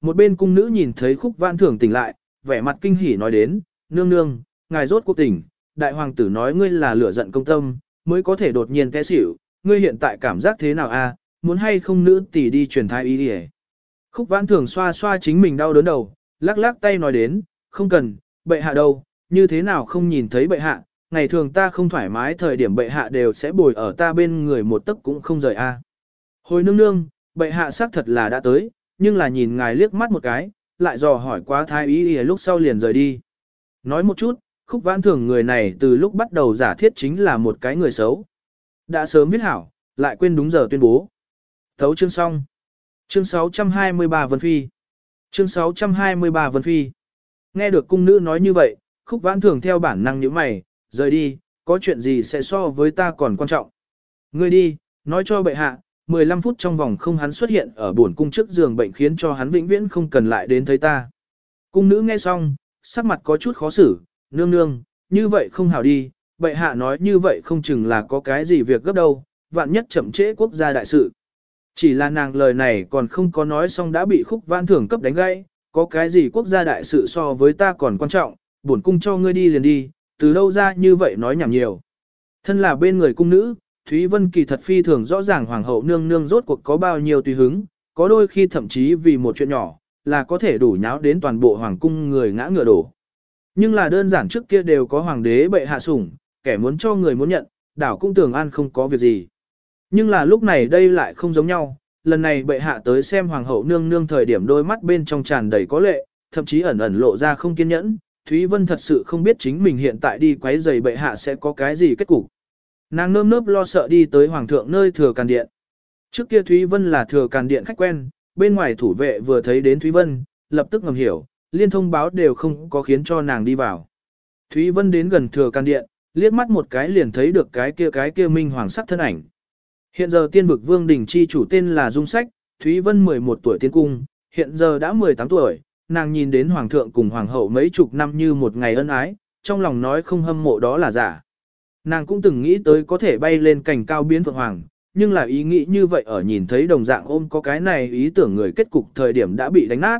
Một bên cung nữ nhìn thấy khúc vãn thường tỉnh lại, vẻ mặt kinh hỉ nói đến, nương nương, ngài rốt cuộc tỉnh, đại hoàng tử nói ngươi là lửa giận công tâm, mới có thể đột nhiên té xỉu, ngươi hiện tại cảm giác thế nào a? muốn hay không nữ tỷ đi truyền thai ý đi Khúc vãn thường xoa xoa chính mình đau đớn đầu, lắc lắc tay nói đến, không cần, bệ hạ đâu, như thế nào không nhìn thấy bệ hạ, ngày thường ta không thoải mái thời điểm bệ hạ đều sẽ bồi ở ta bên người một tấc cũng không rời a. Hồi nương nương, bệ hạ xác thật là đã tới, nhưng là nhìn ngài liếc mắt một cái, lại dò hỏi quá thái ý y lúc sau liền rời đi. Nói một chút, khúc vãn thường người này từ lúc bắt đầu giả thiết chính là một cái người xấu. Đã sớm viết hảo, lại quên đúng giờ tuyên bố. Thấu chương xong. Chương 623 Vân Phi. Chương 623 Vân Phi. Nghe được cung nữ nói như vậy, khúc vãn thường theo bản năng như mày, rời đi, có chuyện gì sẽ so với ta còn quan trọng. Ngươi đi, nói cho bệ hạ, 15 phút trong vòng không hắn xuất hiện ở buồn cung trước giường bệnh khiến cho hắn vĩnh viễn không cần lại đến thấy ta. Cung nữ nghe xong, sắc mặt có chút khó xử, nương nương, như vậy không hảo đi, bệ hạ nói như vậy không chừng là có cái gì việc gấp đâu, vạn nhất chậm trễ quốc gia đại sự. Chỉ là nàng lời này còn không có nói xong đã bị khúc vãn thưởng cấp đánh gãy, có cái gì quốc gia đại sự so với ta còn quan trọng, bổn cung cho ngươi đi liền đi, từ đâu ra như vậy nói nhảm nhiều. Thân là bên người cung nữ, Thúy Vân kỳ thật phi thường rõ ràng hoàng hậu nương nương rốt cuộc có bao nhiêu tùy hứng, có đôi khi thậm chí vì một chuyện nhỏ, là có thể đủ nháo đến toàn bộ hoàng cung người ngã ngựa đổ. Nhưng là đơn giản trước kia đều có hoàng đế bệ hạ sủng, kẻ muốn cho người muốn nhận, đảo cũng tưởng an không có việc gì. Nhưng là lúc này đây lại không giống nhau, lần này bệ hạ tới xem hoàng hậu nương nương thời điểm đôi mắt bên trong tràn đầy có lệ, thậm chí ẩn ẩn lộ ra không kiên nhẫn, Thúy Vân thật sự không biết chính mình hiện tại đi quấy giày bệ hạ sẽ có cái gì kết cục. Nàng nơm nớp lo sợ đi tới hoàng thượng nơi thừa càn điện. Trước kia Thúy Vân là thừa càn điện khách quen, bên ngoài thủ vệ vừa thấy đến Thúy Vân, lập tức ngầm hiểu, liên thông báo đều không có khiến cho nàng đi vào. Thúy Vân đến gần thừa càn điện, liếc mắt một cái liền thấy được cái kia cái kia minh hoàng sắc thân ảnh. Hiện giờ tiên vực vương đỉnh chi chủ tên là Dung Sách, Thúy Vân 11 tuổi tiên cung, hiện giờ đã 18 tuổi, nàng nhìn đến hoàng thượng cùng hoàng hậu mấy chục năm như một ngày ân ái, trong lòng nói không hâm mộ đó là giả. Nàng cũng từng nghĩ tới có thể bay lên cành cao biến phượng hoàng, nhưng là ý nghĩ như vậy ở nhìn thấy đồng dạng ôm có cái này ý tưởng người kết cục thời điểm đã bị đánh nát.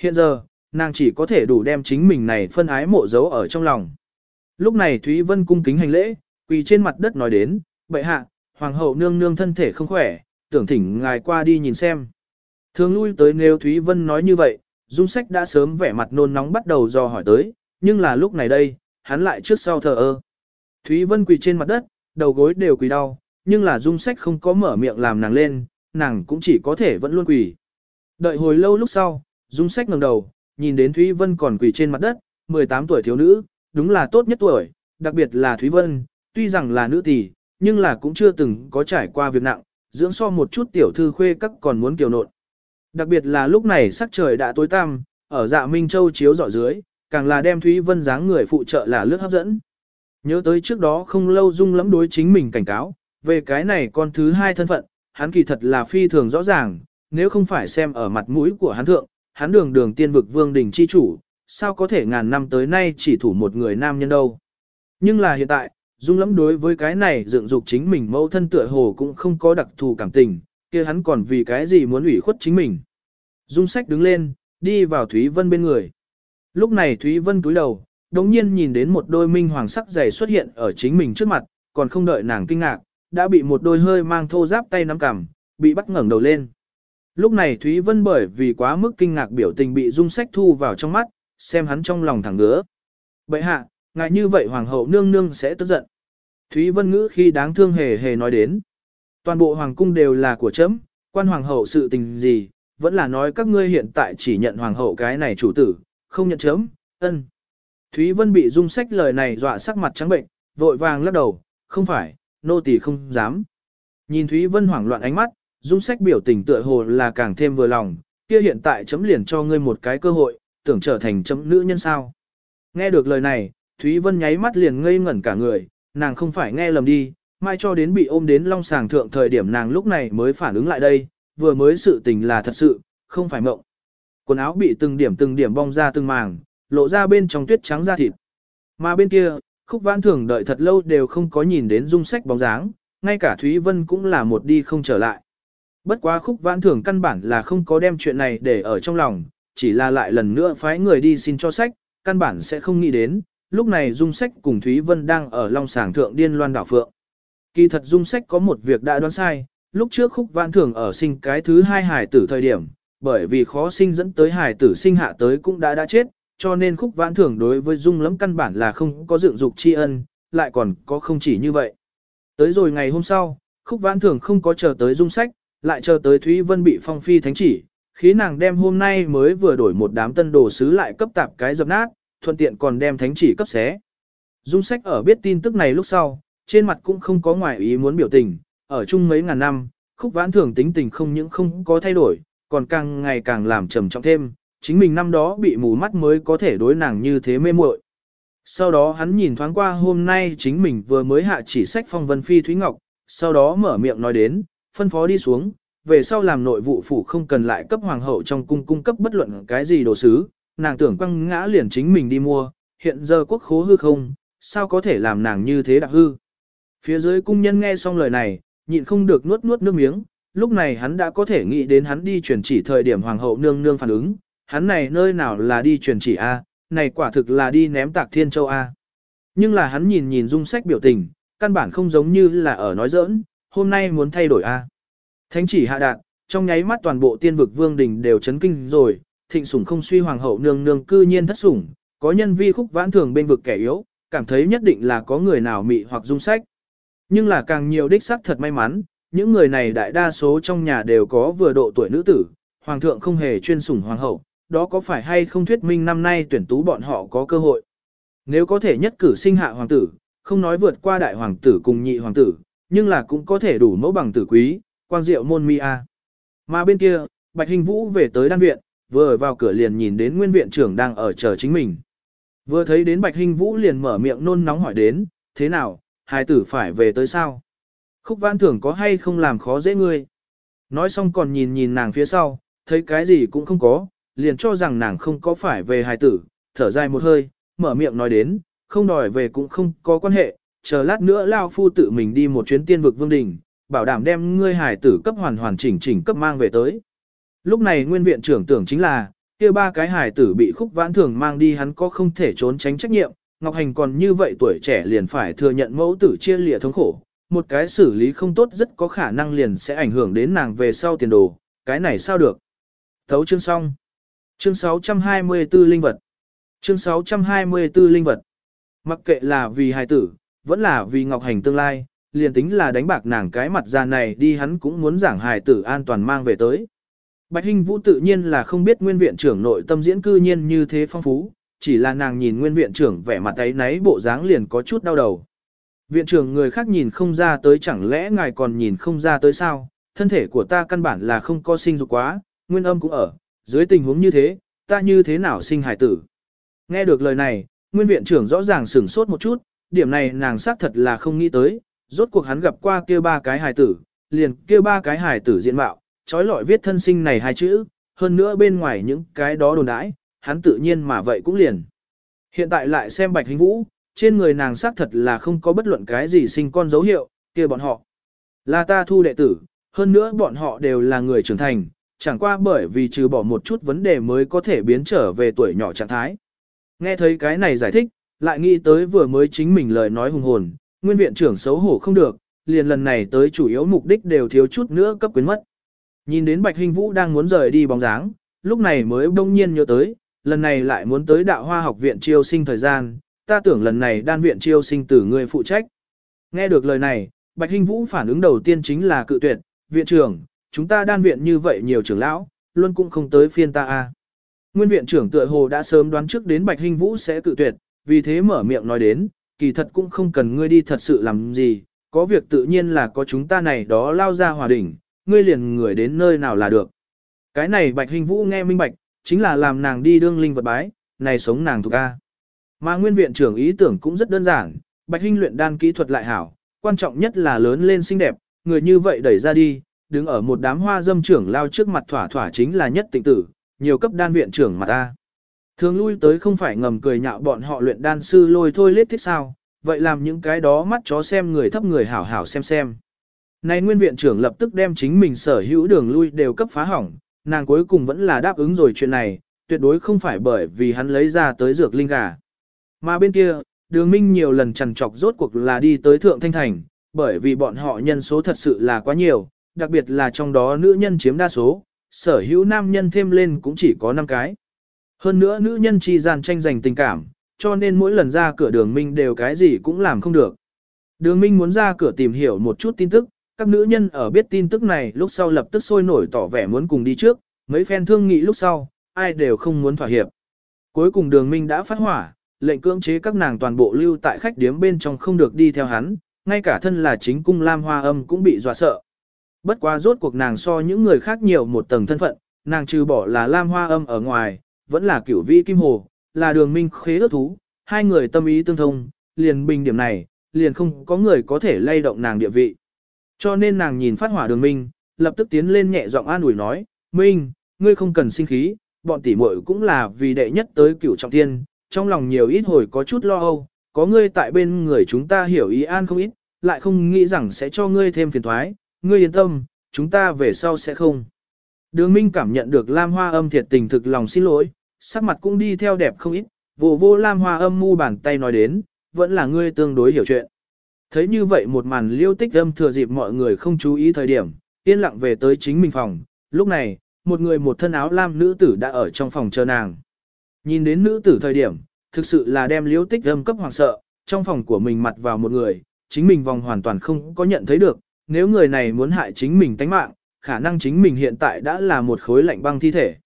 Hiện giờ, nàng chỉ có thể đủ đem chính mình này phân ái mộ dấu ở trong lòng. Lúc này Thúy Vân cung kính hành lễ, quỳ trên mặt đất nói đến, bệ hạ, hoàng hậu nương nương thân thể không khỏe, tưởng thỉnh ngài qua đi nhìn xem. Thường lui tới nếu Thúy Vân nói như vậy, Dung Sách đã sớm vẻ mặt nôn nóng bắt đầu do hỏi tới, nhưng là lúc này đây, hắn lại trước sau thờ ơ. Thúy Vân quỳ trên mặt đất, đầu gối đều quỳ đau, nhưng là Dung Sách không có mở miệng làm nàng lên, nàng cũng chỉ có thể vẫn luôn quỳ. Đợi hồi lâu lúc sau, Dung Sách ngẩng đầu, nhìn đến Thúy Vân còn quỳ trên mặt đất, 18 tuổi thiếu nữ, đúng là tốt nhất tuổi, đặc biệt là Thúy Vân, tuy rằng là nữ tỷ, nhưng là cũng chưa từng có trải qua việc nặng, dưỡng so một chút tiểu thư khuê các còn muốn kiều nộn. Đặc biệt là lúc này sắc trời đã tối tăm, ở dạ Minh Châu chiếu dọi dưới, càng là đem Thúy Vân dáng người phụ trợ là lướt hấp dẫn. Nhớ tới trước đó không lâu dung lắm đối chính mình cảnh cáo, về cái này con thứ hai thân phận, hắn kỳ thật là phi thường rõ ràng, nếu không phải xem ở mặt mũi của hắn thượng, hắn đường đường tiên vực vương đỉnh chi chủ, sao có thể ngàn năm tới nay chỉ thủ một người nam nhân đâu. Nhưng là hiện tại, dung lắm đối với cái này dựng dục chính mình mẫu thân tựa hồ cũng không có đặc thù cảm tình, kia hắn còn vì cái gì muốn ủy khuất chính mình. Dung sách đứng lên, đi vào Thúy Vân bên người. Lúc này Thúy Vân cúi đầu, đống nhiên nhìn đến một đôi minh hoàng sắc dày xuất hiện ở chính mình trước mặt, còn không đợi nàng kinh ngạc, đã bị một đôi hơi mang thô giáp tay nắm cằm, bị bắt ngẩng đầu lên. Lúc này Thúy Vân bởi vì quá mức kinh ngạc biểu tình bị dung sách thu vào trong mắt, xem hắn trong lòng thẳng ngứa. Bậy hạ, ngại như vậy hoàng hậu nương nương sẽ tức giận. Thúy Vân ngữ khi đáng thương hề hề nói đến. Toàn bộ hoàng cung đều là của chấm, quan hoàng hậu sự tình gì, vẫn là nói các ngươi hiện tại chỉ nhận hoàng hậu cái này chủ tử, không nhận chấm, ân. Thúy Vân bị dung sách lời này dọa sắc mặt trắng bệnh, vội vàng lắc đầu, không phải, nô tỳ không dám. Nhìn Thúy Vân hoảng loạn ánh mắt, dung sách biểu tình tựa hồ là càng thêm vừa lòng, kia hiện tại chấm liền cho ngươi một cái cơ hội, tưởng trở thành chấm nữ nhân sao. Nghe được lời này, Thúy Vân nháy mắt liền ngây ngẩn cả người, nàng không phải nghe lầm đi, mai cho đến bị ôm đến long sàng thượng thời điểm nàng lúc này mới phản ứng lại đây, vừa mới sự tình là thật sự, không phải mộng. Quần áo bị từng điểm từng điểm bong ra từng màng, lộ ra bên trong tuyết trắng da thịt. Mà bên kia, khúc vãn thường đợi thật lâu đều không có nhìn đến dung sách bóng dáng, ngay cả Thúy Vân cũng là một đi không trở lại. Bất quá khúc vãn thường căn bản là không có đem chuyện này để ở trong lòng, chỉ là lại lần nữa phái người đi xin cho sách, căn bản sẽ không nghĩ đến, lúc này dung sách cùng Thúy Vân đang ở Long Sàng Thượng Điên Loan Đảo Phượng. Kỳ thật dung sách có một việc đã đoán sai, lúc trước khúc vãn thường ở sinh cái thứ hai hài tử thời điểm, bởi vì khó sinh dẫn tới hài tử sinh hạ tới cũng đã đã chết, cho nên khúc vãn thưởng đối với dung lắm căn bản là không có dựng dục tri ân, lại còn có không chỉ như vậy. Tới rồi ngày hôm sau, khúc vãn thưởng không có chờ tới dung sách, lại chờ tới Thúy Vân bị phong phi thánh chỉ, khí nàng đem hôm nay mới vừa đổi một đám tân đồ sứ lại cấp tạp cái dập nát, thuận tiện còn đem thánh chỉ cấp xé. Dung sách ở biết tin tức này lúc sau, trên mặt cũng không có ngoại ý muốn biểu tình, ở chung mấy ngàn năm, khúc vãn thường tính tình không những không có thay đổi, còn càng ngày càng làm trầm trọng thêm, chính mình năm đó bị mù mắt mới có thể đối nàng như thế mê muội. Sau đó hắn nhìn thoáng qua hôm nay chính mình vừa mới hạ chỉ sách phong vân phi Thúy Ngọc, sau đó mở miệng nói đến, phân phó đi xuống, về sau làm nội vụ phủ không cần lại cấp hoàng hậu trong cung cung cấp bất luận cái gì đồ sứ, nàng tưởng quăng ngã liền chính mình đi mua, hiện giờ quốc khố hư không, sao có thể làm nàng như thế đặc hư. Phía dưới cung nhân nghe xong lời này, nhịn không được nuốt nuốt nước miếng, lúc này hắn đã có thể nghĩ đến hắn đi truyền chỉ thời điểm hoàng hậu nương nương phản ứng, hắn này nơi nào là đi truyền chỉ A, này quả thực là đi ném tạc thiên châu A. Nhưng là hắn nhìn nhìn dung sách biểu tình, căn bản không giống như là ở nói giỡn, hôm nay muốn thay đổi A. Thánh chỉ hạ đạt, trong nháy mắt toàn bộ tiên vực vương đình đều chấn kinh rồi, thịnh sủng không suy hoàng hậu nương nương cư nhiên thất sủng, có nhân vi khúc vãn thường bên vực kẻ yếu, cảm thấy nhất định là có người nào mị hoặc dung sách. Nhưng là càng nhiều đích xác thật may mắn, những người này đại đa số trong nhà đều có vừa độ tuổi nữ tử, hoàng thượng không hề chuyên sủng hoàng hậu, đó có phải hay không thuyết minh năm nay tuyển tú bọn họ có cơ hội. Nếu có thể nhất cử sinh hạ hoàng tử, không nói vượt qua đại hoàng tử cùng nhị hoàng tử, nhưng là cũng có thể đủ mẫu bằng tử quý, quang diệu môn mi a. Mà bên kia, Bạch Hình Vũ về tới đan viện, vừa vào cửa liền nhìn đến nguyên viện trưởng đang ở chờ chính mình. Vừa thấy đến Bạch Hình Vũ liền mở miệng nôn nóng hỏi đến, thế nào, hài tử phải về tới sao? Khúc văn thưởng có hay không làm khó dễ ngươi? Nói xong còn nhìn nhìn nàng phía sau, thấy cái gì cũng không có, liền cho rằng nàng không có phải về hài tử, thở dài một hơi, mở miệng nói đến, không đòi về cũng không có quan hệ, chờ lát nữa Lao Phu tự mình đi một chuyến tiên vực vương đình, bảo đảm đem ngươi hài tử cấp hoàn hoàn chỉnh chỉnh cấp mang về tới. Lúc này nguyên viện trưởng tưởng chính là, kia ba cái hài tử bị khúc vãn thường mang đi hắn có không thể trốn tránh trách nhiệm, Ngọc Hành còn như vậy tuổi trẻ liền phải thừa nhận mẫu tử chia lìa thống khổ, một cái xử lý không tốt rất có khả năng liền sẽ ảnh hưởng đến nàng về sau tiền đồ, cái này sao được. Thấu chương xong. Chương 624 linh vật. Chương 624 linh vật. Mặc kệ là vì hài tử, vẫn là vì Ngọc Hành tương lai, liền tính là đánh bạc nàng cái mặt già này đi hắn cũng muốn giảng hài tử an toàn mang về tới. Bạch Hinh Vũ tự nhiên là không biết nguyên viện trưởng nội tâm diễn cư nhiên như thế phong phú, chỉ là nàng nhìn nguyên viện trưởng vẻ mặt ấy náy bộ dáng liền có chút đau đầu. Viện trưởng người khác nhìn không ra tới chẳng lẽ ngài còn nhìn không ra tới sao, thân thể của ta căn bản là không có sinh dục quá, nguyên âm cũng ở, dưới tình huống như thế, ta như thế nào sinh hài tử. Nghe được lời này, nguyên viện trưởng rõ ràng sửng sốt một chút, điểm này nàng xác thật là không nghĩ tới, rốt cuộc hắn gặp qua kia ba cái hài tử, liền kia ba cái hài tử diện mạo, trói lọi viết thân sinh này hai chữ, hơn nữa bên ngoài những cái đó đồn đãi, hắn tự nhiên mà vậy cũng liền. Hiện tại lại xem bạch hình vũ, trên người nàng xác thật là không có bất luận cái gì sinh con dấu hiệu, kia bọn họ. Là ta thu đệ tử, hơn nữa bọn họ đều là người trưởng thành, chẳng qua bởi vì trừ bỏ một chút vấn đề mới có thể biến trở về tuổi nhỏ trạng thái. Nghe thấy cái này giải thích, lại nghĩ tới vừa mới chính mình lời nói hùng hồn, nguyên viện trưởng xấu hổ không được, liền lần này tới chủ yếu mục đích đều thiếu chút nữa cấp quyến mất. Nhìn đến Bạch Hình Vũ đang muốn rời đi bóng dáng, lúc này mới đông nhiên nhớ tới, lần này lại muốn tới đạo hoa học viện chiêu sinh thời gian, ta tưởng lần này đan viện chiêu sinh từ người phụ trách. Nghe được lời này, Bạch Hình Vũ phản ứng đầu tiên chính là cự tuyệt, viện trưởng, chúng ta đan viện như vậy nhiều trưởng lão, luôn cũng không tới phiên ta a. Nguyên viện trưởng tựa hồ đã sớm đoán trước đến Bạch Hình Vũ sẽ cự tuyệt, vì thế mở miệng nói đến, kỳ thật cũng không cần ngươi đi thật sự làm gì, có việc tự nhiên là có chúng ta này đó lao ra hòa đỉnh, ngươi liền người đến nơi nào là được. Cái này Bạch Hình Vũ nghe minh bạch, chính là làm nàng đi đương linh vật bái, này sống nàng thuộc A. Mà nguyên viện trưởng ý tưởng cũng rất đơn giản, Bạch Hình luyện đan kỹ thuật lại hảo, quan trọng nhất là lớn lên xinh đẹp, người như vậy đẩy ra đi, đứng ở một đám hoa dâm trưởng lao trước mặt thỏa thỏa chính là nhất tịnh tử, nhiều cấp đan viện trưởng mà ta. Thường lui tới không phải ngầm cười nhạo bọn họ luyện đan sư lôi thôi lết thích sao, vậy làm những cái đó mắt chó xem người thấp người hảo hảo xem xem. Này nguyên viện trưởng lập tức đem chính mình sở hữu đường lui đều cấp phá hỏng, nàng cuối cùng vẫn là đáp ứng rồi chuyện này, tuyệt đối không phải bởi vì hắn lấy ra tới dược linh gà. Mà bên kia, đường minh nhiều lần trằn trọc rốt cuộc là đi tới Thượng Thanh Thành, bởi vì bọn họ nhân số thật sự là quá nhiều, đặc biệt là trong đó nữ nhân chiếm đa số, sở hữu nam nhân thêm lên cũng chỉ có 5 cái. Hơn nữa nữ nhân chi gian tranh giành tình cảm, cho nên mỗi lần ra cửa đường minh đều cái gì cũng làm không được. Đường minh muốn ra cửa tìm hiểu một chút tin tức, các nữ nhân ở biết tin tức này lúc sau lập tức sôi nổi tỏ vẻ muốn cùng đi trước, mấy phen thương nghị lúc sau, ai đều không muốn thỏa hiệp. Cuối cùng đường minh đã phát hỏa, lệnh cưỡng chế các nàng toàn bộ lưu tại khách điếm bên trong không được đi theo hắn, ngay cả thân là chính cung Lam Hoa Âm cũng bị dọa sợ. Bất quá rốt cuộc nàng so những người khác nhiều một tầng thân phận, nàng trừ bỏ là Lam Hoa Âm ở ngoài, vẫn là cửu vĩ kim hồ, là đường minh khế ước thú, hai người tâm ý tương thông, liền bình điểm này, liền không có người có thể lay động nàng địa vị. Cho nên nàng nhìn phát hỏa đường minh, lập tức tiến lên nhẹ giọng an ủi nói, Minh, ngươi không cần sinh khí, bọn tỷ muội cũng là vì đệ nhất tới cửu trọng thiên, trong lòng nhiều ít hồi có chút lo âu, có ngươi tại bên người chúng ta hiểu ý an không ít, lại không nghĩ rằng sẽ cho ngươi thêm phiền thoái, ngươi yên tâm, chúng ta về sau sẽ không. Đường Minh cảm nhận được Lam Hoa âm thiệt tình thực lòng xin lỗi, sắc mặt cũng đi theo đẹp không ít, vô vô Lam Hoa âm mu bàn tay nói đến, vẫn là ngươi tương đối hiểu chuyện. Thấy như vậy một màn liêu tích âm thừa dịp mọi người không chú ý thời điểm, yên lặng về tới chính mình phòng, lúc này, một người một thân áo lam nữ tử đã ở trong phòng chờ nàng. Nhìn đến nữ tử thời điểm, thực sự là đem liêu tích âm cấp hoàng sợ, trong phòng của mình mặt vào một người, chính mình vòng hoàn toàn không có nhận thấy được, nếu người này muốn hại chính mình tánh mạng, khả năng chính mình hiện tại đã là một khối lạnh băng thi thể.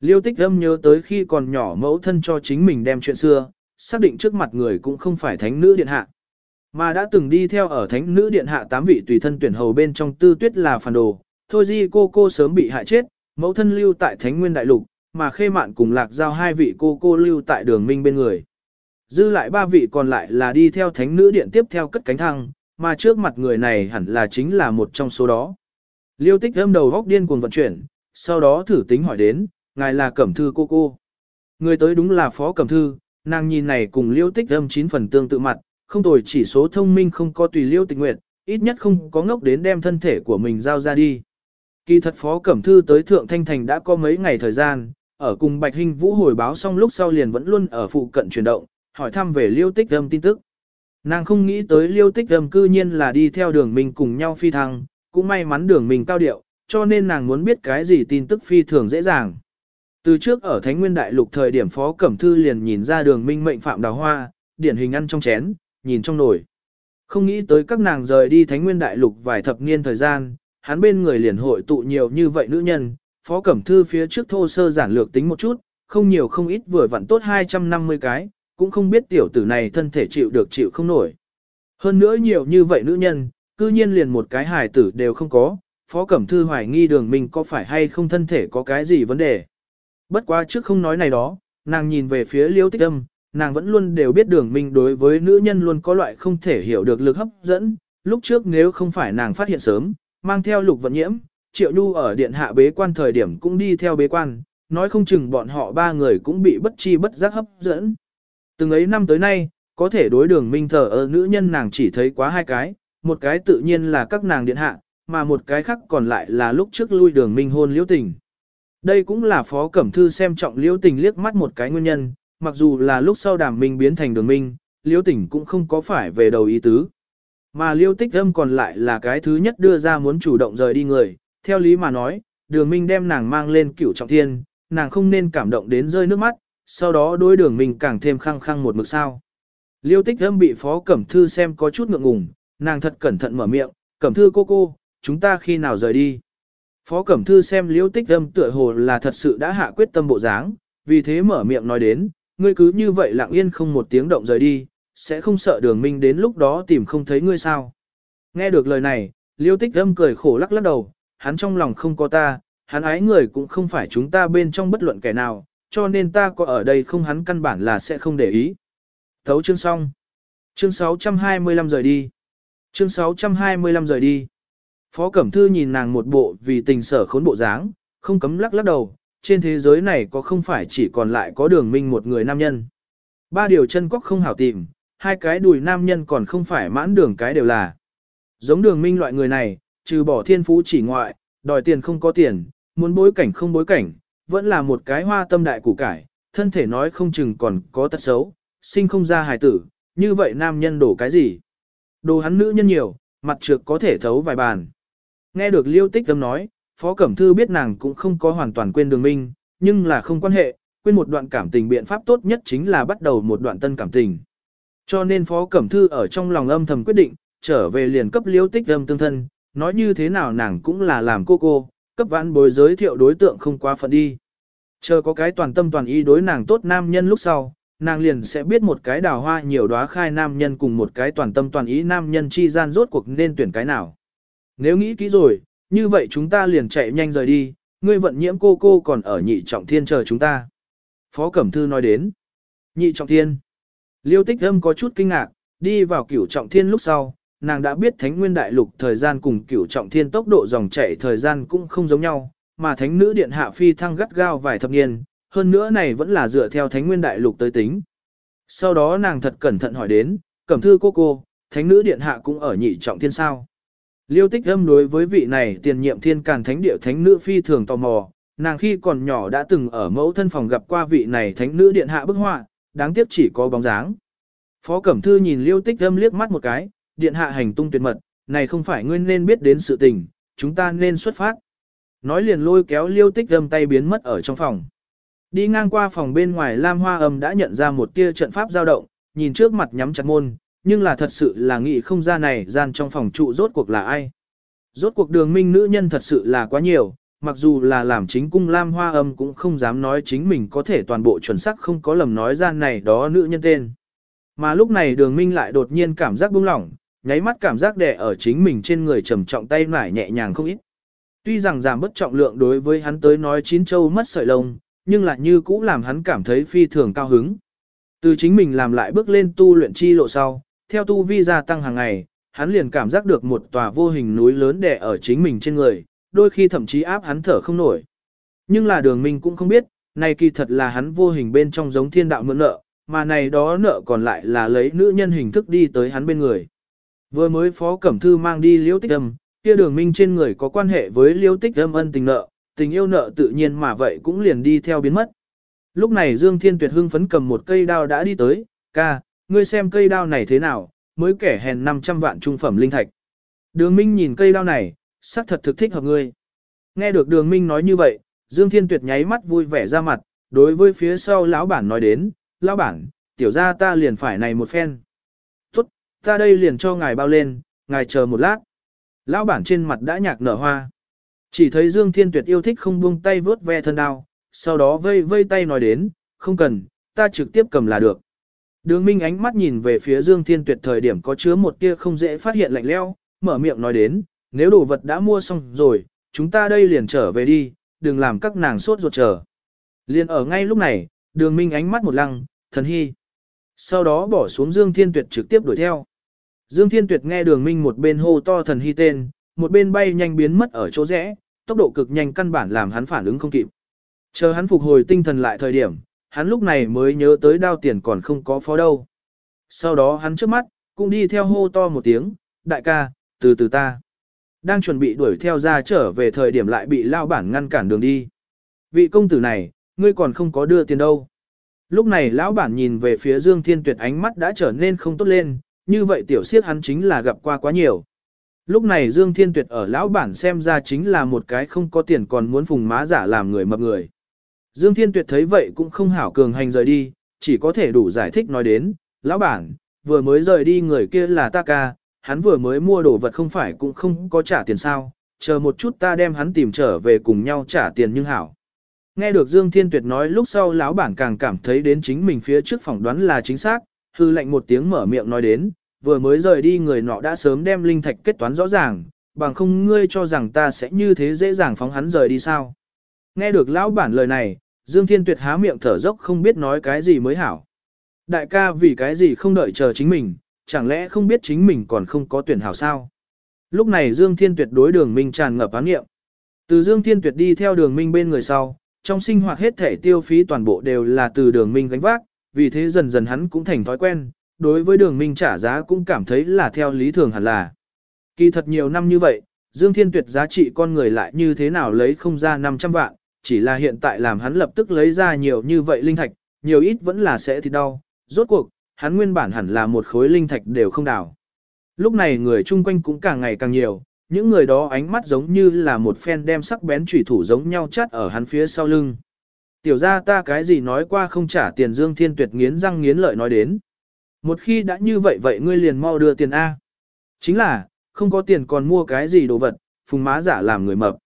Liêu tích âm nhớ tới khi còn nhỏ mẫu thân cho chính mình đem chuyện xưa, xác định trước mặt người cũng không phải thánh nữ điện hạ. Mà đã từng đi theo ở thánh nữ điện hạ tám vị tùy thân tuyển hầu bên trong tư tuyết là phản đồ, thôi di cô cô sớm bị hại chết, mẫu thân lưu tại thánh nguyên đại lục, mà khê mạn cùng lạc giao hai vị cô cô lưu tại đường minh bên người. Dư lại ba vị còn lại là đi theo thánh nữ điện tiếp theo cất cánh thăng, mà trước mặt người này hẳn là chính là một trong số đó. Liêu tích âm đầu góc điên cuồng vận chuyển, sau đó thử tính hỏi đến, ngài là cẩm thư cô cô. Người tới đúng là phó cẩm thư, nàng nhìn này cùng liêu tích âm chín phần tương tự mặt, không tồi chỉ số thông minh không có tùy liêu tịch nguyện, ít nhất không có ngốc đến đem thân thể của mình giao ra đi. Kỳ thật phó cẩm thư tới thượng thanh thành đã có mấy ngày thời gian, ở cùng Bạch Hinh Vũ hồi báo xong lúc sau liền vẫn luôn ở phụ cận chuyển động, hỏi thăm về liêu tích âm tin tức. Nàng không nghĩ tới liêu tích âm cư nhiên là đi theo đường mình cùng nhau phi thăng, cũng may mắn đường mình cao điệu, cho nên nàng muốn biết cái gì tin tức phi thường dễ dàng. Từ trước ở Thánh Nguyên Đại Lục thời điểm Phó Cẩm Thư liền nhìn ra đường minh mệnh phạm đào hoa, điển hình ăn trong chén, nhìn trong nồi. Không nghĩ tới các nàng rời đi Thánh Nguyên Đại Lục vài thập niên thời gian, hắn bên người liền hội tụ nhiều như vậy nữ nhân, Phó Cẩm Thư phía trước thô sơ giản lược tính một chút, không nhiều không ít vừa vặn tốt 250 cái, cũng không biết tiểu tử này thân thể chịu được chịu không nổi. Hơn nữa nhiều như vậy nữ nhân, cư nhiên liền một cái hài tử đều không có, Phó Cẩm Thư hoài nghi đường mình có phải hay không thân thể có cái gì vấn đề. Bất quá trước không nói này đó, nàng nhìn về phía liêu tích âm, nàng vẫn luôn đều biết đường mình đối với nữ nhân luôn có loại không thể hiểu được lực hấp dẫn, lúc trước nếu không phải nàng phát hiện sớm, mang theo lục vận nhiễm, triệu nhu ở điện hạ bế quan thời điểm cũng đi theo bế quan, nói không chừng bọn họ ba người cũng bị bất chi bất giác hấp dẫn. Từng ấy năm tới nay, có thể đối đường minh thờ ở nữ nhân nàng chỉ thấy quá hai cái, một cái tự nhiên là các nàng điện hạ, mà một cái khác còn lại là lúc trước lui đường minh hôn liễu tình. Đây cũng là phó cẩm thư xem trọng liễu tình liếc mắt một cái nguyên nhân, mặc dù là lúc sau đàm minh biến thành đường minh, liễu tình cũng không có phải về đầu ý tứ. Mà liễu tích âm còn lại là cái thứ nhất đưa ra muốn chủ động rời đi người, theo lý mà nói, đường minh đem nàng mang lên cửu trọng thiên, nàng không nên cảm động đến rơi nước mắt, sau đó đối đường mình càng thêm khăng khăng một mực sao. Liêu tích âm bị phó cẩm thư xem có chút ngượng ngùng, nàng thật cẩn thận mở miệng, cẩm thư cô cô, chúng ta khi nào rời đi. Phó cẩm thư xem liêu tích âm tựa hồ là thật sự đã hạ quyết tâm bộ dáng, vì thế mở miệng nói đến, ngươi cứ như vậy lặng yên không một tiếng động rời đi, sẽ không sợ đường minh đến lúc đó tìm không thấy ngươi sao. Nghe được lời này, liêu tích âm cười khổ lắc lắc đầu, hắn trong lòng không có ta, hắn ái người cũng không phải chúng ta bên trong bất luận kẻ nào, cho nên ta có ở đây không hắn căn bản là sẽ không để ý. Thấu chương xong. Chương 625 rời đi. Chương 625 rời đi. Phó Cẩm Thư nhìn nàng một bộ vì tình sở khốn bộ dáng, không cấm lắc lắc đầu, trên thế giới này có không phải chỉ còn lại có đường minh một người nam nhân. Ba điều chân cóc không hảo tìm, hai cái đùi nam nhân còn không phải mãn đường cái đều là. Giống đường minh loại người này, trừ bỏ thiên phú chỉ ngoại, đòi tiền không có tiền, muốn bối cảnh không bối cảnh, vẫn là một cái hoa tâm đại củ cải, thân thể nói không chừng còn có tật xấu, sinh không ra hài tử, như vậy nam nhân đổ cái gì? Đồ hắn nữ nhân nhiều, mặt trược có thể thấu vài bàn. Nghe được liêu tích tâm nói, Phó Cẩm Thư biết nàng cũng không có hoàn toàn quên đường minh, nhưng là không quan hệ, quên một đoạn cảm tình biện pháp tốt nhất chính là bắt đầu một đoạn tân cảm tình. Cho nên Phó Cẩm Thư ở trong lòng âm thầm quyết định, trở về liền cấp liêu tích âm tương thân, nói như thế nào nàng cũng là làm cô cô, cấp vãn bối giới thiệu đối tượng không quá phận đi. Chờ có cái toàn tâm toàn ý đối nàng tốt nam nhân lúc sau, nàng liền sẽ biết một cái đào hoa nhiều đóa khai nam nhân cùng một cái toàn tâm toàn ý nam nhân chi gian rốt cuộc nên tuyển cái nào. Nếu nghĩ kỹ rồi, như vậy chúng ta liền chạy nhanh rời đi, ngươi vận nhiễm cô cô còn ở nhị trọng thiên chờ chúng ta. Phó Cẩm Thư nói đến. Nhị trọng thiên. Liêu tích âm có chút kinh ngạc, đi vào cửu trọng thiên lúc sau, nàng đã biết thánh nguyên đại lục thời gian cùng cửu trọng thiên tốc độ dòng chảy thời gian cũng không giống nhau, mà thánh nữ điện hạ phi thăng gắt gao vài thập niên, hơn nữa này vẫn là dựa theo thánh nguyên đại lục tới tính. Sau đó nàng thật cẩn thận hỏi đến, cẩm thư cô cô, thánh nữ điện hạ cũng ở nhị trọng thiên sao. Liêu tích âm đối với vị này tiền nhiệm thiên càn thánh địa thánh nữ phi thường tò mò, nàng khi còn nhỏ đã từng ở mẫu thân phòng gặp qua vị này thánh nữ điện hạ bức họa, đáng tiếc chỉ có bóng dáng. Phó Cẩm Thư nhìn Liêu Tích Âm liếc mắt một cái, điện hạ hành tung tuyệt mật, này không phải ngươi nên biết đến sự tình, chúng ta nên xuất phát. Nói liền lôi kéo Liêu Tích Âm tay biến mất ở trong phòng. Đi ngang qua phòng bên ngoài Lam Hoa Âm đã nhận ra một tia trận pháp dao động, nhìn trước mặt nhắm chặt môn, nhưng là thật sự là nghĩ không ra này gian trong phòng trụ rốt cuộc là ai. Rốt cuộc đường minh nữ nhân thật sự là quá nhiều, mặc dù là làm chính cung Lam Hoa Âm cũng không dám nói chính mình có thể toàn bộ chuẩn xác không có lầm nói ra này đó nữ nhân tên. Mà lúc này đường minh lại đột nhiên cảm giác buông lỏng, nháy mắt cảm giác đè ở chính mình trên người trầm trọng tay nải nhẹ nhàng không ít. Tuy rằng giảm bất trọng lượng đối với hắn tới nói chín châu mất sợi lông, nhưng lại như cũ làm hắn cảm thấy phi thường cao hứng. Từ chính mình làm lại bước lên tu luyện chi lộ sau, theo tu vi gia tăng hàng ngày, hắn liền cảm giác được một tòa vô hình núi lớn đè ở chính mình trên người, đôi khi thậm chí áp hắn thở không nổi. Nhưng là đường minh cũng không biết, này kỳ thật là hắn vô hình bên trong giống thiên đạo mượn nợ, mà này đó nợ còn lại là lấy nữ nhân hình thức đi tới hắn bên người. Vừa mới phó cẩm thư mang đi liễu tích âm, kia đường minh trên người có quan hệ với liễu tích âm ân tình nợ, tình yêu nợ tự nhiên mà vậy cũng liền đi theo biến mất. Lúc này Dương Thiên Tuyệt hưng phấn cầm một cây đao đã đi tới, ca, ngươi xem cây đao này thế nào, mới kẻ hèn 500 vạn trung phẩm linh thạch. Đường Minh nhìn cây đao này, sắc thật thực thích hợp ngươi. Nghe được Đường Minh nói như vậy, Dương Thiên Tuyệt nháy mắt vui vẻ ra mặt, đối với phía sau lão bản nói đến, lão bản, tiểu gia ta liền phải này một phen. Ta đây liền cho ngài bao lên, ngài chờ một lát. Lão bản trên mặt đã nhạc nở hoa. Chỉ thấy Dương Thiên Tuyệt yêu thích không buông tay vớt ve thân đao, sau đó vây vây tay nói đến, không cần, ta trực tiếp cầm là được. Đường Minh ánh mắt nhìn về phía Dương Thiên Tuyệt thời điểm có chứa một tia không dễ phát hiện lạnh leo, mở miệng nói đến, nếu đồ vật đã mua xong rồi, chúng ta đây liền trở về đi, đừng làm các nàng sốt ruột chờ. Liền ở ngay lúc này, đường Minh ánh mắt một lăng, thần hy. Sau đó bỏ xuống Dương Thiên Tuyệt trực tiếp đuổi theo. Dương Thiên Tuyệt nghe đường Minh một bên hô to thần hy tên, một bên bay nhanh biến mất ở chỗ rẽ, tốc độ cực nhanh căn bản làm hắn phản ứng không kịp. Chờ hắn phục hồi tinh thần lại thời điểm, hắn lúc này mới nhớ tới đao tiền còn không có phó đâu. Sau đó hắn trước mắt, cũng đi theo hô to một tiếng, đại ca, từ từ ta. Đang chuẩn bị đuổi theo ra trở về thời điểm lại bị lao bản ngăn cản đường đi. Vị công tử này, ngươi còn không có đưa tiền đâu. Lúc này lão bản nhìn về phía Dương Thiên Tuyệt ánh mắt đã trở nên không tốt lên, như vậy tiểu siết hắn chính là gặp qua quá nhiều. Lúc này Dương Thiên Tuyệt ở lão bản xem ra chính là một cái không có tiền còn muốn phùng má giả làm người mập người. Dương Thiên Tuyệt thấy vậy cũng không hảo cường hành rời đi, chỉ có thể đủ giải thích nói đến, lão bản, vừa mới rời đi người kia là ta ca, hắn vừa mới mua đồ vật không phải cũng không có trả tiền sao, chờ một chút ta đem hắn tìm trở về cùng nhau trả tiền nhưng hảo. Nghe được Dương Thiên Tuyệt nói lúc sau lão bản càng cảm thấy đến chính mình phía trước phỏng đoán là chính xác, hư lệnh một tiếng mở miệng nói đến, vừa mới rời đi người nọ đã sớm đem linh thạch kết toán rõ ràng, bằng không ngươi cho rằng ta sẽ như thế dễ dàng phóng hắn rời đi sao. Nghe được lão bản lời này, Dương Thiên Tuyệt há miệng thở dốc không biết nói cái gì mới hảo. Đại ca vì cái gì không đợi chờ chính mình, chẳng lẽ không biết chính mình còn không có tuyển hảo sao? Lúc này Dương Thiên Tuyệt đối đường minh tràn ngập án nghiệm. Từ Dương Thiên Tuyệt đi theo đường minh bên người sau, trong sinh hoạt hết thể tiêu phí toàn bộ đều là từ đường minh gánh vác, vì thế dần dần hắn cũng thành thói quen, đối với đường minh trả giá cũng cảm thấy là theo lý thường hẳn là. Kỳ thật nhiều năm như vậy, Dương Thiên Tuyệt giá trị con người lại như thế nào lấy không ra 500 vạn, chỉ là hiện tại làm hắn lập tức lấy ra nhiều như vậy linh thạch, nhiều ít vẫn là sẽ thì đau, rốt cuộc, hắn nguyên bản hẳn là một khối linh thạch đều không đào. Lúc này người chung quanh cũng càng ngày càng nhiều, những người đó ánh mắt giống như là một phen đem sắc bén chủy thủ giống nhau chát ở hắn phía sau lưng. Tiểu ra ta cái gì nói qua không trả tiền Dương Thiên Tuyệt nghiến răng nghiến lợi nói đến. Một khi đã như vậy vậy ngươi liền mau đưa tiền A. Chính là, không có tiền còn mua cái gì đồ vật, phùng má giả làm người mập.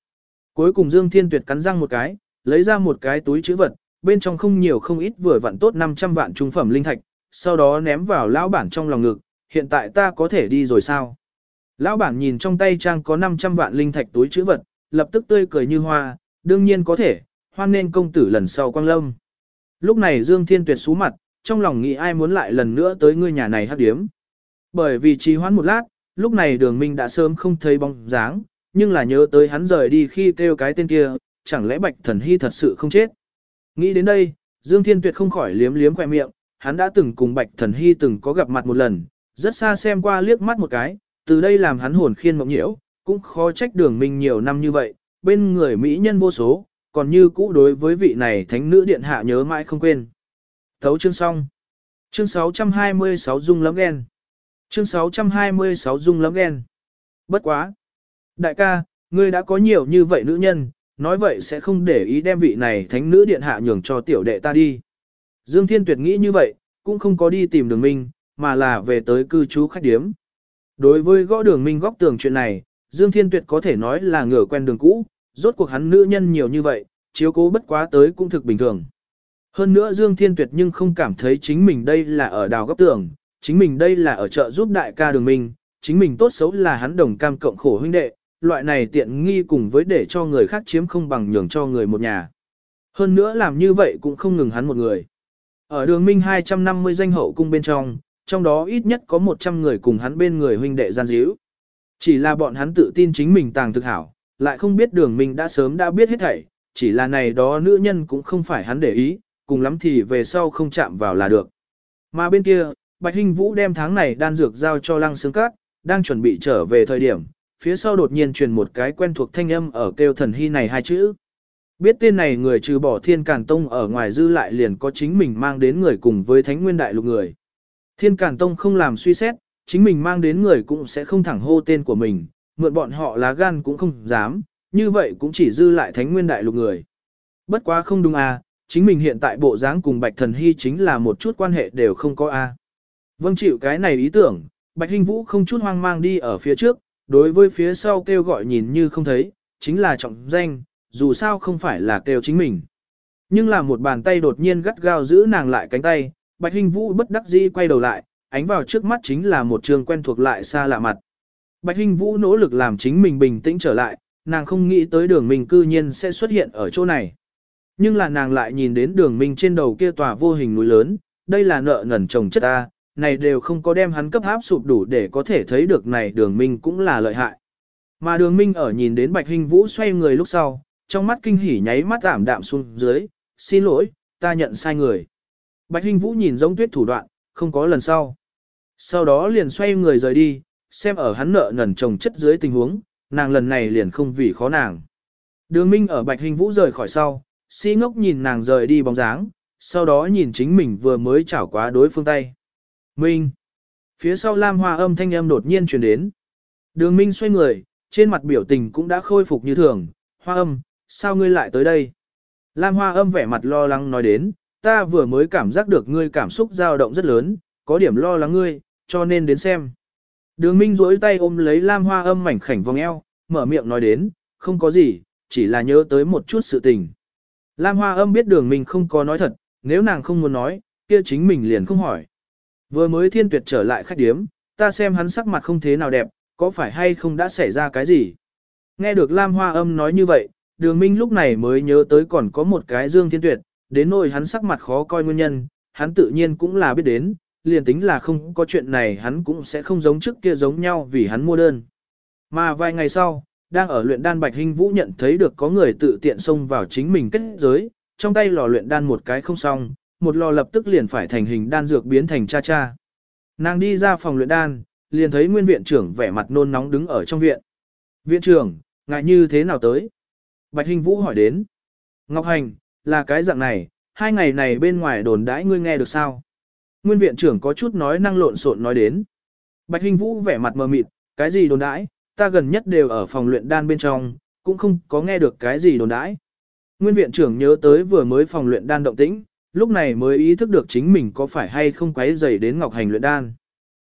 Cuối cùng Dương Thiên Tuyệt cắn răng một cái, lấy ra một cái túi chữ vật, bên trong không nhiều không ít vừa vặn tốt 500 vạn trung phẩm linh thạch, sau đó ném vào lão bản trong lòng ngực, hiện tại ta có thể đi rồi sao? Lão bản nhìn trong tay trang có 500 vạn linh thạch túi chữ vật, lập tức tươi cười như hoa, đương nhiên có thể, hoan nên công tử lần sau quang lâm. Lúc này Dương Thiên Tuyệt sú mặt, trong lòng nghĩ ai muốn lại lần nữa tới ngươi nhà này hát điếm. Bởi vì trì hoãn một lát, lúc này đường minh đã sớm không thấy bóng dáng, nhưng là nhớ tới hắn rời đi khi kêu cái tên kia, chẳng lẽ bạch thần hy thật sự không chết. Nghĩ đến đây, Dương Thiên Tuyệt không khỏi liếm liếm khoe miệng, hắn đã từng cùng bạch thần hy từng có gặp mặt một lần, rất xa xem qua liếc mắt một cái, từ đây làm hắn hồn khiên mộng nhiễu, cũng khó trách đường minh nhiều năm như vậy, bên người Mỹ nhân vô số, còn như cũ đối với vị này thánh nữ điện hạ nhớ mãi không quên. Thấu chương xong. Chương 626 dung lắm ghen. Chương 626 dung lắm ghen. Bất quá. Đại ca, ngươi đã có nhiều như vậy nữ nhân, nói vậy sẽ không để ý đem vị này thánh nữ điện hạ nhường cho tiểu đệ ta đi. Dương Thiên Tuyệt nghĩ như vậy, cũng không có đi tìm đường minh, mà là về tới cư trú khách điếm. Đối với gõ đường minh góc tường chuyện này, Dương Thiên Tuyệt có thể nói là ngửa quen đường cũ, rốt cuộc hắn nữ nhân nhiều như vậy, chiếu cố bất quá tới cũng thực bình thường. Hơn nữa Dương Thiên Tuyệt nhưng không cảm thấy chính mình đây là ở đào góc tường, chính mình đây là ở chợ giúp đại ca đường minh, chính mình tốt xấu là hắn đồng cam cộng khổ huynh đệ, loại này tiện nghi cùng với để cho người khác chiếm không bằng nhường cho người một nhà. Hơn nữa làm như vậy cũng không ngừng hắn một người. Ở đường minh 250 danh hậu cung bên trong, trong đó ít nhất có 100 người cùng hắn bên người huynh đệ gian díu. Chỉ là bọn hắn tự tin chính mình tàng thực hảo, lại không biết đường mình đã sớm đã biết hết thảy, chỉ là này đó nữ nhân cũng không phải hắn để ý, cùng lắm thì về sau không chạm vào là được. Mà bên kia, Bạch Hinh Vũ đem tháng này đan dược giao cho Lăng Sương Cát, đang chuẩn bị trở về thời điểm, phía sau đột nhiên truyền một cái quen thuộc thanh âm ở kêu thần hy này hai chữ. Biết tên này người trừ bỏ thiên càn tông ở ngoài dư lại liền có chính mình mang đến người cùng với thánh nguyên đại lục người. Thiên càn tông không làm suy xét, chính mình mang đến người cũng sẽ không thẳng hô tên của mình, mượn bọn họ lá gan cũng không dám, như vậy cũng chỉ dư lại thánh nguyên đại lục người. Bất quá không đúng à, chính mình hiện tại bộ dáng cùng Bạch Thần Hy chính là một chút quan hệ đều không có a. Vâng chịu cái này ý tưởng, Bạch Hinh Vũ không chút hoang mang đi ở phía trước, đối với phía sau kêu gọi nhìn như không thấy, chính là trọng danh, dù sao không phải là kêu chính mình. Nhưng là một bàn tay đột nhiên gắt gao giữ nàng lại cánh tay, Bạch Hinh Vũ bất đắc dĩ quay đầu lại, ánh vào trước mắt chính là một trường quen thuộc lại xa lạ mặt. Bạch Hinh Vũ nỗ lực làm chính mình bình tĩnh trở lại, nàng không nghĩ tới đường mình cư nhiên sẽ xuất hiện ở chỗ này. Nhưng là nàng lại nhìn đến đường minh trên đầu kia tòa vô hình núi lớn, đây là nợ nần chồng chất ta, này đều không có đem hắn cấp áp sụp đủ để có thể thấy được này đường minh cũng là lợi hại. Mà đường minh ở nhìn đến bạch hình vũ xoay người lúc sau, trong mắt kinh hỉ nháy mắt ảm đạm xuống dưới, xin lỗi, ta nhận sai người. Bạch hình vũ nhìn giống tuyết thủ đoạn, không có lần sau. Sau đó liền xoay người rời đi, xem ở hắn nợ nần chồng chất dưới tình huống, nàng lần này liền không vì khó nàng. Đường minh ở bạch hình vũ rời khỏi sau, si ngốc nhìn nàng rời đi bóng dáng, sau đó nhìn chính mình vừa mới chảo quá đối phương tay. Minh! Phía sau Lam Hoa âm thanh âm đột nhiên truyền đến. Đường Minh xoay người, trên mặt biểu tình cũng đã khôi phục như thường. Hoa âm, sao ngươi lại tới đây? Lam Hoa âm vẻ mặt lo lắng nói đến, ta vừa mới cảm giác được ngươi cảm xúc dao động rất lớn, có điểm lo lắng ngươi, cho nên đến xem. Đường Minh duỗi tay ôm lấy Lam Hoa âm mảnh khảnh vòng eo, mở miệng nói đến, không có gì, chỉ là nhớ tới một chút sự tình. Lam Hoa âm biết đường Minh không có nói thật, nếu nàng không muốn nói, kia chính mình liền không hỏi. Vừa mới thiên tuyệt trở lại khách điếm, ta xem hắn sắc mặt không thế nào đẹp, có phải hay không đã xảy ra cái gì? Nghe được Lam Hoa âm nói như vậy, đường minh lúc này mới nhớ tới còn có một cái dương thiên tuyệt, đến nỗi hắn sắc mặt khó coi nguyên nhân, hắn tự nhiên cũng là biết đến, liền tính là không có chuyện này hắn cũng sẽ không giống trước kia giống nhau vì hắn mua đơn. Mà vài ngày sau, đang ở luyện đan Bạch Hinh Vũ nhận thấy được có người tự tiện xông vào chính mình kết giới, trong tay lò luyện đan một cái không xong, một lò lập tức liền phải thành hình đan dược biến thành cha cha. Nàng đi ra phòng luyện đan, liền thấy nguyên viện trưởng vẻ mặt nôn nóng đứng ở trong viện. Viện trưởng, ngại như thế nào tới? Bạch Hình Vũ hỏi đến. Ngọc Hành, là cái dạng này, hai ngày này bên ngoài đồn đãi ngươi nghe được sao? Nguyên viện trưởng có chút nói năng lộn xộn nói đến. Bạch Hình Vũ vẻ mặt mờ mịt, cái gì đồn đãi, ta gần nhất đều ở phòng luyện đan bên trong, cũng không có nghe được cái gì đồn đãi. Nguyên viện trưởng nhớ tới vừa mới phòng luyện đan động tĩnh, lúc này mới ý thức được chính mình có phải hay không quấy rầy đến Ngọc Hành luyện đan.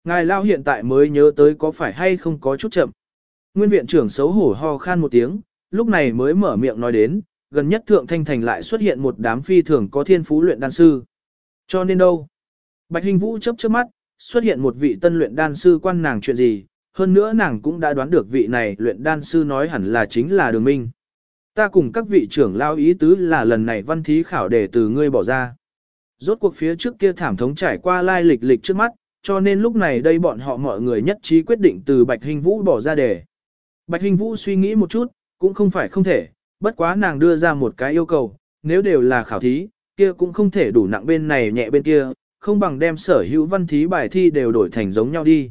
Ngài Lao hiện tại mới nhớ tới có phải hay không có chút chậm. Nguyên viện trưởng xấu hổ ho khan một tiếng, lúc này mới mở miệng nói đến, gần nhất Thượng Thanh Thành lại xuất hiện một đám phi thường có thiên phú luyện đan sư. Cho nên đâu? Bạch Hình Vũ chớp chớp mắt, xuất hiện một vị tân luyện đan sư quan nàng chuyện gì, hơn nữa nàng cũng đã đoán được vị này luyện đan sư nói hẳn là chính là đường minh. Ta cùng các vị trưởng lao ý tứ là lần này văn thí khảo đề từ ngươi bỏ ra. Rốt cuộc phía trước kia thảm thống trải qua lai lịch lịch trước mắt, cho nên lúc này đây bọn họ mọi người nhất trí quyết định từ Bạch Hình Vũ bỏ ra đề. Bạch Hình Vũ suy nghĩ một chút, cũng không phải không thể, bất quá nàng đưa ra một cái yêu cầu, nếu đều là khảo thí, kia cũng không thể đủ nặng bên này nhẹ bên kia, không bằng đem sở hữu văn thí bài thi đều đổi thành giống nhau đi.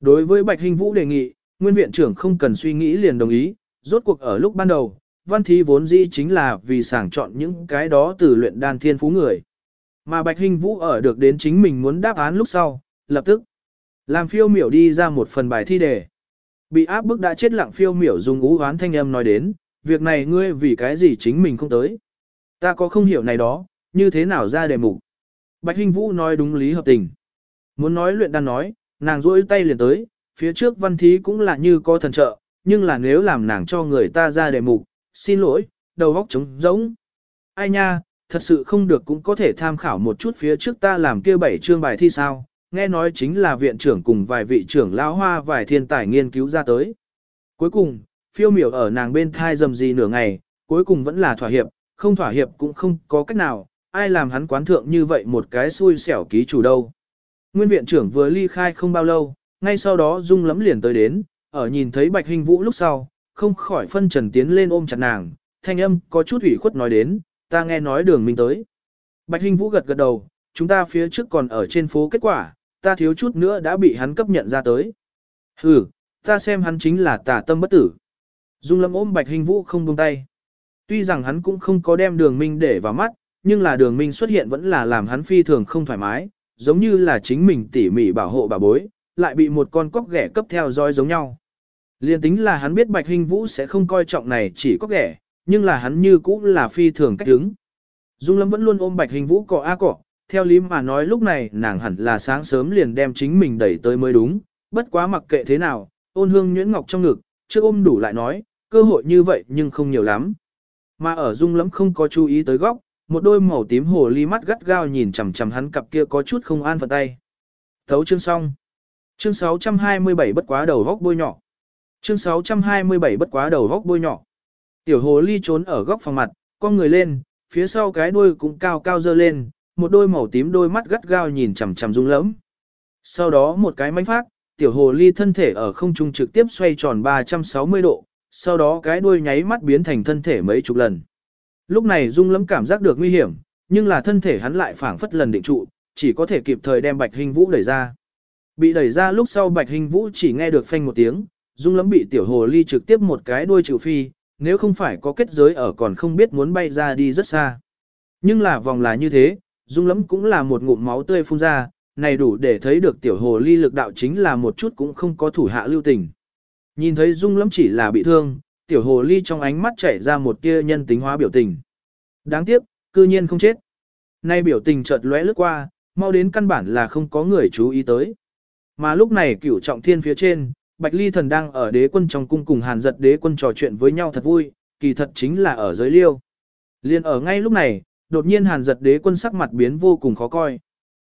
Đối với Bạch Hình Vũ đề nghị, nguyên viện trưởng không cần suy nghĩ liền đồng ý, rốt cuộc ở lúc ban đầu, văn thí vốn dĩ chính là vì sàng chọn những cái đó từ luyện đan thiên phú người. Mà Bạch Hình Vũ ở được đến chính mình muốn đáp án lúc sau, lập tức làm phiêu miểu đi ra một phần bài thi đề. Bị áp bức đã chết lặng phiêu miểu dùng ú oán thanh âm nói đến, việc này ngươi vì cái gì chính mình không tới. Ta có không hiểu này đó, như thế nào ra đề mục. Bạch Hinh Vũ nói đúng lý hợp tình. Muốn nói luyện đan nói, nàng rỗi tay liền tới, phía trước văn thí cũng là như có thần trợ, nhưng là nếu làm nàng cho người ta ra đề mục, xin lỗi, đầu góc trống rỗng. Ai nha, thật sự không được cũng có thể tham khảo một chút phía trước ta làm kia bảy chương bài thi sao, nghe nói chính là viện trưởng cùng vài vị trưởng lão hoa vài thiên tài nghiên cứu ra tới. Cuối cùng, phiêu miểu ở nàng bên thai dầm gì nửa ngày, cuối cùng vẫn là thỏa hiệp, không thỏa hiệp cũng không có cách nào, ai làm hắn quán thượng như vậy một cái xui xẻo ký chủ đâu. Nguyên viện trưởng vừa ly khai không bao lâu, ngay sau đó Dung lắm liền tới đến, ở nhìn thấy Bạch Hình Vũ lúc sau, không khỏi phân trần tiến lên ôm chặt nàng, thanh âm có chút ủy khuất nói đến, ta nghe nói đường minh tới. Bạch Hình Vũ gật gật đầu, chúng ta phía trước còn ở trên phố kết quả, ta thiếu chút nữa đã bị hắn cấp nhận ra tới. Hừ, ta xem hắn chính là tà tâm bất tử. Dung lâm ôm Bạch Hình Vũ không buông tay. Tuy rằng hắn cũng không có đem đường minh để vào mắt, nhưng là đường minh xuất hiện vẫn là làm hắn phi thường không thoải mái, giống như là chính mình tỉ mỉ bảo hộ bà bối, lại bị một con cóc ghẻ cấp theo dõi giống nhau. Liên tính là hắn biết Bạch Hình Vũ sẽ không coi trọng này chỉ cóc ghẻ, nhưng là hắn như cũng là phi thường cách đứng. Dung Lâm vẫn luôn ôm Bạch Hình Vũ cọ a cọ, theo lý mà nói lúc này nàng hẳn là sáng sớm liền đem chính mình đẩy tới mới đúng, bất quá mặc kệ thế nào, ôn hương nhuyễn ngọc trong ngực, chưa ôm đủ lại nói, cơ hội như vậy nhưng không nhiều lắm. Mà ở Dung Lâm không có chú ý tới góc, một đôi màu tím hồ ly mắt gắt gao nhìn chằm chằm hắn cặp kia có chút không an phận tay. Thấu chương xong. Chương 627 bất quá đầu góc bôi nhỏ. Chương 627 bất quá đầu góc bôi nhỏ. Tiểu hồ ly trốn ở góc phòng mặt, con người lên, phía sau cái đuôi cũng cao cao dơ lên, một đôi màu tím đôi mắt gắt gao nhìn chằm chằm rung lẫm. Sau đó một cái mánh phát, tiểu hồ ly thân thể ở không trung trực tiếp xoay tròn 360 độ, sau đó cái đuôi nháy mắt biến thành thân thể mấy chục lần. Lúc này Dung Lâm cảm giác được nguy hiểm, nhưng là thân thể hắn lại phảng phất lần định trụ, chỉ có thể kịp thời đem Bạch Hình Vũ đẩy ra. Bị đẩy ra lúc sau Bạch Hình Vũ chỉ nghe được phanh một tiếng, Dung Lâm bị tiểu hồ ly trực tiếp một cái đuôi trừ phi, nếu không phải có kết giới ở còn không biết muốn bay ra đi rất xa. Nhưng là vòng là như thế, Dung Lâm cũng là một ngụm máu tươi phun ra, này đủ để thấy được tiểu hồ ly lực đạo chính là một chút cũng không có thủ hạ lưu tình. Nhìn thấy Dung Lâm chỉ là bị thương, tiểu hồ ly trong ánh mắt chảy ra một tia nhân tính hóa biểu tình. Đáng tiếc, cư nhiên không chết. Nay biểu tình chợt lóe lướt qua, mau đến căn bản là không có người chú ý tới. Mà lúc này cửu trọng thiên phía trên, Bạch Ly thần đang ở đế quân trong cung cùng hàn giật đế quân trò chuyện với nhau thật vui, kỳ thật chính là ở giới liêu. Liên ở ngay lúc này, đột nhiên hàn giật đế quân sắc mặt biến vô cùng khó coi.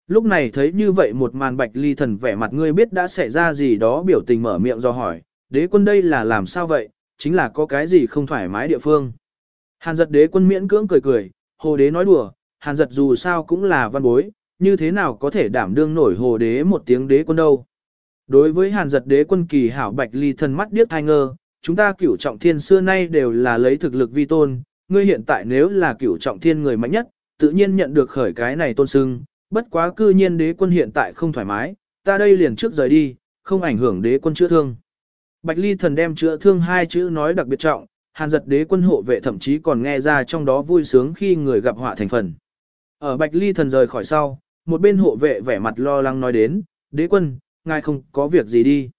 Lúc này thấy như vậy một màn Bạch Ly thần vẻ mặt ngươi biết đã xảy ra gì đó biểu tình mở miệng do hỏi, đế quân đây là làm sao vậy, chính là có cái gì không thoải mái địa phương. Hàn giật đế quân miễn cưỡng cười cười, hồ đế nói đùa, hàn giật dù sao cũng là văn bối, như thế nào có thể đảm đương nổi hồ đế một tiếng đế quân đâu. Đối với hàn giật đế quân kỳ hảo bạch ly thần mắt điếc thai ngơ, chúng ta cửu trọng thiên xưa nay đều là lấy thực lực vi tôn, ngươi hiện tại nếu là cửu trọng thiên người mạnh nhất, tự nhiên nhận được khởi cái này tôn sưng, bất quá cư nhiên đế quân hiện tại không thoải mái, ta đây liền trước rời đi, không ảnh hưởng đế quân chữa thương. Bạch Ly thần đem chữa thương hai chữ nói đặc biệt trọng, hàn giật đế quân hộ vệ thậm chí còn nghe ra trong đó vui sướng khi người gặp họa thành phần. Ở Bạch Ly thần rời khỏi sau, một bên hộ vệ vẻ mặt lo lắng nói đến, đế quân, ngài không có việc gì đi.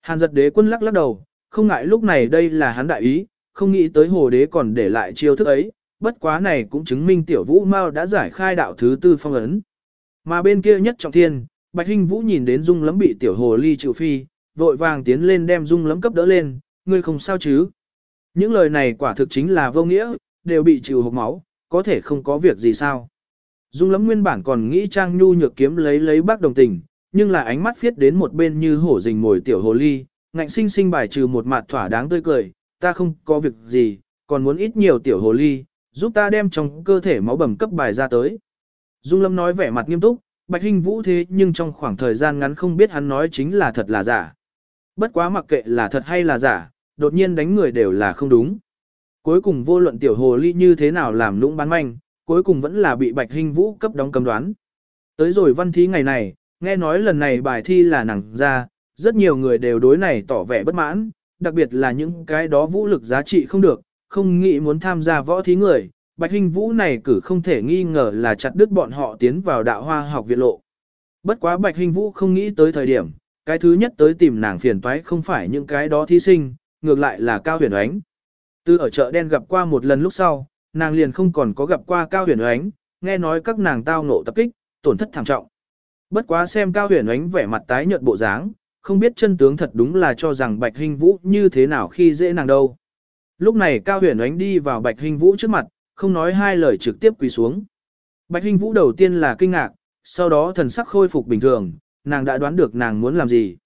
Hàn giật đế quân lắc lắc đầu, không ngại lúc này đây là hắn đại ý, không nghĩ tới hồ đế còn để lại chiêu thức ấy, bất quá này cũng chứng minh tiểu vũ mao đã giải khai đạo thứ tư phong ấn. Mà bên kia nhất trọng thiên, Bạch Hinh Vũ nhìn đến Dung lắm bị tiểu hồ ly trừ phi, vội vàng tiến lên đem Dung lấm cấp đỡ lên, ngươi không sao chứ. Những lời này quả thực chính là vô nghĩa, đều bị chịu hộp máu, có thể không có việc gì sao. Dung lấm nguyên bản còn nghĩ Trang Nhu nhược kiếm lấy lấy bác đồng tình, nhưng là ánh mắt phiết đến một bên như hổ rình mồi tiểu hồ ly, ngạnh sinh sinh bài trừ một mặt thỏa đáng tươi cười, ta không có việc gì, còn muốn ít nhiều tiểu hồ ly, giúp ta đem trong cơ thể máu bầm cấp bài ra tới. Dung Lâm nói vẻ mặt nghiêm túc, Bạch hình Vũ thế nhưng trong khoảng thời gian ngắn không biết hắn nói chính là thật là giả. Bất quá mặc kệ là thật hay là giả, đột nhiên đánh người đều là không đúng. Cuối cùng vô luận tiểu hồ ly như thế nào làm lũng bán manh, cuối cùng vẫn là bị Bạch Hinh Vũ cấp đóng cầm đoán. Tới rồi văn thí ngày này, nghe nói lần này bài thi là nặng ra, rất nhiều người đều đối này tỏ vẻ bất mãn, đặc biệt là những cái đó vũ lực giá trị không được, không nghĩ muốn tham gia võ thí người. Bạch Hinh Vũ này cử không thể nghi ngờ là chặt đứt bọn họ tiến vào đạo hoa học viện lộ. Bất quá Bạch Hinh Vũ không nghĩ tới thời điểm, cái thứ nhất tới tìm nàng phiền toái không phải những cái đó thí sinh, ngược lại là Cao Huyền Ánh. Từ ở chợ đen gặp qua một lần lúc sau, nàng liền không còn có gặp qua Cao Huyền Ánh, nghe nói các nàng tao ngộ tập kích, tổn thất thảm trọng. Bất quá xem Cao Huyền Ánh vẻ mặt tái nhợt bộ dáng, không biết chân tướng thật đúng là cho rằng Bạch Hinh Vũ như thế nào khi dễ nàng đâu. Lúc này Cao Huyền Ánh đi vào Bạch Hinh Vũ trước mặt, không nói hai lời trực tiếp quỳ xuống. Bạch Hinh Vũ đầu tiên là kinh ngạc, sau đó thần sắc khôi phục bình thường, nàng đã đoán được nàng muốn làm gì.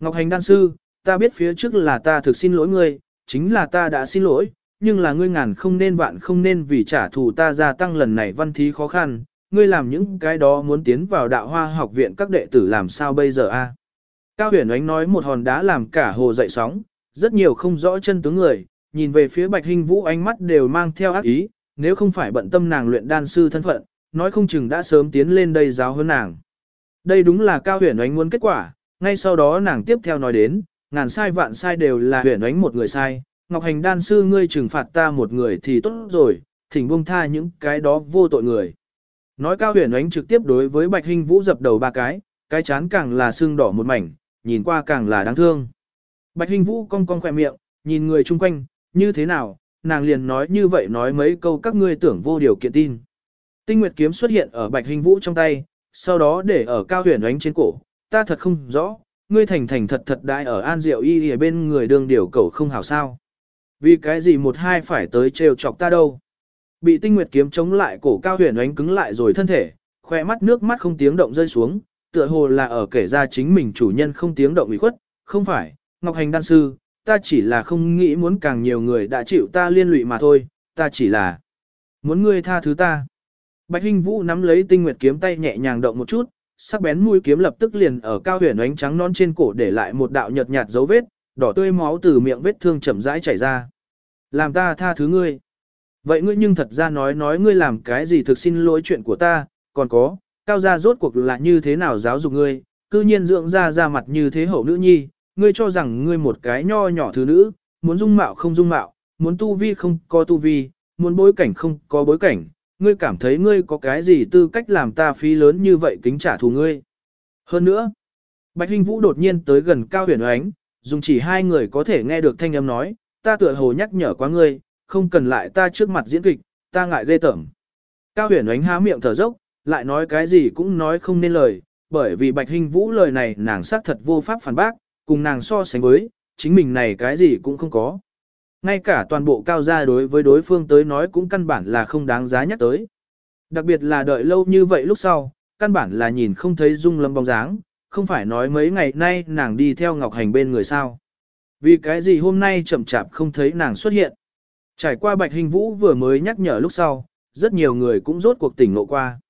Ngọc Hành đan sư, ta biết phía trước là ta thực xin lỗi ngươi, chính là ta đã xin lỗi, nhưng là ngươi ngàn không nên vạn không nên vì trả thù ta gia tăng lần này văn thí khó khăn, ngươi làm những cái đó muốn tiến vào đạo hoa học viện các đệ tử làm sao bây giờ a? Cao huyền ánh nói một hòn đá làm cả hồ dậy sóng, rất nhiều không rõ chân tướng người, nhìn về phía bạch hình vũ ánh mắt đều mang theo ác ý, nếu không phải bận tâm nàng luyện đan sư thân phận, nói không chừng đã sớm tiến lên đây giáo hơn nàng. Đây đúng là cao huyền ánh muốn kết quả, ngay sau đó nàng tiếp theo nói đến, ngàn sai vạn sai đều là huyền ánh một người sai, ngọc hành đan sư ngươi trừng phạt ta một người thì tốt rồi, thỉnh buông tha những cái đó vô tội người. Nói cao huyền ánh trực tiếp đối với bạch hình vũ dập đầu ba cái, cái chán càng là sưng đỏ một mảnh, nhìn qua càng là đáng thương. Bạch Hình Vũ cong cong khỏe miệng, nhìn người chung quanh, như thế nào, nàng liền nói như vậy nói mấy câu các ngươi tưởng vô điều kiện tin. Tinh Nguyệt kiếm xuất hiện ở Bạch Hình Vũ trong tay, sau đó để ở cao huyền ánh trên cổ, ta thật không rõ, ngươi thành thành thật thật đại ở An Diệu Y ở bên người đường điều cầu không hảo sao. Vì cái gì một hai phải tới trêu chọc ta đâu. Bị Tinh Nguyệt kiếm chống lại cổ cao huyền ánh cứng lại rồi thân thể, khoe mắt nước mắt không tiếng động rơi xuống, tựa hồ là ở kể ra chính mình chủ nhân không tiếng động ủy khuất, không phải, Ngọc Hành đan sư, ta chỉ là không nghĩ muốn càng nhiều người đã chịu ta liên lụy mà thôi, ta chỉ là muốn ngươi tha thứ ta. Bạch Hinh Vũ nắm lấy tinh nguyệt kiếm tay nhẹ nhàng động một chút, sắc bén mũi kiếm lập tức liền ở cao huyền ánh trắng non trên cổ để lại một đạo nhợt nhạt dấu vết, đỏ tươi máu từ miệng vết thương chậm rãi chảy ra. Làm ta tha thứ ngươi. Vậy ngươi nhưng thật ra nói nói ngươi làm cái gì thực xin lỗi chuyện của ta, còn có, cao gia rốt cuộc là như thế nào giáo dục ngươi, cư nhiên dưỡng ra ra mặt như thế hậu nữ nhi, ngươi cho rằng ngươi một cái nho nhỏ thứ nữ, muốn dung mạo không dung mạo, muốn tu vi không có tu vi, muốn bối cảnh không có bối cảnh, ngươi cảm thấy ngươi có cái gì tư cách làm ta phí lớn như vậy kính trả thù ngươi. Hơn nữa, Bạch Hinh Vũ đột nhiên tới gần Cao Huyền Oánh, dùng chỉ hai người có thể nghe được thanh âm nói, ta tựa hồ nhắc nhở quá ngươi, không cần lại ta trước mặt diễn kịch, ta ngại ghê tởm. Cao Huyền Oánh há miệng thở dốc, lại nói cái gì cũng nói không nên lời, bởi vì Bạch Hinh Vũ lời này nàng xác thật vô pháp phản bác, cùng nàng so sánh với, chính mình này cái gì cũng không có. Ngay cả toàn bộ cao gia đối với đối phương tới nói cũng căn bản là không đáng giá nhắc tới. Đặc biệt là đợi lâu như vậy lúc sau, căn bản là nhìn không thấy dung lâm bóng dáng, không phải nói mấy ngày nay nàng đi theo Ngọc Hành bên người sao. Vì cái gì hôm nay chậm chạp không thấy nàng xuất hiện. Trải qua Bạch Hình Vũ vừa mới nhắc nhở lúc sau, rất nhiều người cũng rốt cuộc tỉnh ngộ qua.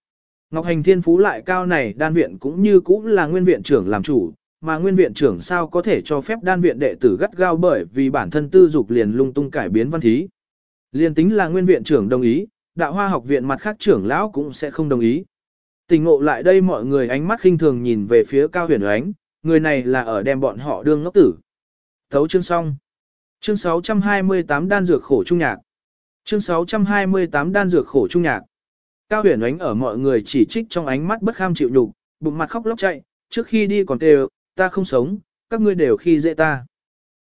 Ngọc Hành Thiên Phú lại cao này đan viện cũng như cũng là nguyên viện trưởng làm chủ, mà nguyên viện trưởng sao có thể cho phép đan viện đệ tử gắt gao bởi vì bản thân tư dục liền lung tung cải biến văn thí. Liên tính là nguyên viện trưởng đồng ý, đạo hoa học viện mặt khác trưởng lão cũng sẽ không đồng ý. Tình ngộ lại đây mọi người ánh mắt khinh thường nhìn về phía cao huyền ánh, người này là ở đem bọn họ đương ngốc tử. Thấu chương xong. Chương 628 đan dược khổ trung nhạc. Chương 628 đan dược khổ trung nhạc. Cao huyền ánh ở mọi người chỉ trích trong ánh mắt bất kham chịu nhục, bụng mặt khóc lóc chạy, trước khi đi còn kêu, ta không sống, các ngươi đều khi dễ ta.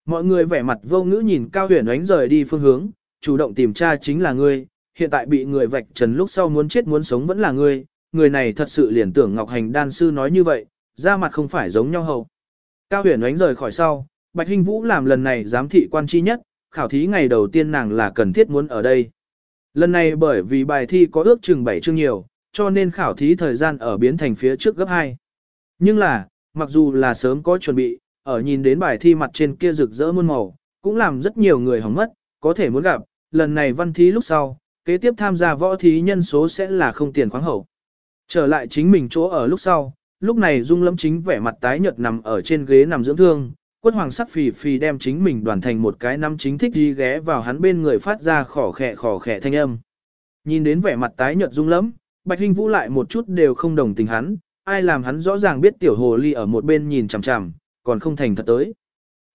Mọi người vẻ mặt vô ngữ nhìn Cao huyền ánh rời đi phương hướng, chủ động tìm tra chính là ngươi, hiện tại bị người vạch trần lúc sau muốn chết muốn sống vẫn là ngươi, người này thật sự liền tưởng Ngọc Hành đan sư nói như vậy, ra mặt không phải giống nhau hầu. Cao huyền ánh rời khỏi sau, Bạch Hinh Vũ làm lần này giám thị quan chi nhất, khảo thí ngày đầu tiên nàng là cần thiết muốn ở đây. Lần này bởi vì bài thi có ước chừng 7 chương nhiều, cho nên khảo thí thời gian ở biến thành phía trước gấp 2. Nhưng là, mặc dù là sớm có chuẩn bị, ở nhìn đến bài thi mặt trên kia rực rỡ muôn màu, cũng làm rất nhiều người hỏng mất, có thể muốn gặp, lần này văn thí lúc sau, kế tiếp tham gia võ thí nhân số sẽ là không tiền khoáng hậu. Trở lại chính mình chỗ ở lúc sau, lúc này Dung Lâm chính vẻ mặt tái nhợt nằm ở trên ghế nằm dưỡng thương, Quất hoàng sắc phì phì đem chính mình đoàn thành một cái năm chính thích đi ghé vào hắn bên người phát ra khỏ khẽ khỏ khẽ thanh âm. Nhìn đến vẻ mặt tái nhợt dung Lâm, Bạch Hinh Vũ lại một chút đều không đồng tình hắn, ai làm hắn rõ ràng biết tiểu hồ ly ở một bên nhìn chằm chằm, còn không thành thật tới.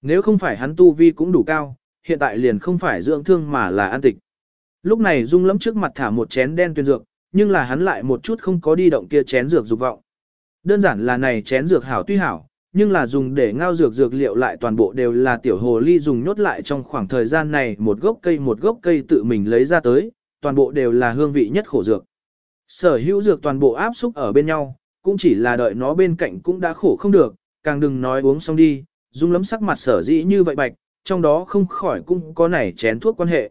Nếu không phải hắn tu vi cũng đủ cao, hiện tại liền không phải dưỡng thương mà là an tịch. Lúc này dung lẫm trước mặt thả một chén đen tuyên dược, nhưng là hắn lại một chút không có đi động kia chén dược dục vọng. Đơn giản là này chén dược hảo tuy hảo, nhưng là dùng để ngao dược dược liệu lại toàn bộ đều là tiểu hồ ly dùng nhốt lại trong khoảng thời gian này một gốc cây một gốc cây tự mình lấy ra tới, toàn bộ đều là hương vị nhất khổ dược. Sở hữu dược toàn bộ áp xúc ở bên nhau, cũng chỉ là đợi nó bên cạnh cũng đã khổ không được, càng đừng nói uống xong đi, dung lắm sắc mặt sở dĩ như vậy bạch, trong đó không khỏi cũng có nảy chén thuốc quan hệ.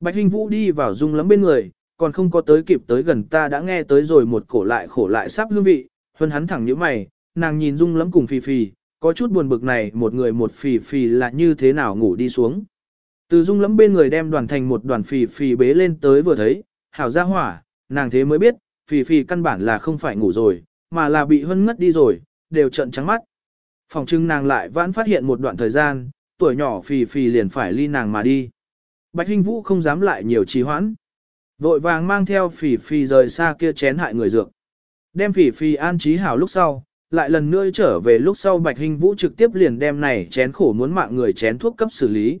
Bạch Hinh Vũ đi vào dung lắm bên người, còn không có tới kịp tới gần ta đã nghe tới rồi một cổ lại khổ lại sắp hương vị, hơn hắn thẳng như mày, nàng nhìn dung lắm cùng phì phì, có chút buồn bực này một người một phì phì là như thế nào ngủ đi xuống. Từ dung lắm bên người đem đoàn thành một đoàn phì phì bế lên tới vừa thấy, hảo ra hỏa, nàng thế mới biết, phì phì căn bản là không phải ngủ rồi, mà là bị hân ngất đi rồi, đều trận trắng mắt. Phòng trưng nàng lại vãn phát hiện một đoạn thời gian, tuổi nhỏ phì phì liền phải ly nàng mà đi. Bạch Hinh Vũ không dám lại nhiều trì hoãn. Vội vàng mang theo phì phì rời xa kia chén hại người dược. Đem phì phì an trí hảo lúc sau, lại lần nữa trở về lúc sau Bạch Hinh Vũ trực tiếp liền đem này chén khổ muốn mạng người chén thuốc cấp xử lý.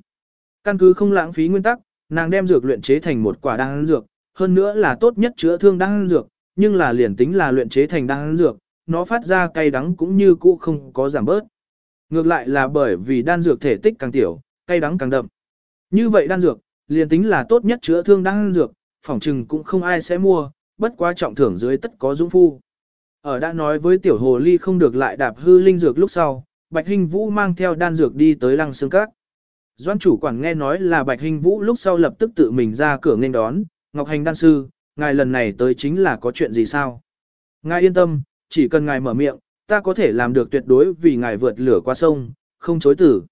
Căn cứ không lãng phí nguyên tắc, nàng đem dược luyện chế thành một quả đan dược, hơn nữa là tốt nhất chữa thương đan dược, nhưng là liền tính là luyện chế thành đan dược, nó phát ra cay đắng cũng như cũ không có giảm bớt. Ngược lại là bởi vì đan dược thể tích càng tiểu, cay đắng càng đậm. Như vậy đan dược, liền tính là tốt nhất chữa thương đan dược, phỏng chừng cũng không ai sẽ mua, bất quá trọng thưởng dưới tất có dũng phu. Ở đã nói với tiểu hồ ly không được lại đạp hư linh dược lúc sau, Bạch hình Vũ mang theo đan dược đi tới lăng xương các. Doan chủ quản nghe nói là Bạch hình Vũ lúc sau lập tức tự mình ra cửa nghênh đón, Ngọc Hành đan sư, ngài lần này tới chính là có chuyện gì sao? Ngài yên tâm, chỉ cần ngài mở miệng, ta có thể làm được tuyệt đối vì ngài vượt lửa qua sông, không chối tử.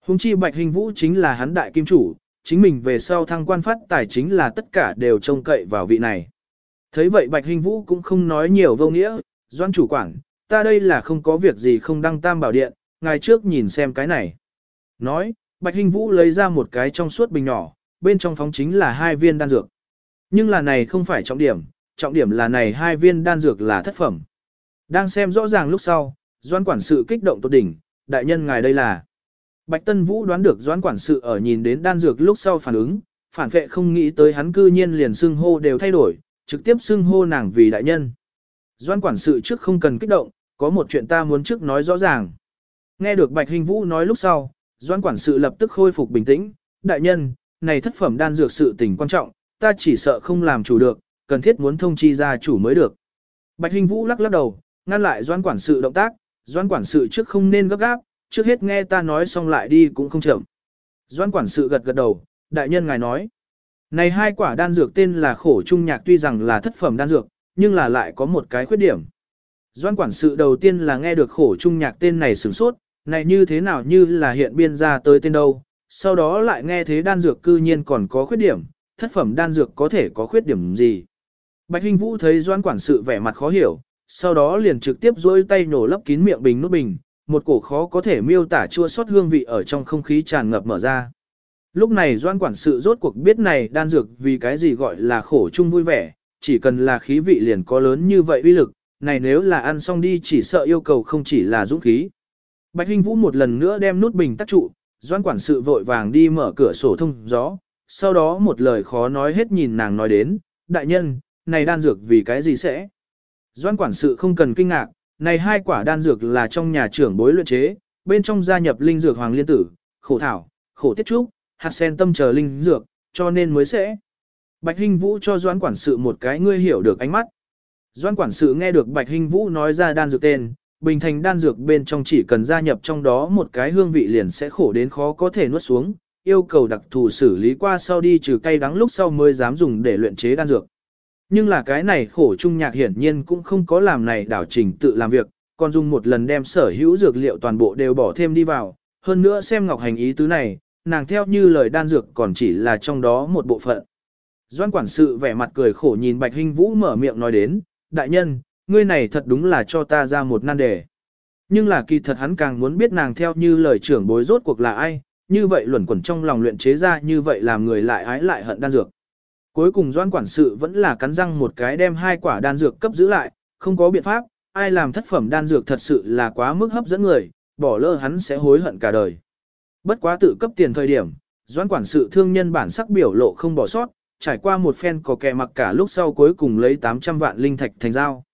Hùng chi Bạch Hinh Vũ chính là hắn đại kim chủ, chính mình về sau thăng quan phát tài chính là tất cả đều trông cậy vào vị này. Thấy vậy Bạch Hinh Vũ cũng không nói nhiều vô nghĩa, doan chủ quản, ta đây là không có việc gì không đăng tam bảo điện, ngài trước nhìn xem cái này. Nói, Bạch Hinh Vũ lấy ra một cái trong suốt bình nhỏ, bên trong phóng chính là hai viên đan dược. Nhưng là này không phải trọng điểm, trọng điểm là này hai viên đan dược là thất phẩm. Đang xem rõ ràng lúc sau, doan quản sự kích động tột đỉnh, đại nhân ngài đây là. Bạch Tân Vũ đoán được doan quản sự ở nhìn đến đan dược lúc sau phản ứng, phản vệ không nghĩ tới hắn cư nhiên liền xưng hô đều thay đổi, trực tiếp xưng hô nàng vì đại nhân. Doan quản sự trước không cần kích động, có một chuyện ta muốn trước nói rõ ràng. Nghe được Bạch Hình Vũ nói lúc sau, doan quản sự lập tức khôi phục bình tĩnh, đại nhân, này thất phẩm đan dược sự tình quan trọng, ta chỉ sợ không làm chủ được, cần thiết muốn thông chi gia chủ mới được. Bạch Hình Vũ lắc lắc đầu, ngăn lại doan quản sự động tác, doan quản sự trước không nên gấp gáp, trước hết nghe ta nói xong lại đi cũng không chậm. Doan quản sự gật gật đầu, đại nhân ngài nói. Này hai quả đan dược tên là khổ trung nhạc tuy rằng là thất phẩm đan dược, nhưng là lại có một cái khuyết điểm. Doan quản sự đầu tiên là nghe được khổ trung nhạc tên này sửng sốt, này như thế nào như là hiện biên ra tới tên đâu, sau đó lại nghe thế đan dược cư nhiên còn có khuyết điểm, thất phẩm đan dược có thể có khuyết điểm gì. Bạch Hinh Vũ thấy doan quản sự vẻ mặt khó hiểu, sau đó liền trực tiếp dôi tay nổ lấp kín miệng bình nút bình, một cổ khó có thể miêu tả chua xót hương vị ở trong không khí tràn ngập mở ra. Lúc này doan quản sự rốt cuộc biết này đan dược vì cái gì gọi là khổ chung vui vẻ, chỉ cần là khí vị liền có lớn như vậy uy lực, này nếu là ăn xong đi chỉ sợ yêu cầu không chỉ là dũng khí. Bạch Hinh Vũ một lần nữa đem nút bình tắt trụ, doan quản sự vội vàng đi mở cửa sổ thông gió, sau đó một lời khó nói hết nhìn nàng nói đến, đại nhân, này đan dược vì cái gì sẽ? Doan quản sự không cần kinh ngạc, này hai quả đan dược là trong nhà trưởng bối luyện chế, bên trong gia nhập linh dược hoàng liên tử, khổ thảo, khổ tiết trúc, hạt sen tâm chờ linh dược, cho nên mới sẽ. Bạch Hinh Vũ cho Doan quản sự một cái ngươi hiểu được ánh mắt. Doan quản sự nghe được Bạch Hinh Vũ nói ra đan dược tên, bình thành đan dược bên trong chỉ cần gia nhập trong đó một cái hương vị liền sẽ khổ đến khó có thể nuốt xuống, yêu cầu đặc thù xử lý qua sau đi trừ cay đắng lúc sau mới dám dùng để luyện chế đan dược. Nhưng là cái này khổ trung nhạc hiển nhiên cũng không có làm này đảo trình tự làm việc, còn dùng một lần đem sở hữu dược liệu toàn bộ đều bỏ thêm đi vào, hơn nữa xem ngọc hành ý tứ này, nàng theo như lời đan dược còn chỉ là trong đó một bộ phận. Doan quản sự vẻ mặt cười khổ nhìn Bạch Hinh Vũ mở miệng nói đến, đại nhân, ngươi này thật đúng là cho ta ra một nan đề. Nhưng là kỳ thật hắn càng muốn biết nàng theo như lời trưởng bối rốt cuộc là ai, như vậy luẩn quẩn trong lòng luyện chế ra như vậy làm người lại ái lại hận đan dược. Cuối cùng doan quản sự vẫn là cắn răng một cái đem hai quả đan dược cấp giữ lại, không có biện pháp, ai làm thất phẩm đan dược thật sự là quá mức hấp dẫn người, bỏ lỡ hắn sẽ hối hận cả đời. Bất quá tự cấp tiền thời điểm, doan quản sự thương nhân bản sắc biểu lộ không bỏ sót, trải qua một phen có kẻ mặc cả lúc sau cuối cùng lấy 800 vạn linh thạch thành giao.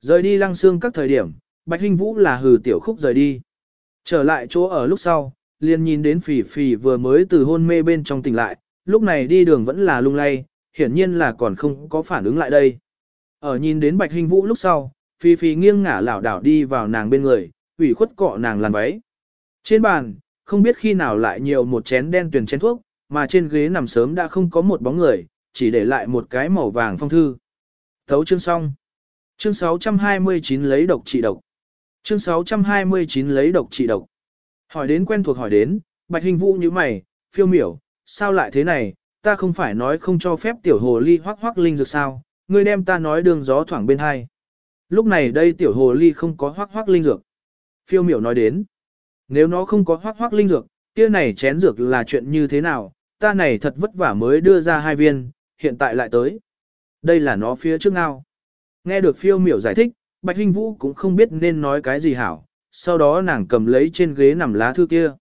Rời đi lăng xương các thời điểm, Bạch Hinh Vũ là hừ tiểu khúc rời đi. Trở lại chỗ ở lúc sau, liền nhìn đến phỉ phỉ vừa mới từ hôn mê bên trong tỉnh lại, lúc này đi đường vẫn là lung lay, hiển nhiên là còn không có phản ứng lại đây. Ở nhìn đến Bạch hình Vũ lúc sau, phỉ phỉ nghiêng ngả lảo đảo đi vào nàng bên người, ủy khuất cọ nàng làn váy. Trên bàn, không biết khi nào lại nhiều một chén đen tuyển chén thuốc, mà trên ghế nằm sớm đã không có một bóng người, chỉ để lại một cái màu vàng phong thư. Thấu chương xong. Chương 629 lấy độc trị độc. Chương 629 lấy độc trị độc. Hỏi đến quen thuộc hỏi đến, Bạch Hình Vũ như mày, phiêu miểu, sao lại thế này, ta không phải nói không cho phép tiểu hồ ly hoắc hoắc linh dược sao, ngươi đem ta nói đường gió thoảng bên hai. Lúc này đây tiểu hồ ly không có hoắc hoắc linh dược. Phiêu miểu nói đến, nếu nó không có hoắc hoắc linh dược, kia này chén dược là chuyện như thế nào, ta này thật vất vả mới đưa ra hai viên, hiện tại lại tới. Đây là nó phía trước ngao. Nghe được phiêu miểu giải thích, Bạch Hinh Vũ cũng không biết nên nói cái gì hảo, sau đó nàng cầm lấy trên ghế nằm lá thư kia.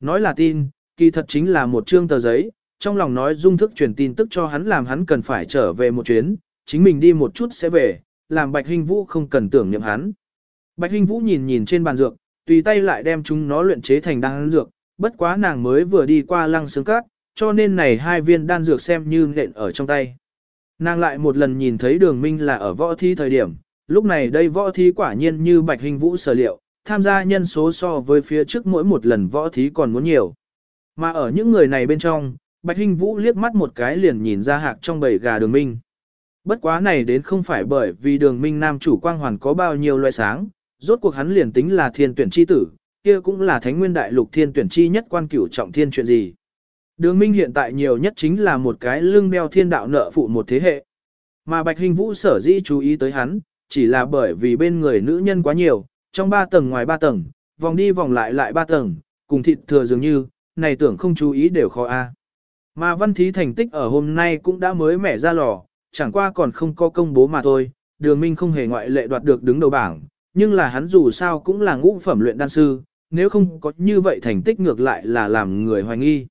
Nói là tin, kỳ thật chính là một chương tờ giấy, trong lòng nói dung thức truyền tin tức cho hắn làm hắn cần phải trở về một chuyến, chính mình đi một chút sẽ về, làm Bạch Hinh Vũ không cần tưởng niệm hắn. Bạch Hinh Vũ nhìn nhìn trên bàn dược, tùy tay lại đem chúng nó luyện chế thành đan dược, bất quá nàng mới vừa đi qua lăng xương cát, cho nên này hai viên đan dược xem như nện ở trong tay. Nàng lại một lần nhìn thấy đường minh là ở võ thi thời điểm, lúc này đây võ thi quả nhiên như bạch hinh vũ sở liệu, tham gia nhân số so với phía trước mỗi một lần võ thí còn muốn nhiều. Mà ở những người này bên trong, Bạch Hinh Vũ liếc mắt một cái liền nhìn ra hạc trong bầy gà đường minh. Bất quá này đến không phải bởi vì đường minh nam chủ quang hoàn có bao nhiêu loại sáng, rốt cuộc hắn liền tính là thiên tuyển chi tử, kia cũng là thánh nguyên đại lục thiên tuyển chi nhất quan cửu trọng thiên chuyện gì. Đường Minh hiện tại nhiều nhất chính là một cái lưng đeo thiên đạo nợ phụ một thế hệ. Mà Bạch Hình Vũ sở dĩ chú ý tới hắn, chỉ là bởi vì bên người nữ nhân quá nhiều, trong ba tầng ngoài ba tầng, vòng đi vòng lại lại ba tầng, cùng thịt thừa dường như, này tưởng không chú ý đều khó a. Mà văn thí thành tích ở hôm nay cũng đã mới mẻ ra lò, chẳng qua còn không có công bố mà thôi, đường minh không hề ngoại lệ đoạt được đứng đầu bảng, nhưng là hắn dù sao cũng là ngũ phẩm luyện đan sư, nếu không có như vậy thành tích ngược lại là làm người hoài nghi.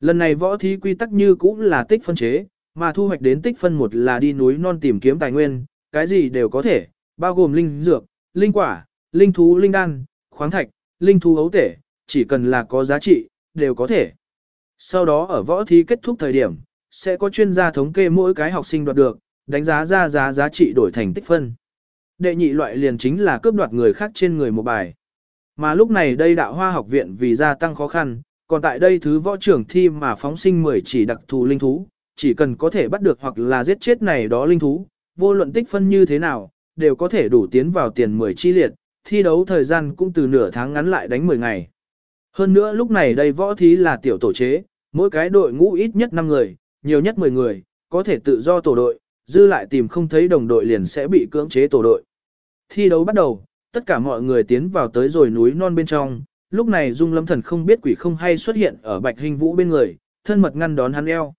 Lần này võ thí quy tắc như cũng là tích phân chế, mà thu hoạch đến tích phân một là đi núi non tìm kiếm tài nguyên, cái gì đều có thể, bao gồm linh dược, linh quả, linh thú linh đan, khoáng thạch, linh thú ấu tể, chỉ cần là có giá trị, đều có thể. Sau đó ở võ thí kết thúc thời điểm, sẽ có chuyên gia thống kê mỗi cái học sinh đoạt được, đánh giá ra giá giá trị đổi thành tích phân. Đệ nhị loại liền chính là cướp đoạt người khác trên người một bài. Mà lúc này đây đạo hoa học viện vì gia tăng khó khăn, còn tại đây thứ võ trưởng thi mà phóng sinh 10 chỉ đặc thù linh thú, chỉ cần có thể bắt được hoặc là giết chết này đó linh thú, vô luận tích phân như thế nào, đều có thể đủ tiến vào tiền 10 chi liệt, thi đấu thời gian cũng từ nửa tháng ngắn lại đánh 10 ngày. Hơn nữa lúc này đây võ thí là tiểu tổ chế, mỗi cái đội ngũ ít nhất 5 người, nhiều nhất 10 người, có thể tự do tổ đội, dư lại tìm không thấy đồng đội liền sẽ bị cưỡng chế tổ đội. Thi đấu bắt đầu, tất cả mọi người tiến vào tới rồi núi non bên trong, lúc này Dung Lâm Thần không biết quỷ không hay xuất hiện ở Bạch Hình Vũ bên người, thân mật ngăn đón hắn eo.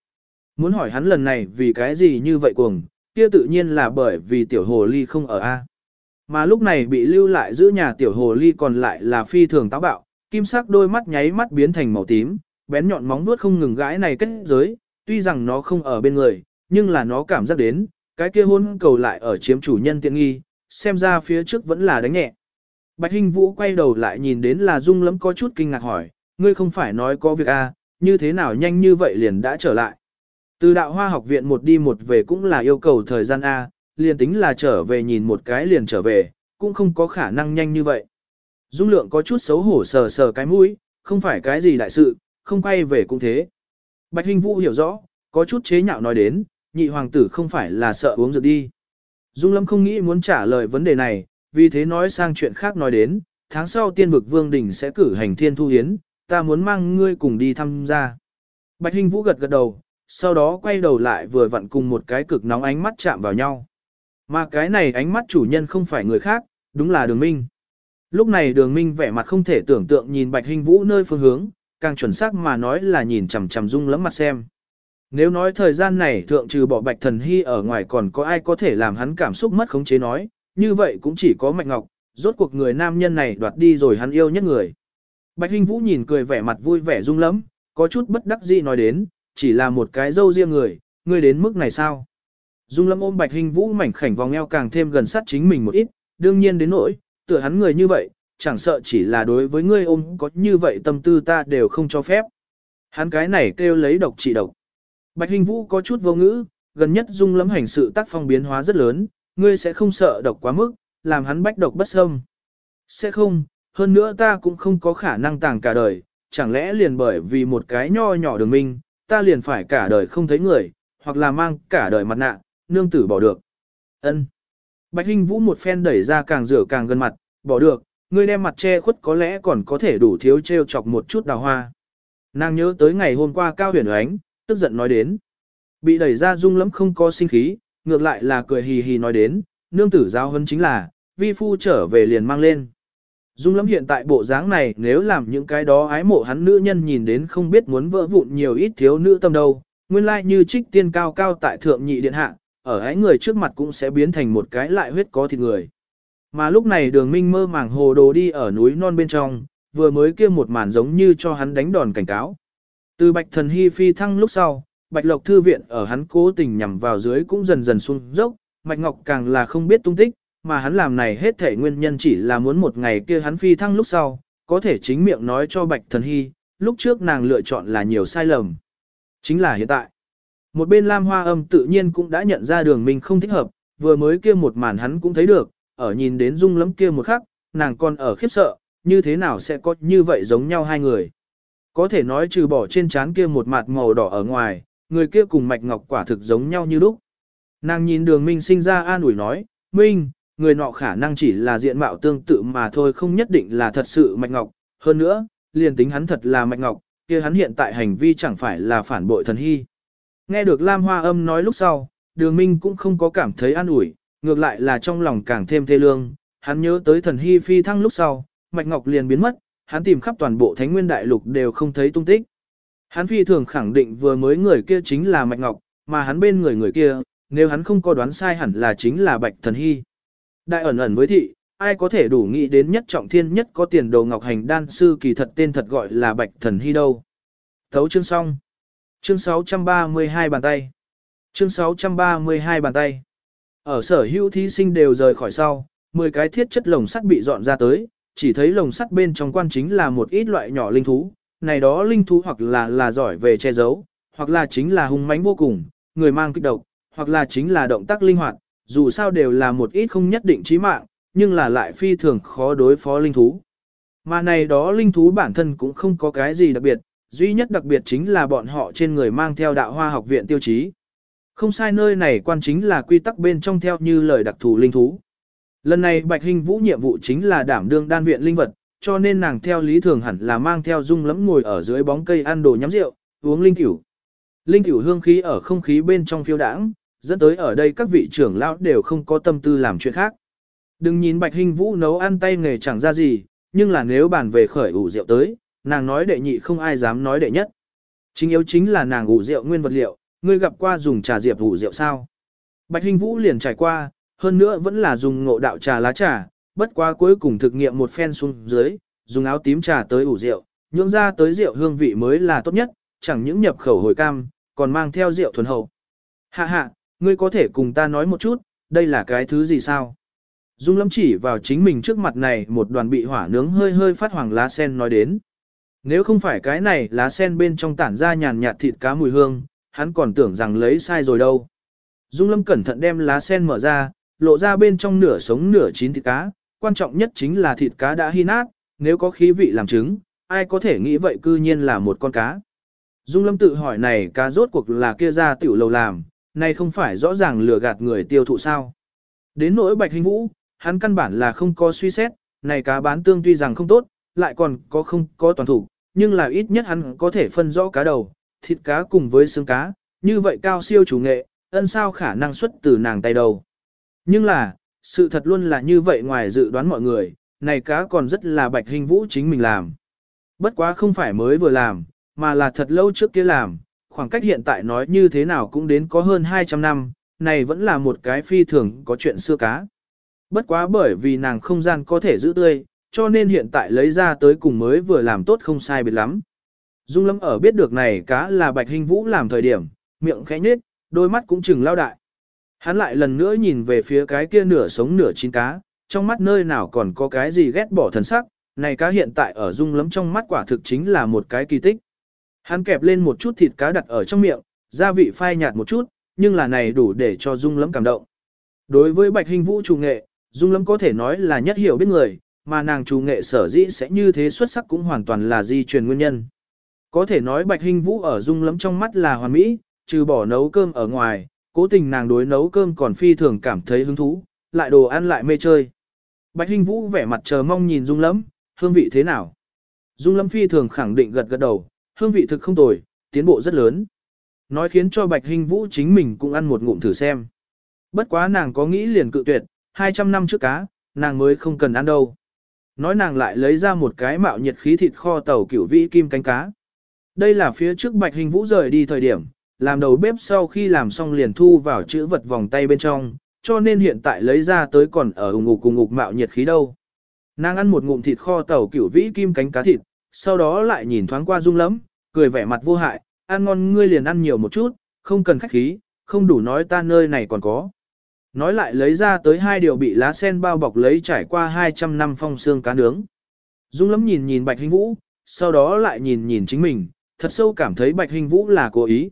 Muốn hỏi hắn lần này vì cái gì như vậy cuồng, kia tự nhiên là bởi vì tiểu hồ ly không ở A. Mà lúc này bị lưu lại giữ nhà tiểu hồ ly còn lại là phi thường táo bạo, kim sắc đôi mắt nháy mắt biến thành màu tím, bén nhọn móng vuốt không ngừng gãi này kết giới, tuy rằng nó không ở bên người, nhưng là nó cảm giác đến, cái kia hôn cầu lại ở chiếm chủ nhân tiện nghi, xem ra phía trước vẫn là đánh nhẹ. Bạch Hinh Vũ quay đầu lại nhìn đến là Dung lắm có chút kinh ngạc hỏi, ngươi không phải nói có việc a, à, như thế nào nhanh như vậy liền đã trở lại. Từ đạo hoa học viện một đi một về cũng là yêu cầu thời gian A, liền tính là trở về nhìn một cái liền trở về, cũng không có khả năng nhanh như vậy. Dung lượng có chút xấu hổ sờ sờ cái mũi, không phải cái gì đại sự, không quay về cũng thế. Bạch Hình Vũ hiểu rõ, có chút chế nhạo nói đến, nhị hoàng tử không phải là sợ uống rượu đi. Dung Lâm không nghĩ muốn trả lời vấn đề này, vì thế nói sang chuyện khác nói đến, tháng sau tiên vực vương đỉnh sẽ cử hành thiên thu hiến, ta muốn mang ngươi cùng đi tham gia. Bạch Hình Vũ gật gật đầu, sau đó quay đầu lại vừa vặn cùng một cái cực nóng ánh mắt chạm vào nhau. Mà cái này ánh mắt chủ nhân không phải người khác, đúng là đường minh. Lúc này đường minh vẻ mặt không thể tưởng tượng nhìn bạch hình vũ nơi phương hướng, càng chuẩn xác mà nói là nhìn chằm chằm dung lắm mặt xem. Nếu nói thời gian này thượng trừ bỏ bạch thần hy ở ngoài còn có ai có thể làm hắn cảm xúc mất khống chế nói, như vậy cũng chỉ có Mạnh ngọc, rốt cuộc người nam nhân này đoạt đi rồi hắn yêu nhất người. Bạch hình vũ nhìn cười vẻ mặt vui vẻ dung lắm, có chút bất đắc dĩ nói đến, chỉ là một cái dâu riêng người, ngươi đến mức này sao? Dung lâm ôm bạch hình vũ mảnh khảnh vòng eo càng thêm gần sát chính mình một ít, đương nhiên đến nỗi, tựa hắn người như vậy, chẳng sợ chỉ là đối với ngươi ôm có như vậy tâm tư ta đều không cho phép. Hắn cái này kêu lấy độc trị độc. Bạch hình vũ có chút vô ngữ, gần nhất dung lâm hành sự tác phong biến hóa rất lớn, ngươi sẽ không sợ độc quá mức, làm hắn bách độc bất xâm. Sẽ không, hơn nữa ta cũng không có khả năng tàng cả đời, chẳng lẽ liền bởi vì một cái nho nhỏ đường minh, ta liền phải cả đời không thấy người, hoặc là mang cả đời mặt nạ, nương tử bỏ được. Ân. Bạch Hinh Vũ một phen đẩy ra càng rửa càng gần mặt, bỏ được, ngươi đem mặt che khuất có lẽ còn có thể đủ thiếu treo chọc một chút đào hoa. Nàng nhớ tới ngày hôm qua Cao Huyền Ánh, tức giận nói đến. Bị đẩy ra dung lắm không có sinh khí, ngược lại là cười hì hì nói đến, nương tử giao hân chính là, vi phu trở về liền mang lên. Dung lắm hiện tại bộ dáng này nếu làm những cái đó ái mộ hắn nữ nhân nhìn đến không biết muốn vỡ vụn nhiều ít thiếu nữ tâm đâu, nguyên lai like như trích tiên cao cao tại thượng nhị điện hạ, ở ái người trước mặt cũng sẽ biến thành một cái lại huyết có thịt người. Mà lúc này đường minh mơ màng hồ đồ đi ở núi non bên trong, vừa mới kia một màn giống như cho hắn đánh đòn cảnh cáo. Từ bạch thần hy phi thăng lúc sau, bạch lộc thư viện ở hắn cố tình nhằm vào dưới cũng dần dần xuống dốc, mạch ngọc càng là không biết tung tích, mà hắn làm này hết thể nguyên nhân chỉ là muốn một ngày kia hắn phi thăng lúc sau, có thể chính miệng nói cho Bạch Thần Hy, lúc trước nàng lựa chọn là nhiều sai lầm. Chính là hiện tại. Một bên Lam Hoa Âm tự nhiên cũng đã nhận ra đường mình không thích hợp, vừa mới kia một màn hắn cũng thấy được, ở nhìn đến dung lắm kia một khắc, nàng còn ở khiếp sợ, như thế nào sẽ có như vậy giống nhau hai người. Có thể nói trừ bỏ trên trán kia một mặt màu đỏ ở ngoài, người kia cùng Mạch Ngọc quả thực giống nhau như lúc. Nàng nhìn đường Minh sinh ra an ủi nói, Minh, người nọ khả năng chỉ là diện mạo tương tự mà thôi không nhất định là thật sự Mạch Ngọc. Hơn nữa, liền tính hắn thật là Mạch Ngọc, kia hắn hiện tại hành vi chẳng phải là phản bội thần hy. Nghe được Lam Hoa Âm nói lúc sau, đường minh cũng không có cảm thấy an ủi, ngược lại là trong lòng càng thêm thê lương. Hắn nhớ tới thần hy phi thăng lúc sau, Mạch Ngọc liền biến mất, hắn tìm khắp toàn bộ Thánh Nguyên Đại Lục đều không thấy tung tích. Hắn phi thường khẳng định vừa mới người kia chính là Mạch Ngọc, mà hắn bên người người kia, nếu hắn không có đoán sai hẳn là chính là Bạch Thần Hy. Đại ẩn ẩn với thị, ai có thể đủ nghĩ đến nhất trọng thiên nhất có tiền đồ ngọc hành đan sư kỳ thật tên thật gọi là Bạch Thần Hy đâu. Thấu chương xong. Chương 632 bàn tay. Chương 632 bàn tay. Ở sở hữu thí sinh đều rời khỏi sau, 10 cái thiết chất lồng sắt bị dọn ra tới, chỉ thấy lồng sắt bên trong quan chính là một ít loại nhỏ linh thú, này đó linh thú hoặc là là giỏi về che giấu, hoặc là chính là hung mãnh vô cùng, người mang kích độc, hoặc là chính là động tác linh hoạt, dù sao đều là một ít không nhất định chí mạng, nhưng là lại phi thường khó đối phó linh thú. Mà này đó linh thú bản thân cũng không có cái gì đặc biệt, duy nhất đặc biệt chính là bọn họ trên người mang theo đạo hoa học viện tiêu chí. Không sai nơi này quan chính là quy tắc bên trong theo như lời đặc thù linh thú. Lần này Bạch Hình Vũ nhiệm vụ chính là đảm đương đan viện linh vật, cho nên nàng theo lý thường hẳn là mang theo dung lẫm ngồi ở dưới bóng cây ăn đồ nhắm rượu, uống linh tiểu. Linh tiểu hương khí ở không khí bên trong phiêu đãng, dẫn tới ở đây các vị trưởng lão đều không có tâm tư làm chuyện khác. Đừng nhìn Bạch hình Vũ nấu ăn tay nghề chẳng ra gì, nhưng là nếu bàn về khởi ủ rượu tới, nàng nói đệ nhị không ai dám nói đệ nhất. Chính yếu chính là nàng ủ rượu nguyên vật liệu, ngươi gặp qua dùng trà diệp ủ rượu sao? Bạch Hinh Vũ liền trải qua, hơn nữa vẫn là dùng ngộ đạo trà lá trà, bất quá cuối cùng thực nghiệm một phen xuống dưới, dùng áo tím trà tới ủ rượu, nhưỡng ra tới rượu hương vị mới là tốt nhất, chẳng những nhập khẩu hồi cam, còn mang theo rượu thuần hậu. Hạ hạ, ngươi có thể cùng ta nói một chút, đây là cái thứ gì sao? Dung lâm chỉ vào chính mình trước mặt này một đoàn bị hỏa nướng hơi hơi phát hoàng lá sen nói đến. Nếu không phải cái này lá sen bên trong tản ra nhàn nhạt thịt cá mùi hương, hắn còn tưởng rằng lấy sai rồi đâu. Dung lâm cẩn thận đem lá sen mở ra, lộ ra bên trong nửa sống nửa chín thịt cá, quan trọng nhất chính là thịt cá đã hy nát, nếu có khí vị làm trứng, ai có thể nghĩ vậy cư nhiên là một con cá. Dung lâm tự hỏi này cá rốt cuộc là kia ra tiểu lầu làm, này không phải rõ ràng lừa gạt người tiêu thụ sao. Đến nỗi bạch hình vũ, hắn căn bản là không có suy xét, này cá bán tương tuy rằng không tốt, lại còn có không có toàn thủ, nhưng là ít nhất hắn có thể phân rõ cá đầu, thịt cá cùng với xương cá, như vậy cao siêu chủ nghệ, ân sao khả năng xuất từ nàng tay đầu. Nhưng là, sự thật luôn là như vậy ngoài dự đoán mọi người, này cá còn rất là bạch hình vũ chính mình làm. Bất quá không phải mới vừa làm, mà là thật lâu trước kia làm, khoảng cách hiện tại nói như thế nào cũng đến có hơn 200 năm, này vẫn là một cái phi thường có chuyện xưa cá. Bất quá bởi vì nàng không gian có thể giữ tươi, cho nên hiện tại lấy ra tới cùng mới vừa làm tốt không sai biệt lắm. Dung lâm ở biết được này cá là bạch hình vũ làm thời điểm, miệng khẽ nhếch, đôi mắt cũng chừng lao đại. Hắn lại lần nữa nhìn về phía cái kia nửa sống nửa chín cá, trong mắt nơi nào còn có cái gì ghét bỏ thần sắc, này cá hiện tại ở dung Lâm trong mắt quả thực chính là một cái kỳ tích. Hắn kẹp lên một chút thịt cá đặt ở trong miệng, gia vị phai nhạt một chút, nhưng là này đủ để cho dung Lâm cảm động. Đối với bạch hình vũ chủ nghệ, dung Lâm có thể nói là nhất hiểu biết người, mà nàng chủ nghệ sở dĩ sẽ như thế xuất sắc cũng hoàn toàn là di truyền nguyên nhân. Có thể nói bạch hình vũ ở dung lẫm trong mắt là hoàn mỹ, trừ bỏ nấu cơm ở ngoài, cố tình nàng đối nấu cơm còn phi thường cảm thấy hứng thú, lại đồ ăn lại mê chơi. Bạch Hinh Vũ vẻ mặt chờ mong nhìn Dung lẫm, hương vị thế nào? Dung lẫm phi thường khẳng định gật gật đầu, hương vị thực không tồi, tiến bộ rất lớn. Nói khiến cho Bạch Hinh Vũ chính mình cũng ăn một ngụm thử xem. Bất quá nàng có nghĩ liền cự tuyệt, 200 năm trước cá, nàng mới không cần ăn đâu. Nói nàng lại lấy ra một cái mạo nhiệt khí thịt kho tàu kiểu vĩ kim cánh cá. Đây là phía trước Bạch Hình Vũ rời đi thời điểm, làm đầu bếp sau khi làm xong liền thu vào chữ vật vòng tay bên trong, cho nên hiện tại lấy ra tới còn ở ủng ngục cùng ngục mạo nhiệt khí đâu. Nàng ăn một ngụm thịt kho tàu kiểu vĩ kim cánh cá thịt, sau đó lại nhìn thoáng qua dung lắm, cười vẻ mặt vô hại, ăn ngon ngươi liền ăn nhiều một chút, không cần khách khí, không đủ nói ta nơi này còn có. Nói lại lấy ra tới hai điều bị lá sen bao bọc lấy trải qua 200 năm phong xương cá nướng. Dung lắm nhìn nhìn Bạch Hình Vũ, sau đó lại nhìn nhìn chính mình, thật sâu cảm thấy Bạch Hình Vũ là cố ý.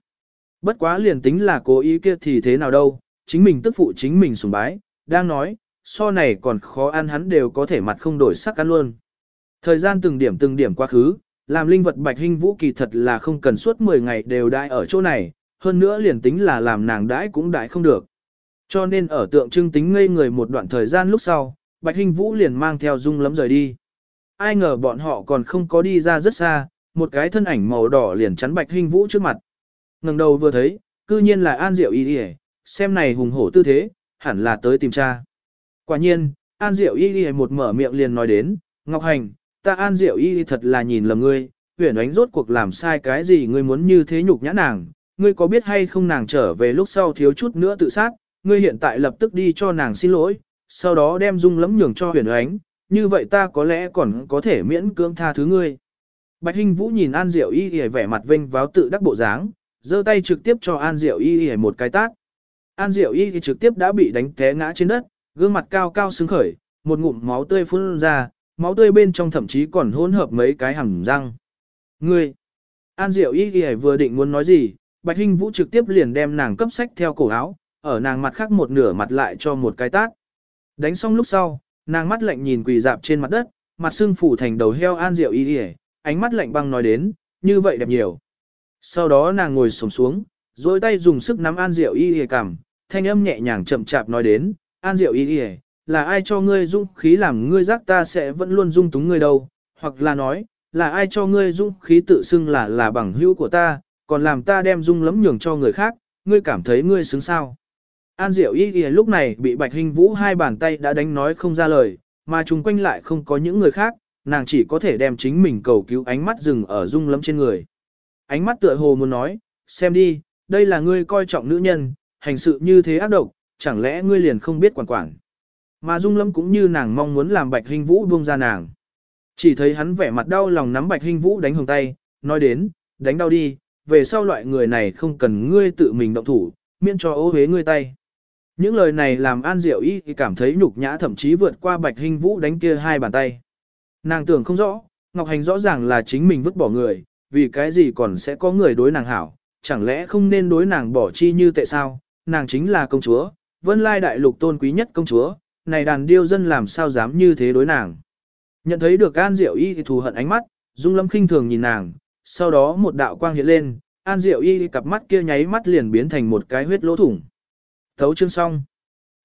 Bất quá liền tính là cố ý kia thì thế nào đâu, chính mình tức phụ chính mình sùng bái, đang nói, so này còn khó ăn hắn đều có thể mặt không đổi sắc ăn luôn. Thời gian từng điểm từng điểm quá khứ, làm linh vật bạch hình vũ kỳ thật là không cần suốt 10 ngày đều đãi ở chỗ này, hơn nữa liền tính là làm nàng đãi cũng đãi không được. Cho nên ở tượng trưng tính ngây người một đoạn thời gian lúc sau, bạch hình vũ liền mang theo dung lắm rời đi. Ai ngờ bọn họ còn không có đi ra rất xa, một cái thân ảnh màu đỏ liền chắn bạch hình vũ trước mặt ngẩng đầu vừa thấy, cư nhiên là An Diệu Y Y, xem này hùng hổ tư thế, hẳn là tới tìm cha. Quả nhiên, An Diệu Y Y một mở miệng liền nói đến, Ngọc Hành, ta An Diệu Y Y thật là nhìn lầm ngươi, huyền ánh rốt cuộc làm sai cái gì ngươi muốn như thế nhục nhã nàng, ngươi có biết hay không nàng trở về lúc sau thiếu chút nữa tự sát, ngươi hiện tại lập tức đi cho nàng xin lỗi, sau đó đem dung lẫm nhường cho huyền ánh, như vậy ta có lẽ còn có thể miễn cưỡng tha thứ ngươi. Bạch Hinh Vũ nhìn An Diệu Y Y vẻ mặt vinh váo tự đắc bộ dáng, giơ tay trực tiếp cho An Diệu Y Y một cái tát. An Diệu Y trực tiếp đã bị đánh té ngã trên đất, gương mặt cao cao sướng khởi, một ngụm máu tươi phun ra, máu tươi bên trong thậm chí còn hỗn hợp mấy cái hằn răng. Ngươi! An Diệu Y Y vừa định muốn nói gì, Bạch Hinh Vũ trực tiếp liền đem nàng cấp sách theo cổ áo, ở nàng mặt khác một nửa mặt lại cho một cái tát. Đánh xong lúc sau, nàng mắt lạnh nhìn quỳ dạp trên mặt đất, mặt xương phủ thành đầu heo An Diệu Y Y, ánh mắt lạnh băng nói đến, như vậy đẹp nhiều. Sau đó nàng ngồi xổm xuống, rồi tay dùng sức nắm An Diệu Y Y cằm, thanh âm nhẹ nhàng chậm chạp nói đến, An Diệu Y Y, là ai cho ngươi dung khí làm ngươi giác ta sẽ vẫn luôn dung túng ngươi đâu, hoặc là nói, là ai cho ngươi dung khí tự xưng là là bằng hữu của ta, còn làm ta đem dung lấm nhường cho người khác, ngươi cảm thấy ngươi xứng sao. An Diệu Y Y lúc này bị Bạch Hình Vũ hai bàn tay đã đánh nói không ra lời, mà chung quanh lại không có những người khác, nàng chỉ có thể đem chính mình cầu cứu ánh mắt dừng ở dung lấm trên người. Ánh mắt tựa hồ muốn nói, xem đi, đây là ngươi coi trọng nữ nhân, hành sự như thế ác độc, chẳng lẽ ngươi liền không biết quản quản. Mà Dung Lâm cũng như nàng mong muốn làm Bạch Hình Vũ buông ra nàng. Chỉ thấy hắn vẻ mặt đau lòng nắm Bạch Hinh Vũ đánh hồng tay, nói đến, đánh đau đi, về sau loại người này không cần ngươi tự mình động thủ, miễn cho ô hế ngươi tay. Những lời này làm An Diệu Y thì cảm thấy nhục nhã thậm chí vượt qua Bạch Hinh Vũ đánh kia hai bàn tay. Nàng tưởng không rõ, Ngọc Hành rõ ràng là chính mình vứt bỏ người, vì cái gì còn sẽ có người đối nàng hảo, chẳng lẽ không nên đối nàng bỏ chi như tệ sao, nàng chính là công chúa, vân lai đại lục tôn quý nhất công chúa, này đàn điêu dân làm sao dám như thế đối nàng. Nhận thấy được An Diệu Y thì thù hận ánh mắt, Dung Lâm khinh thường nhìn nàng, sau đó một đạo quang hiện lên, An Diệu Y cặp mắt kia nháy mắt liền biến thành một cái huyết lỗ thủng. Thấu chương xong.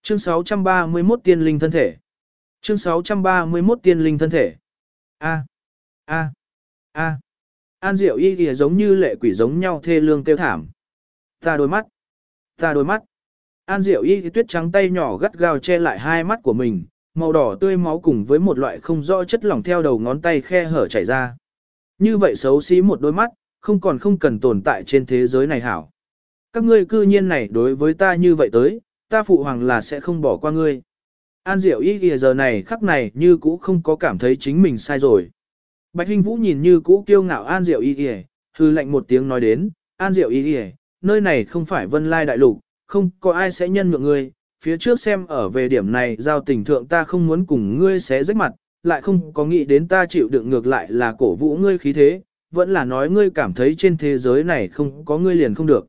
Chương 631 tiên linh thân thể. Chương 631 tiên linh thân thể. A. A. A. An Diệu Y kìa giống như lệ quỷ giống nhau thê lương kêu thảm. Ta đôi mắt. Ta đôi mắt. An Diệu Y tuyết trắng tay nhỏ gắt gao che lại hai mắt của mình, màu đỏ tươi máu cùng với một loại không rõ chất lỏng theo đầu ngón tay khe hở chảy ra. Như vậy xấu xí một đôi mắt, không còn không cần tồn tại trên thế giới này hảo. Các ngươi cư nhiên này đối với ta như vậy tới, ta phụ hoàng là sẽ không bỏ qua ngươi. An Diệu Y kìa giờ này khắc này như cũ không có cảm thấy chính mình sai rồi. Bạch Hinh Vũ nhìn như cũ kiêu ngạo An Diệu Y kìa, hư lệnh một tiếng nói đến, An Diệu Y kìa, nơi này không phải vân lai đại lục, không có ai sẽ nhân nhượng ngươi, phía trước xem ở về điểm này giao tình thượng ta không muốn cùng ngươi xé rách mặt, lại không có nghĩ đến ta chịu đựng ngược lại là cổ vũ ngươi khí thế, vẫn là nói ngươi cảm thấy trên thế giới này không có ngươi liền không được.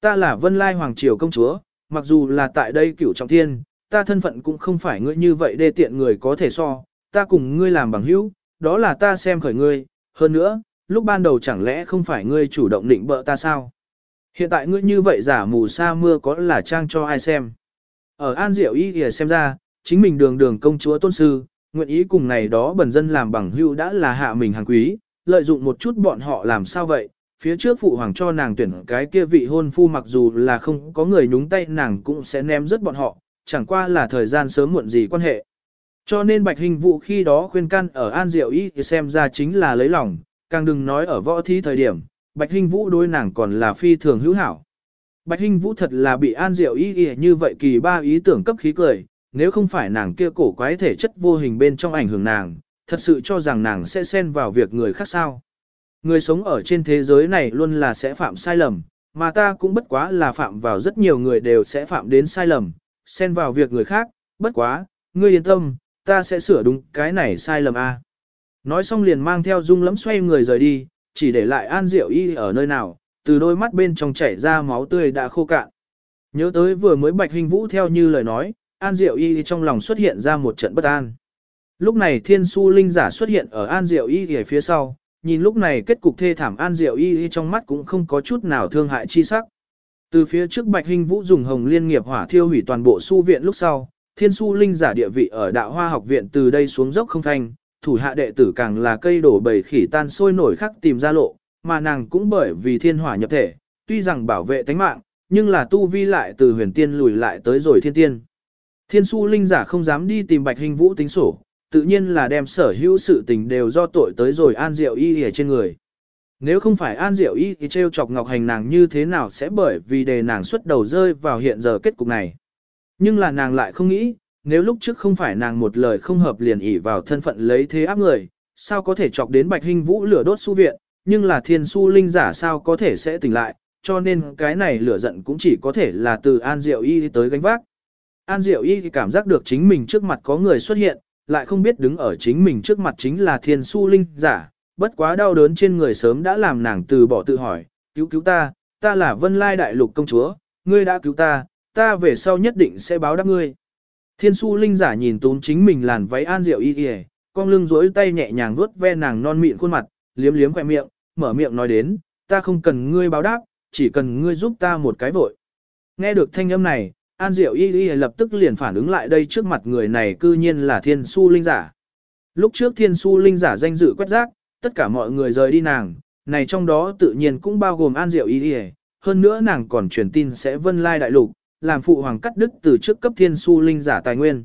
Ta là Vân Lai Hoàng Triều công chúa, mặc dù là tại đây cửu trọng thiên, ta thân phận cũng không phải ngươi như vậy đê tiện người có thể so, ta cùng ngươi làm bằng hữu, đó là ta xem khởi ngươi, hơn nữa, lúc ban đầu chẳng lẽ không phải ngươi chủ động định bợ ta sao? Hiện tại ngươi như vậy giả mù sa mưa có là trang cho ai xem? Ở An Diệu Y thì xem ra, chính mình đường đường công chúa tôn sư, nguyện ý cùng này đó bần dân làm bằng hữu đã là hạ mình hàng quý, lợi dụng một chút bọn họ làm sao vậy, phía trước phụ hoàng cho nàng tuyển cái kia vị hôn phu mặc dù là không có người nhúng tay nàng cũng sẽ ném rất bọn họ, chẳng qua là thời gian sớm muộn gì quan hệ. Cho nên Bạch Hình Vũ khi đó khuyên can ở An Diệu Y thì xem ra chính là lấy lòng, càng đừng nói ở võ thí thời điểm, Bạch Hình Vũ đối nàng còn là phi thường hữu hảo. Bạch Hình Vũ thật là bị An Diệu Y Y như vậy kỳ ba ý tưởng cấp khí cười, nếu không phải nàng kia cổ quái thể chất vô hình bên trong ảnh hưởng nàng, thật sự cho rằng nàng sẽ xen vào việc người khác sao. Người sống ở trên thế giới này luôn là sẽ phạm sai lầm, mà ta cũng bất quá là phạm vào rất nhiều người đều sẽ phạm đến sai lầm, xen vào việc người khác, bất quá, ngươi yên tâm, ta sẽ sửa đúng cái này sai lầm a. Nói xong liền mang theo dung lẫm xoay người rời đi, chỉ để lại An Diệu Y ở nơi nào, từ đôi mắt bên trong chảy ra máu tươi đã khô cạn. Nhớ tới vừa mới Bạch Hình Vũ theo như lời nói, An Diệu Y trong lòng xuất hiện ra một trận bất an. Lúc này Thiên Su Linh giả xuất hiện ở An Diệu Y ở phía sau, nhìn lúc này kết cục thê thảm An Diệu Y trong mắt cũng không có chút nào thương hại chi sắc. Từ phía trước Bạch Hình Vũ dùng Hồng Liên nghiệp hỏa thiêu hủy toàn bộ su viện lúc sau, Thiên Su Linh giả địa vị ở Đạo Hoa học viện từ đây xuống dốc không thanh, thủ hạ đệ tử càng là cây đổ bầy khỉ tan sôi nổi khắc tìm ra lộ, mà nàng cũng bởi vì thiên hỏa nhập thể, tuy rằng bảo vệ tánh mạng, nhưng là tu vi lại từ huyền tiên lùi lại tới rồi thiên tiên. Thiên su linh giả không dám đi tìm bạch hình vũ tính sổ, tự nhiên là đem sở hữu sự tình đều do tội tới rồi an diệu y ở trên người. Nếu không phải an diệu y thì treo chọc ngọc hành nàng như thế nào sẽ bởi vì đề nàng xuất đầu rơi vào hiện giờ kết cục này. Nhưng là nàng lại không nghĩ, nếu lúc trước không phải nàng một lời không hợp liền ỉ vào thân phận lấy thế áp người, sao có thể chọc đến bạch hình vũ lửa đốt su viện, nhưng là thiên su linh giả sao có thể sẽ tỉnh lại, cho nên cái này lửa giận cũng chỉ có thể là từ An Diệu Y tới gánh vác. An Diệu Y cảm giác được chính mình trước mặt có người xuất hiện, lại không biết đứng ở chính mình trước mặt chính là thiên su linh giả, bất quá đau đớn trên người sớm đã làm nàng từ bỏ tự hỏi, cứu cứu ta, ta là vân lai đại lục công chúa, ngươi đã cứu ta, ta về sau nhất định sẽ báo đáp ngươi. Thiên su linh giả nhìn tốn chính mình làn váy An Diệu Y kìa, con lưng duỗi tay nhẹ nhàng vuốt ve nàng non mịn khuôn mặt, liếm liếm khỏe miệng, mở miệng nói đến, ta không cần ngươi báo đáp, chỉ cần ngươi giúp ta một cái vội. Nghe được thanh âm này, An Diệu Y Y lập tức liền phản ứng lại đây trước mặt người này cư nhiên là Thiên Su Linh Giả. Lúc trước Thiên Su Linh Giả danh dự quét rác, tất cả mọi người rời đi nàng, này trong đó tự nhiên cũng bao gồm An Diệu Y Y, hơn nữa nàng còn truyền tin sẽ vân lai đại lục, làm phụ hoàng cắt đức từ trước cấp Thiên Su Linh Giả tài nguyên.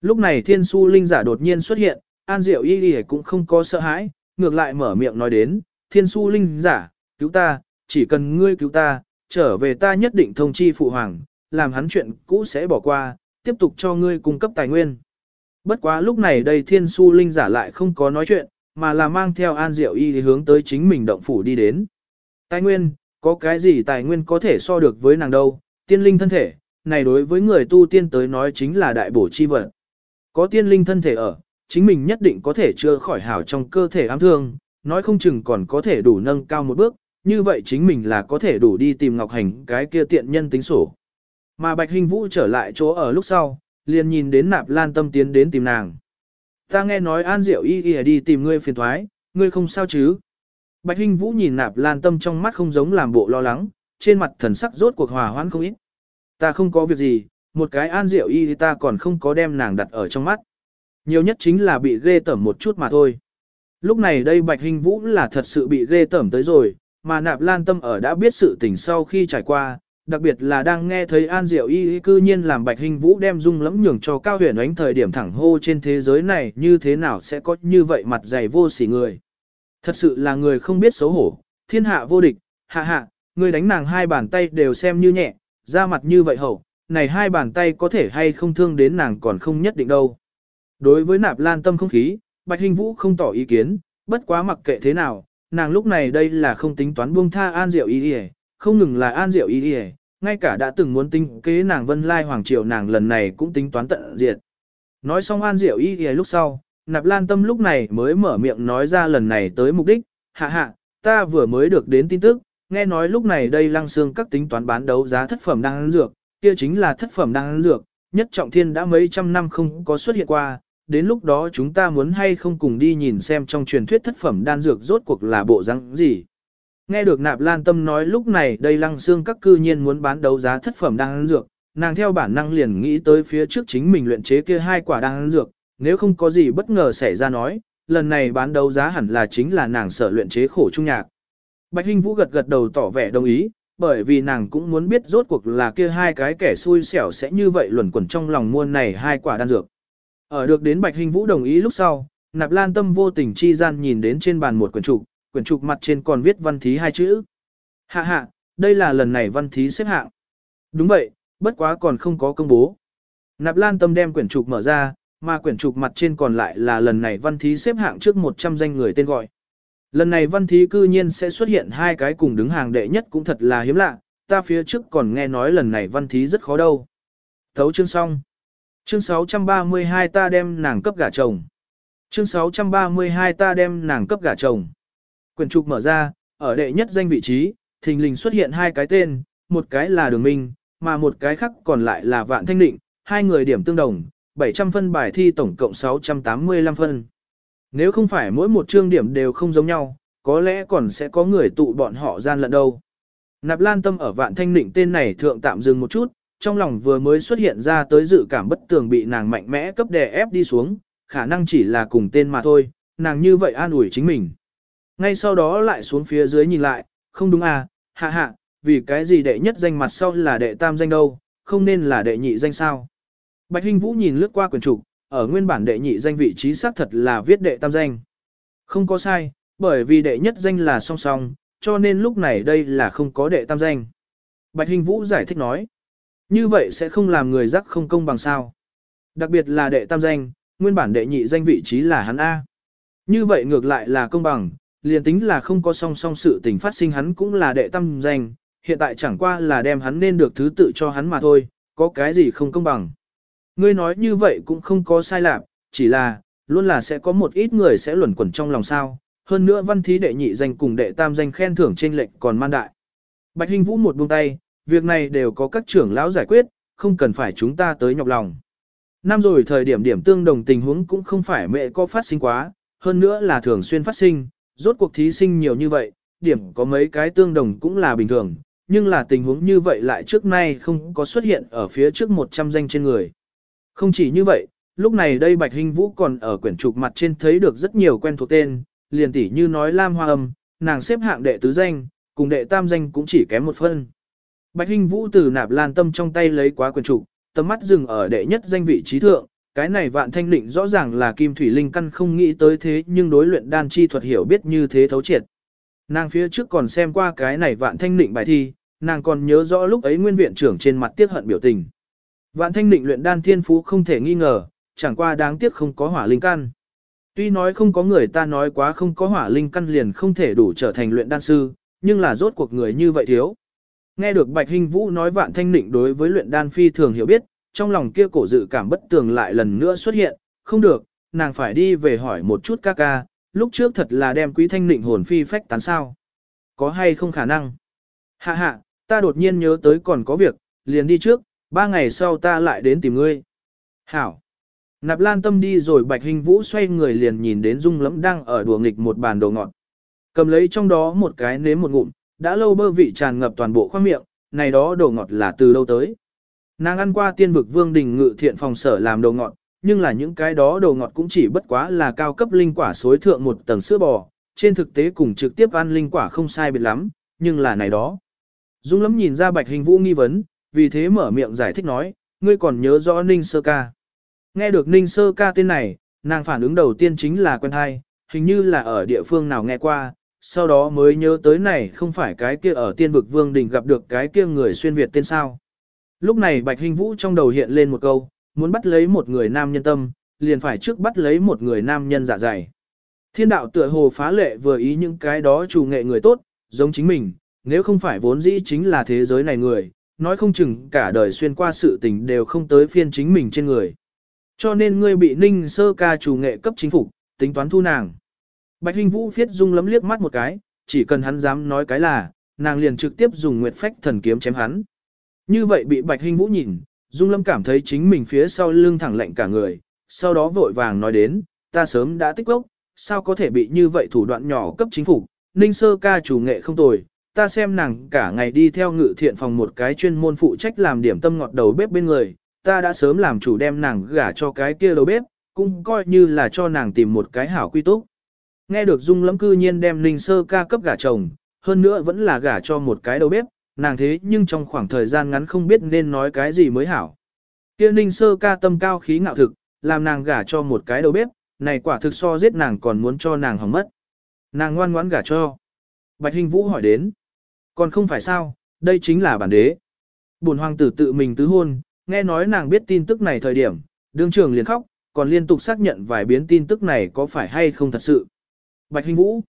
Lúc này Thiên Su Linh Giả đột nhiên xuất hiện, An Diệu Y Y cũng không có sợ hãi, ngược lại mở miệng nói đến, thiên su linh giả, cứu ta, chỉ cần ngươi cứu ta, trở về ta nhất định thông chi phụ hoàng, làm hắn chuyện cũ sẽ bỏ qua, tiếp tục cho ngươi cung cấp tài nguyên. Bất quá lúc này đây thiên su linh giả lại không có nói chuyện, mà là mang theo an diệu y hướng tới chính mình động phủ đi đến. Tài nguyên, có cái gì tài nguyên có thể so được với nàng đâu, tiên linh thân thể, này đối với người tu tiên tới nói chính là đại bổ chi vật. Có tiên linh thân thể ở, chính mình nhất định có thể chữa khỏi hảo trong cơ thể ám thương, nói không chừng còn có thể đủ nâng cao một bước, như vậy chính mình là có thể đủ đi tìm Ngọc Hành cái kia tiện nhân tính sổ. Mà Bạch Hình Vũ trở lại chỗ ở lúc sau, liền nhìn đến nạp lan tâm tiến đến tìm nàng. Ta nghe nói An Diệu y y đi tìm ngươi phiền thoái, ngươi không sao chứ. Bạch hình Vũ nhìn nạp lan tâm trong mắt không giống làm bộ lo lắng, trên mặt thần sắc rốt cuộc hòa hoãn không ít. Ta không có việc gì, một cái An Diệu y ta còn không có đem nàng đặt ở trong mắt. Nhiều nhất chính là bị ghê tởm một chút mà thôi. Lúc này đây Bạch hình Vũ là thật sự bị ghê tởm tới rồi, mà nạp lan tâm ở đã biết sự tình sau khi trải qua, đặc biệt là đang nghe thấy An Diệu Y cư nhiên làm Bạch Hình Vũ đem dung lẫm nhường cho Cao Huyền ánh thời điểm thẳng hô trên thế giới này như thế nào sẽ có như vậy mặt dày vô sỉ người. Thật sự là người không biết xấu hổ, thiên hạ vô địch, hạ hạ, người đánh nàng hai bàn tay đều xem như nhẹ, ra mặt như vậy hậu, này hai bàn tay có thể hay không thương đến nàng còn không nhất định đâu. Đối với nạp lan tâm không khí, Bạch Hình Vũ không tỏ ý kiến, bất quá mặc kệ thế nào, nàng lúc này đây là không tính toán buông tha An Diệu Y không ngừng là An Diệu Y ngay cả đã từng muốn tính kế nàng Vân Lai Hoàng Triều nàng lần này cũng tính toán tận diệt. Nói xong An Diệu Y Y lúc sau, Nạp Lan Tâm lúc này mới mở miệng nói ra lần này tới mục đích, hạ hạ, ta vừa mới được đến tin tức, nghe nói lúc này đây lăng xương các tính toán bán đấu giá thất phẩm đang ăn dược, kia chính là thất phẩm đang ăn dược, nhất trọng thiên đã mấy trăm năm không có xuất hiện qua, đến lúc đó chúng ta muốn hay không cùng đi nhìn xem trong truyền thuyết thất phẩm đan dược rốt cuộc là bộ răng gì. Nghe được nạp lan tâm nói lúc này đây lăng xương các cư nhiên muốn bán đấu giá thất phẩm đan dược, nàng theo bản năng liền nghĩ tới phía trước chính mình luyện chế kia hai quả đan dược, nếu không có gì bất ngờ xảy ra nói, lần này bán đấu giá hẳn là chính là nàng sở luyện chế khổ trung nhạc. Bạch Hinh Vũ gật gật đầu tỏ vẻ đồng ý, bởi vì nàng cũng muốn biết rốt cuộc là kia hai cái kẻ xui xẻo sẽ như vậy luẩn quẩn trong lòng muôn này hai quả đan dược. Ở được đến Bạch Hinh Vũ đồng ý lúc sau, Nạp Lan Tâm vô tình chi gian nhìn đến trên bàn một quyển trục, quyển trục mặt trên còn viết văn thí hai chữ. Hạ hạ, đây là lần này văn thí xếp hạng. Đúng vậy, bất quá còn không có công bố. Nạp Lan Tâm đem quyển trục mở ra, mà quyển trục mặt trên còn lại là lần này văn thí xếp hạng trước 100 danh người tên gọi. Lần này văn thí cư nhiên sẽ xuất hiện hai cái cùng đứng hàng đệ nhất cũng thật là hiếm lạ, ta phía trước còn nghe nói lần này văn thí rất khó đâu. Thấu chương xong. Chương 632 ta đem nàng cấp gả chồng. Chương 632 ta đem nàng cấp gả chồng. Quyển trục mở ra, ở đệ nhất danh vị trí, thình lình xuất hiện hai cái tên, một cái là Đường Minh, mà một cái khác còn lại là Vạn Thanh Định, hai người điểm tương đồng, 700 phân bài thi tổng cộng 685 phân. Nếu không phải mỗi một chương điểm đều không giống nhau, có lẽ còn sẽ có người tụ bọn họ gian lận đâu. Nạp Lan Tâm ở Vạn Thanh Định tên này thượng tạm dừng một chút, trong lòng vừa mới xuất hiện ra tới dự cảm bất tường bị nàng mạnh mẽ cấp đè ép đi xuống, khả năng chỉ là cùng tên mà thôi, nàng như vậy an ủi chính mình. Ngay sau đó lại xuống phía dưới nhìn lại, không đúng à, hạ hạ, vì cái gì đệ nhất danh mặt sau là đệ tam danh đâu, không nên là đệ nhị danh sao. Bạch Hinh Vũ nhìn lướt qua quyển trục, ở nguyên bản đệ nhị danh vị trí xác thật là viết đệ tam danh. Không có sai, bởi vì đệ nhất danh là song song, cho nên lúc này đây là không có đệ tam danh. Bạch Hinh Vũ giải thích nói, như vậy sẽ không làm người giác không công bằng sao. Đặc biệt là đệ tam danh, nguyên bản đệ nhị danh vị trí là hắn A. Như vậy ngược lại là công bằng, liền tính là không có song song sự tình phát sinh hắn cũng là đệ tâm danh, hiện tại chẳng qua là đem hắn nên được thứ tự cho hắn mà thôi, có cái gì không công bằng. Ngươi nói như vậy cũng không có sai lạc, chỉ là, luôn là sẽ có một ít người sẽ luẩn quẩn trong lòng sao, hơn nữa văn thí đệ nhị danh cùng đệ tam danh khen thưởng trên lệnh còn man đại. Bạch Hình Vũ một buông tay, việc này đều có các trưởng lão giải quyết, không cần phải chúng ta tới nhọc lòng. Năm rồi thời điểm điểm tương đồng tình huống cũng không phải mẹ có phát sinh quá, hơn nữa là thường xuyên phát sinh, rốt cuộc thí sinh nhiều như vậy, điểm có mấy cái tương đồng cũng là bình thường, nhưng là tình huống như vậy lại trước nay không có xuất hiện ở phía trước 100 danh trên người. Không chỉ như vậy, lúc này đây Bạch Hình Vũ còn ở quyển trục mặt trên thấy được rất nhiều quen thuộc tên, liền tỉ như nói Lam Hoa Âm, nàng xếp hạng đệ tứ danh, cùng đệ tam danh cũng chỉ kém một phân. Bạch Hình Vũ từ nạp lan tâm trong tay lấy quá quyển trục, tầm mắt dừng ở đệ nhất danh vị trí thượng, cái này vạn thanh định rõ ràng là kim thủy linh căn không nghĩ tới thế nhưng đối luyện đan chi thuật hiểu biết như thế thấu triệt. Nàng phía trước còn xem qua cái này vạn thanh định bài thi, nàng còn nhớ rõ lúc ấy nguyên viện trưởng trên mặt tiếc hận biểu tình. Vạn thanh định luyện đan thiên phú không thể nghi ngờ, chẳng qua đáng tiếc không có hỏa linh căn. Tuy nói không có người ta nói quá không có hỏa linh căn liền không thể đủ trở thành luyện đan sư, nhưng là rốt cuộc người như vậy thiếu. Nghe được Bạch Hình Vũ nói vạn thanh định đối với luyện đan phi thường hiểu biết, trong lòng kia cổ dự cảm bất tường lại lần nữa xuất hiện, không được, nàng phải đi về hỏi một chút ca ca, lúc trước thật là đem quý thanh nịnh hồn phi phách tán sao. Có hay không khả năng? Hạ hạ, ta đột nhiên nhớ tới còn có việc, liền đi trước, ba ngày sau ta lại đến tìm ngươi. Hảo. Nạp lan tâm đi rồi bạch hình vũ xoay người liền nhìn đến dung lẫm đang ở đùa nghịch một bàn đồ ngọt. Cầm lấy trong đó một cái nếm một ngụm, đã lâu bơ vị tràn ngập toàn bộ khoang miệng, này đó đồ ngọt là từ lâu tới. Nàng ăn qua tiên vực vương đình ngự thiện phòng sở làm đồ ngọt, nhưng là những cái đó đồ ngọt cũng chỉ bất quá là cao cấp linh quả xối thượng một tầng sữa bò, trên thực tế cùng trực tiếp ăn linh quả không sai biệt lắm, nhưng là này đó. Dung lắm nhìn ra bạch hình vũ nghi vấn, vì thế mở miệng giải thích nói, ngươi còn nhớ rõ Ninh Sơ Ca. Nghe được Ninh Sơ Ca tên này, nàng phản ứng đầu tiên chính là quen thai, hình như là ở địa phương nào nghe qua, sau đó mới nhớ tới này không phải cái kia ở tiên vực vương đình gặp được cái kia người xuyên Việt tên sao. Lúc này Bạch Hình Vũ trong đầu hiện lên một câu, muốn bắt lấy một người nam nhân tâm, liền phải trước bắt lấy một người nam nhân dạ dày. Thiên đạo tựa hồ phá lệ vừa ý những cái đó chủ nghệ người tốt, giống chính mình, nếu không phải vốn dĩ chính là thế giới này người, nói không chừng cả đời xuyên qua sự tình đều không tới phiên chính mình trên người. Cho nên ngươi bị ninh sơ ca chủ nghệ cấp chính phủ, tính toán thu nàng. Bạch Hình Vũ phiết dung lấm liếc mắt một cái, chỉ cần hắn dám nói cái là, nàng liền trực tiếp dùng nguyệt phách thần kiếm chém hắn. Như vậy bị Bạch hinh Vũ nhìn, Dung Lâm cảm thấy chính mình phía sau lưng thẳng lạnh cả người, sau đó vội vàng nói đến, ta sớm đã tích gốc, sao có thể bị như vậy thủ đoạn nhỏ cấp chính phủ, ninh sơ ca chủ nghệ không tồi, ta xem nàng cả ngày đi theo ngự thiện phòng một cái chuyên môn phụ trách làm điểm tâm ngọt đầu bếp bên người, ta đã sớm làm chủ đem nàng gả cho cái kia đầu bếp, cũng coi như là cho nàng tìm một cái hảo quy túc. Nghe được Dung Lâm cư nhiên đem ninh sơ ca cấp gả chồng, hơn nữa vẫn là gả cho một cái đầu bếp, nàng thế nhưng trong khoảng thời gian ngắn không biết nên nói cái gì mới hảo. Kia ninh sơ ca tâm cao khí ngạo thực, làm nàng gả cho một cái đầu bếp, này quả thực so giết nàng còn muốn cho nàng hỏng mất. Nàng ngoan ngoãn gả cho. Bạch Hình Vũ hỏi đến. Còn không phải sao, đây chính là bản đế. Bổn hoàng tử tự mình tứ hôn, nghe nói nàng biết tin tức này thời điểm, đương trường liền khóc, còn liên tục xác nhận vài biến tin tức này có phải hay không thật sự. Bạch Hình Vũ.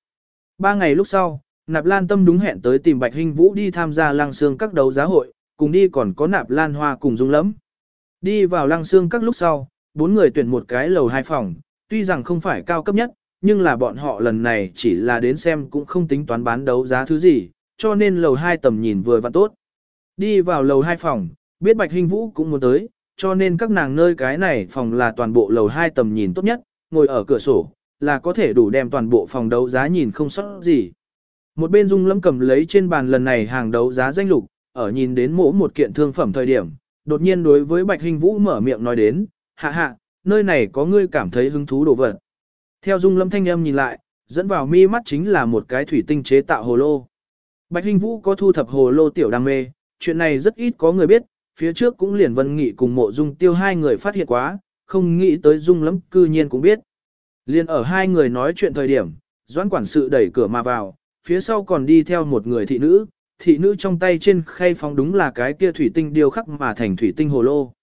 Ba ngày lúc sau, Nạp Lan Tâm đúng hẹn tới tìm Bạch Hinh Vũ đi tham gia lăng xương các đấu giá hội, cùng đi còn có Nạp Lan Hoa cùng Dung Lẫm. Đi vào lăng xương các lúc sau, bốn người tuyển một cái lầu hai phòng, tuy rằng không phải cao cấp nhất, nhưng là bọn họ lần này chỉ là đến xem cũng không tính toán bán đấu giá thứ gì, cho nên lầu hai tầm nhìn vừa và tốt. Đi vào lầu hai phòng, biết Bạch Hinh Vũ cũng muốn tới, cho nên các nàng nơi cái này phòng là toàn bộ lầu hai tầm nhìn tốt nhất, ngồi ở cửa sổ, là có thể đủ đem toàn bộ phòng đấu giá nhìn không sót gì. Một bên Dung Lâm cầm lấy trên bàn lần này hàng đấu giá danh lục, ở nhìn đến mỗ một kiện thương phẩm thời điểm, đột nhiên đối với Bạch Hình Vũ mở miệng nói đến, hạ hạ, nơi này có ngươi cảm thấy hứng thú đồ vật. Theo Dung Lâm thanh âm nhìn lại, dẫn vào mi mắt chính là một cái thủy tinh chế tạo hồ lô. Bạch Hình Vũ có thu thập hồ lô tiểu đam mê, chuyện này rất ít có người biết, phía trước cũng liền vân nghị cùng mộ dung tiêu hai người phát hiện quá, không nghĩ tới Dung Lâm cư nhiên cũng biết. Liên ở hai người nói chuyện thời điểm, doãn quản sự đẩy cửa mà vào, phía sau còn đi theo một người thị nữ, thị nữ trong tay trên khay phong đúng là cái kia thủy tinh điêu khắc mà thành thủy tinh hồ lô.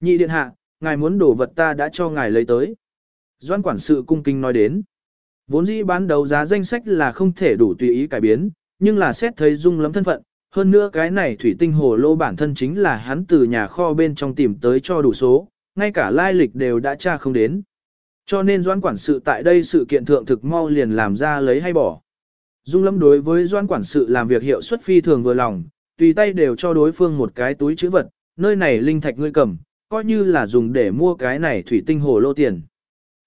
Nhị điện hạ, ngài muốn đổ vật ta đã cho ngài lấy tới. Doan quản sự cung kinh nói đến. Vốn dĩ bán đấu giá danh sách là không thể đủ tùy ý cải biến, nhưng là xét thấy dung lắm thân phận, hơn nữa cái này thủy tinh hồ lô bản thân chính là hắn từ nhà kho bên trong tìm tới cho đủ số, ngay cả lai lịch đều đã tra không đến. Cho nên doan quản sự tại đây sự kiện thượng thực mau liền làm ra lấy hay bỏ. Dung lâm đối với doan quản sự làm việc hiệu suất phi thường vừa lòng, tùy tay đều cho đối phương một cái túi chữ vật, nơi này linh thạch ngươi cầm, coi như là dùng để mua cái này thủy tinh hồ lô tiền.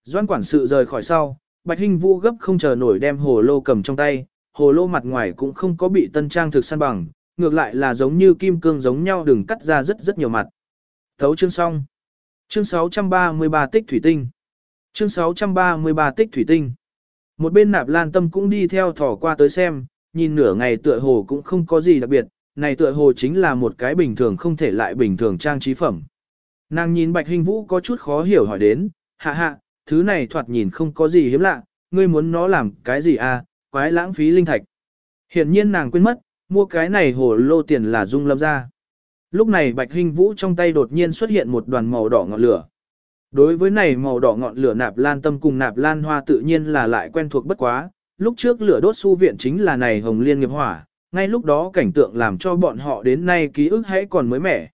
Doan quản sự rời khỏi sau, Bạch Hinh Vũ gấp không chờ nổi đem hồ lô cầm trong tay, hồ lô mặt ngoài cũng không có bị tân trang thực săn bằng, ngược lại là giống như kim cương giống nhau đừng cắt ra rất rất nhiều mặt. Thấu chương xong. Chương 633 tích thủy tinh. Chương 633 tích thủy tinh. Một bên nạp lan tâm cũng đi theo thỏ qua tới xem, nhìn nửa ngày tựa hồ cũng không có gì đặc biệt, này tựa hồ chính là một cái bình thường không thể lại bình thường trang trí phẩm. Nàng nhìn bạch hình vũ có chút khó hiểu hỏi đến, hạ hạ, thứ này thoạt nhìn không có gì hiếm lạ, ngươi muốn nó làm cái gì à, quái lãng phí linh thạch. Hiển nhiên nàng quên mất, mua cái này hồ lô tiền là dung lâm ra. Lúc này bạch hình vũ trong tay đột nhiên xuất hiện một đoàn màu đỏ ngọn lửa. Đối với này màu đỏ ngọn lửa nạp lan tâm cùng nạp lan hoa tự nhiên là lại quen thuộc bất quá, lúc trước lửa đốt su viện chính là này hồng liên nghiệp hỏa, ngay lúc đó cảnh tượng làm cho bọn họ đến nay ký ức hãy còn mới mẻ.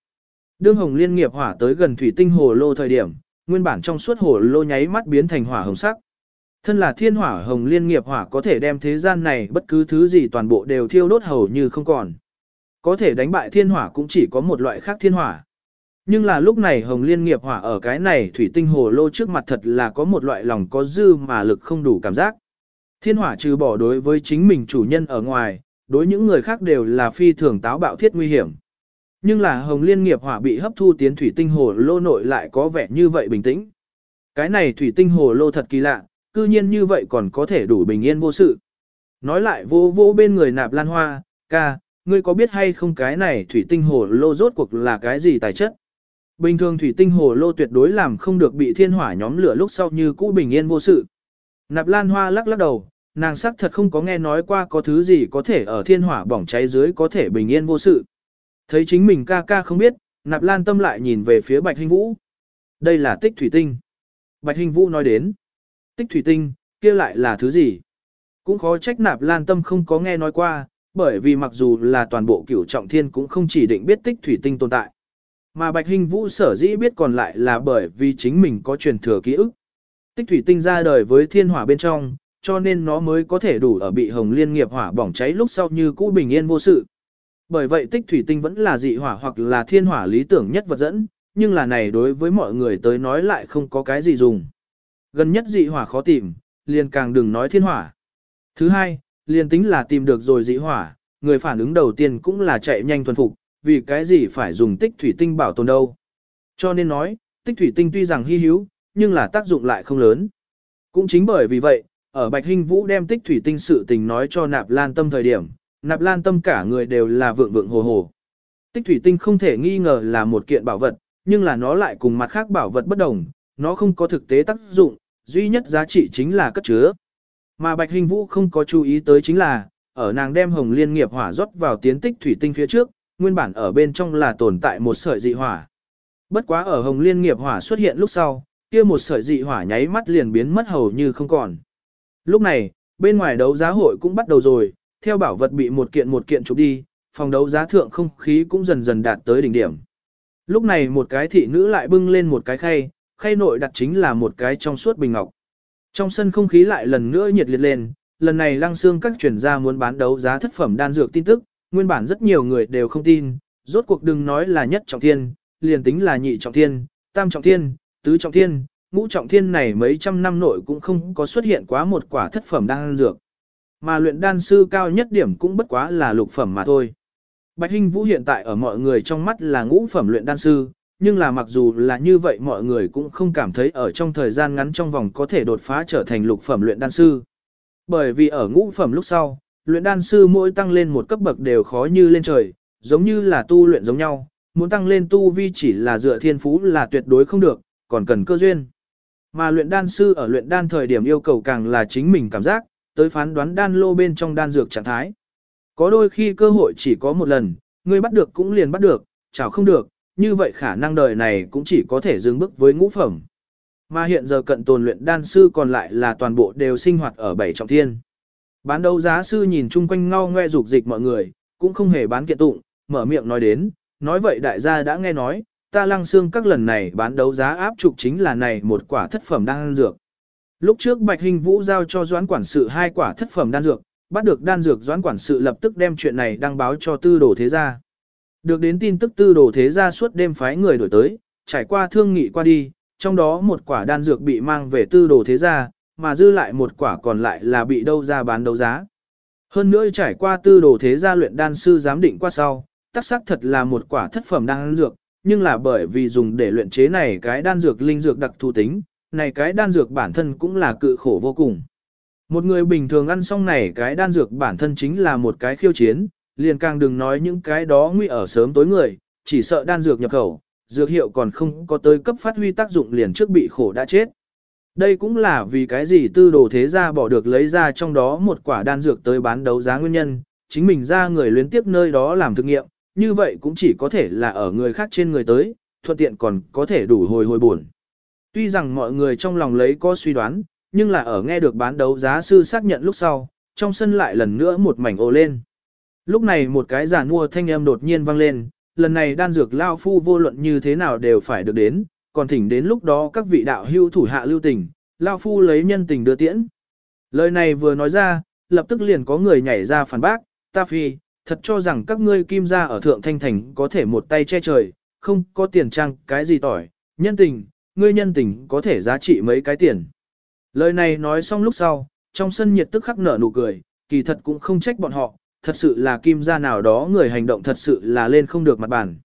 Đương hồng liên nghiệp hỏa tới gần thủy tinh hồ lô thời điểm, nguyên bản trong suốt hồ lô nháy mắt biến thành hỏa hồng sắc. Thân là thiên hỏa hồng liên nghiệp hỏa có thể đem thế gian này bất cứ thứ gì toàn bộ đều thiêu đốt hầu như không còn. Có thể đánh bại thiên hỏa cũng chỉ có một loại khác thiên hỏa. Nhưng là lúc này hồng liên nghiệp hỏa ở cái này thủy tinh hồ lô trước mặt thật là có một loại lòng có dư mà lực không đủ cảm giác. Thiên hỏa trừ bỏ đối với chính mình chủ nhân ở ngoài, đối những người khác đều là phi thường táo bạo thiết nguy hiểm. Nhưng là hồng liên nghiệp hỏa bị hấp thu tiến thủy tinh hồ lô nội lại có vẻ như vậy bình tĩnh. Cái này thủy tinh hồ lô thật kỳ lạ, cư nhiên như vậy còn có thể đủ bình yên vô sự. Nói lại vô vô bên người nạp lan hoa, ca, ngươi có biết hay không cái này thủy tinh hồ lô rốt cuộc là cái gì tài chất? Bình thường thủy tinh hồ lô tuyệt đối làm không được bị thiên hỏa nhóm lửa lúc sau như cũ bình yên vô sự. Nạp lan hoa lắc lắc đầu, nàng sắc thật không có nghe nói qua có thứ gì có thể ở thiên hỏa bỏng cháy dưới có thể bình yên vô sự. Thấy chính mình ca ca không biết, nạp lan tâm lại nhìn về phía bạch hình vũ. Đây là tích thủy tinh. Bạch hình vũ nói đến. Tích thủy tinh, kia lại là thứ gì? Cũng khó trách nạp lan tâm không có nghe nói qua, bởi vì mặc dù là toàn bộ cửu trọng thiên cũng không chỉ định biết tích thủy tinh tồn tại. Mà Bạch Hình Vũ sở dĩ biết còn lại là bởi vì chính mình có truyền thừa ký ức. Tích thủy tinh ra đời với thiên hỏa bên trong, cho nên nó mới có thể đủ ở bị hồng liên nghiệp hỏa bỏng cháy lúc sau như cũ bình yên vô sự. Bởi vậy tích thủy tinh vẫn là dị hỏa hoặc là thiên hỏa lý tưởng nhất vật dẫn, nhưng là này đối với mọi người tới nói lại không có cái gì dùng. Gần nhất dị hỏa khó tìm, liền càng đừng nói thiên hỏa. Thứ hai, liền tính là tìm được rồi dị hỏa, người phản ứng đầu tiên cũng là chạy nhanh thuần phục, vì cái gì phải dùng tích thủy tinh bảo tồn đâu. Cho nên nói, tích thủy tinh tuy rằng hy hữu, nhưng là tác dụng lại không lớn. Cũng chính bởi vì vậy, ở Bạch Hinh Vũ đem tích thủy tinh sự tình nói cho Nạp Lan Tâm thời điểm, Nạp Lan Tâm cả người đều là vượng vượng hồ hồ. Tích thủy tinh không thể nghi ngờ là một kiện bảo vật, nhưng là nó lại cùng mặt khác bảo vật bất đồng, nó không có thực tế tác dụng, duy nhất giá trị chính là cất chứa. Mà Bạch Hình Vũ không có chú ý tới chính là, ở nàng đem hồng liên nghiệp hỏa rót vào tiến tích thủy tinh phía trước, nguyên bản ở bên trong là tồn tại một sợi dị hỏa. Bất quá ở hồng liên nghiệp hỏa xuất hiện lúc sau, kia một sợi dị hỏa nháy mắt liền biến mất hầu như không còn. Lúc này, bên ngoài đấu giá hội cũng bắt đầu rồi, theo bảo vật bị một kiện một kiện chụp đi, phòng đấu giá thượng không khí cũng dần dần đạt tới đỉnh điểm. Lúc này một cái thị nữ lại bưng lên một cái khay, khay nội đặt chính là một cái trong suốt bình ngọc. Trong sân không khí lại lần nữa nhiệt liệt lên, lần này lăng xương các chuyển gia muốn bán đấu giá thất phẩm đan dược tin tức, nguyên bản rất nhiều người đều không tin, rốt cuộc đừng nói là nhất trọng thiên, liền tính là nhị trọng thiên, tam trọng thiên, tứ trọng thiên, ngũ trọng thiên này mấy trăm năm nội cũng không có xuất hiện quá một quả thất phẩm đan dược. Mà luyện đan sư cao nhất điểm cũng bất quá là lục phẩm mà thôi. Bạch Hinh Vũ hiện tại ở mọi người trong mắt là ngũ phẩm luyện đan sư, nhưng là mặc dù là như vậy mọi người cũng không cảm thấy ở trong thời gian ngắn trong vòng có thể đột phá trở thành lục phẩm luyện đan sư. Bởi vì ở ngũ phẩm lúc sau, luyện đan sư mỗi tăng lên một cấp bậc đều khó như lên trời, giống như là tu luyện giống nhau, muốn tăng lên tu vi chỉ là dựa thiên phú là tuyệt đối không được, còn cần cơ duyên. Mà luyện đan sư ở luyện đan thời điểm yêu cầu càng là chính mình cảm giác, tới phán đoán đan lô bên trong đan dược trạng thái. Có đôi khi cơ hội chỉ có một lần, người bắt được cũng liền bắt được, chào không được, như vậy khả năng đời này cũng chỉ có thể dừng bước với ngũ phẩm. Mà hiện giờ cận tồn luyện đan sư còn lại là toàn bộ đều sinh hoạt ở bảy trọng thiên. Bán đấu giá sư nhìn chung quanh ngao ngoe dục dịch mọi người, cũng không hề bán kiện tụng, mở miệng nói đến, nói vậy đại gia đã nghe nói, ta lăng xương các lần này bán đấu giá áp trục chính là này một quả thất phẩm đan dược. Lúc trước Bạch Hình Vũ giao cho doãn quản sự hai quả thất phẩm đan dược, bắt được đan dược doãn quản sự lập tức đem chuyện này đăng báo cho tư đồ thế gia. Được đến tin tức tư đồ thế gia suốt đêm phái người đổi tới, trải qua thương nghị qua đi, trong đó một quả đan dược bị mang về tư đồ thế gia, mà dư lại một quả còn lại là bị đâu ra bán đấu giá. Hơn nữa trải qua tư đồ thế gia luyện đan sư giám định qua sau, tác sắc thật là một quả thất phẩm đan dược, nhưng là bởi vì dùng để luyện chế này cái đan dược linh dược đặc thù tính, này cái đan dược bản thân cũng là cự khổ vô cùng. Một người bình thường ăn xong này cái đan dược bản thân chính là một cái khiêu chiến, liền càng đừng nói những cái đó nguy ở sớm tối người, chỉ sợ đan dược nhập khẩu, dược hiệu còn không có tới cấp phát huy tác dụng liền trước bị khổ đã chết. Đây cũng là vì cái gì tư đồ thế gia bỏ được lấy ra trong đó một quả đan dược tới bán đấu giá nguyên nhân, chính mình ra người luyến tiếp nơi đó làm thực nghiệm, như vậy cũng chỉ có thể là ở người khác trên người tới, thuận tiện còn có thể đủ hồi hồi buồn. Tuy rằng mọi người trong lòng lấy có suy đoán, nhưng là ở nghe được bán đấu giá sư xác nhận lúc sau, trong sân lại lần nữa một mảnh ồ lên. Lúc này một cái giả mua thanh âm đột nhiên vang lên, lần này đan dược lao phu vô luận như thế nào đều phải được đến, còn thỉnh đến lúc đó các vị đạo hưu thủ hạ lưu tình, lao phu lấy nhân tình đưa tiễn. Lời này vừa nói ra, lập tức liền có người nhảy ra phản bác, ta phi, thật cho rằng các ngươi kim gia ở thượng thanh thành có thể một tay che trời, không có tiền trang cái gì tỏi, nhân tình, ngươi nhân tình có thể giá trị mấy cái tiền. Lời này nói xong lúc sau, trong sân nhiệt tức khắc nở nụ cười, kỳ thật cũng không trách bọn họ, thật sự là kim gia nào đó người hành động thật sự là lên không được mặt bản.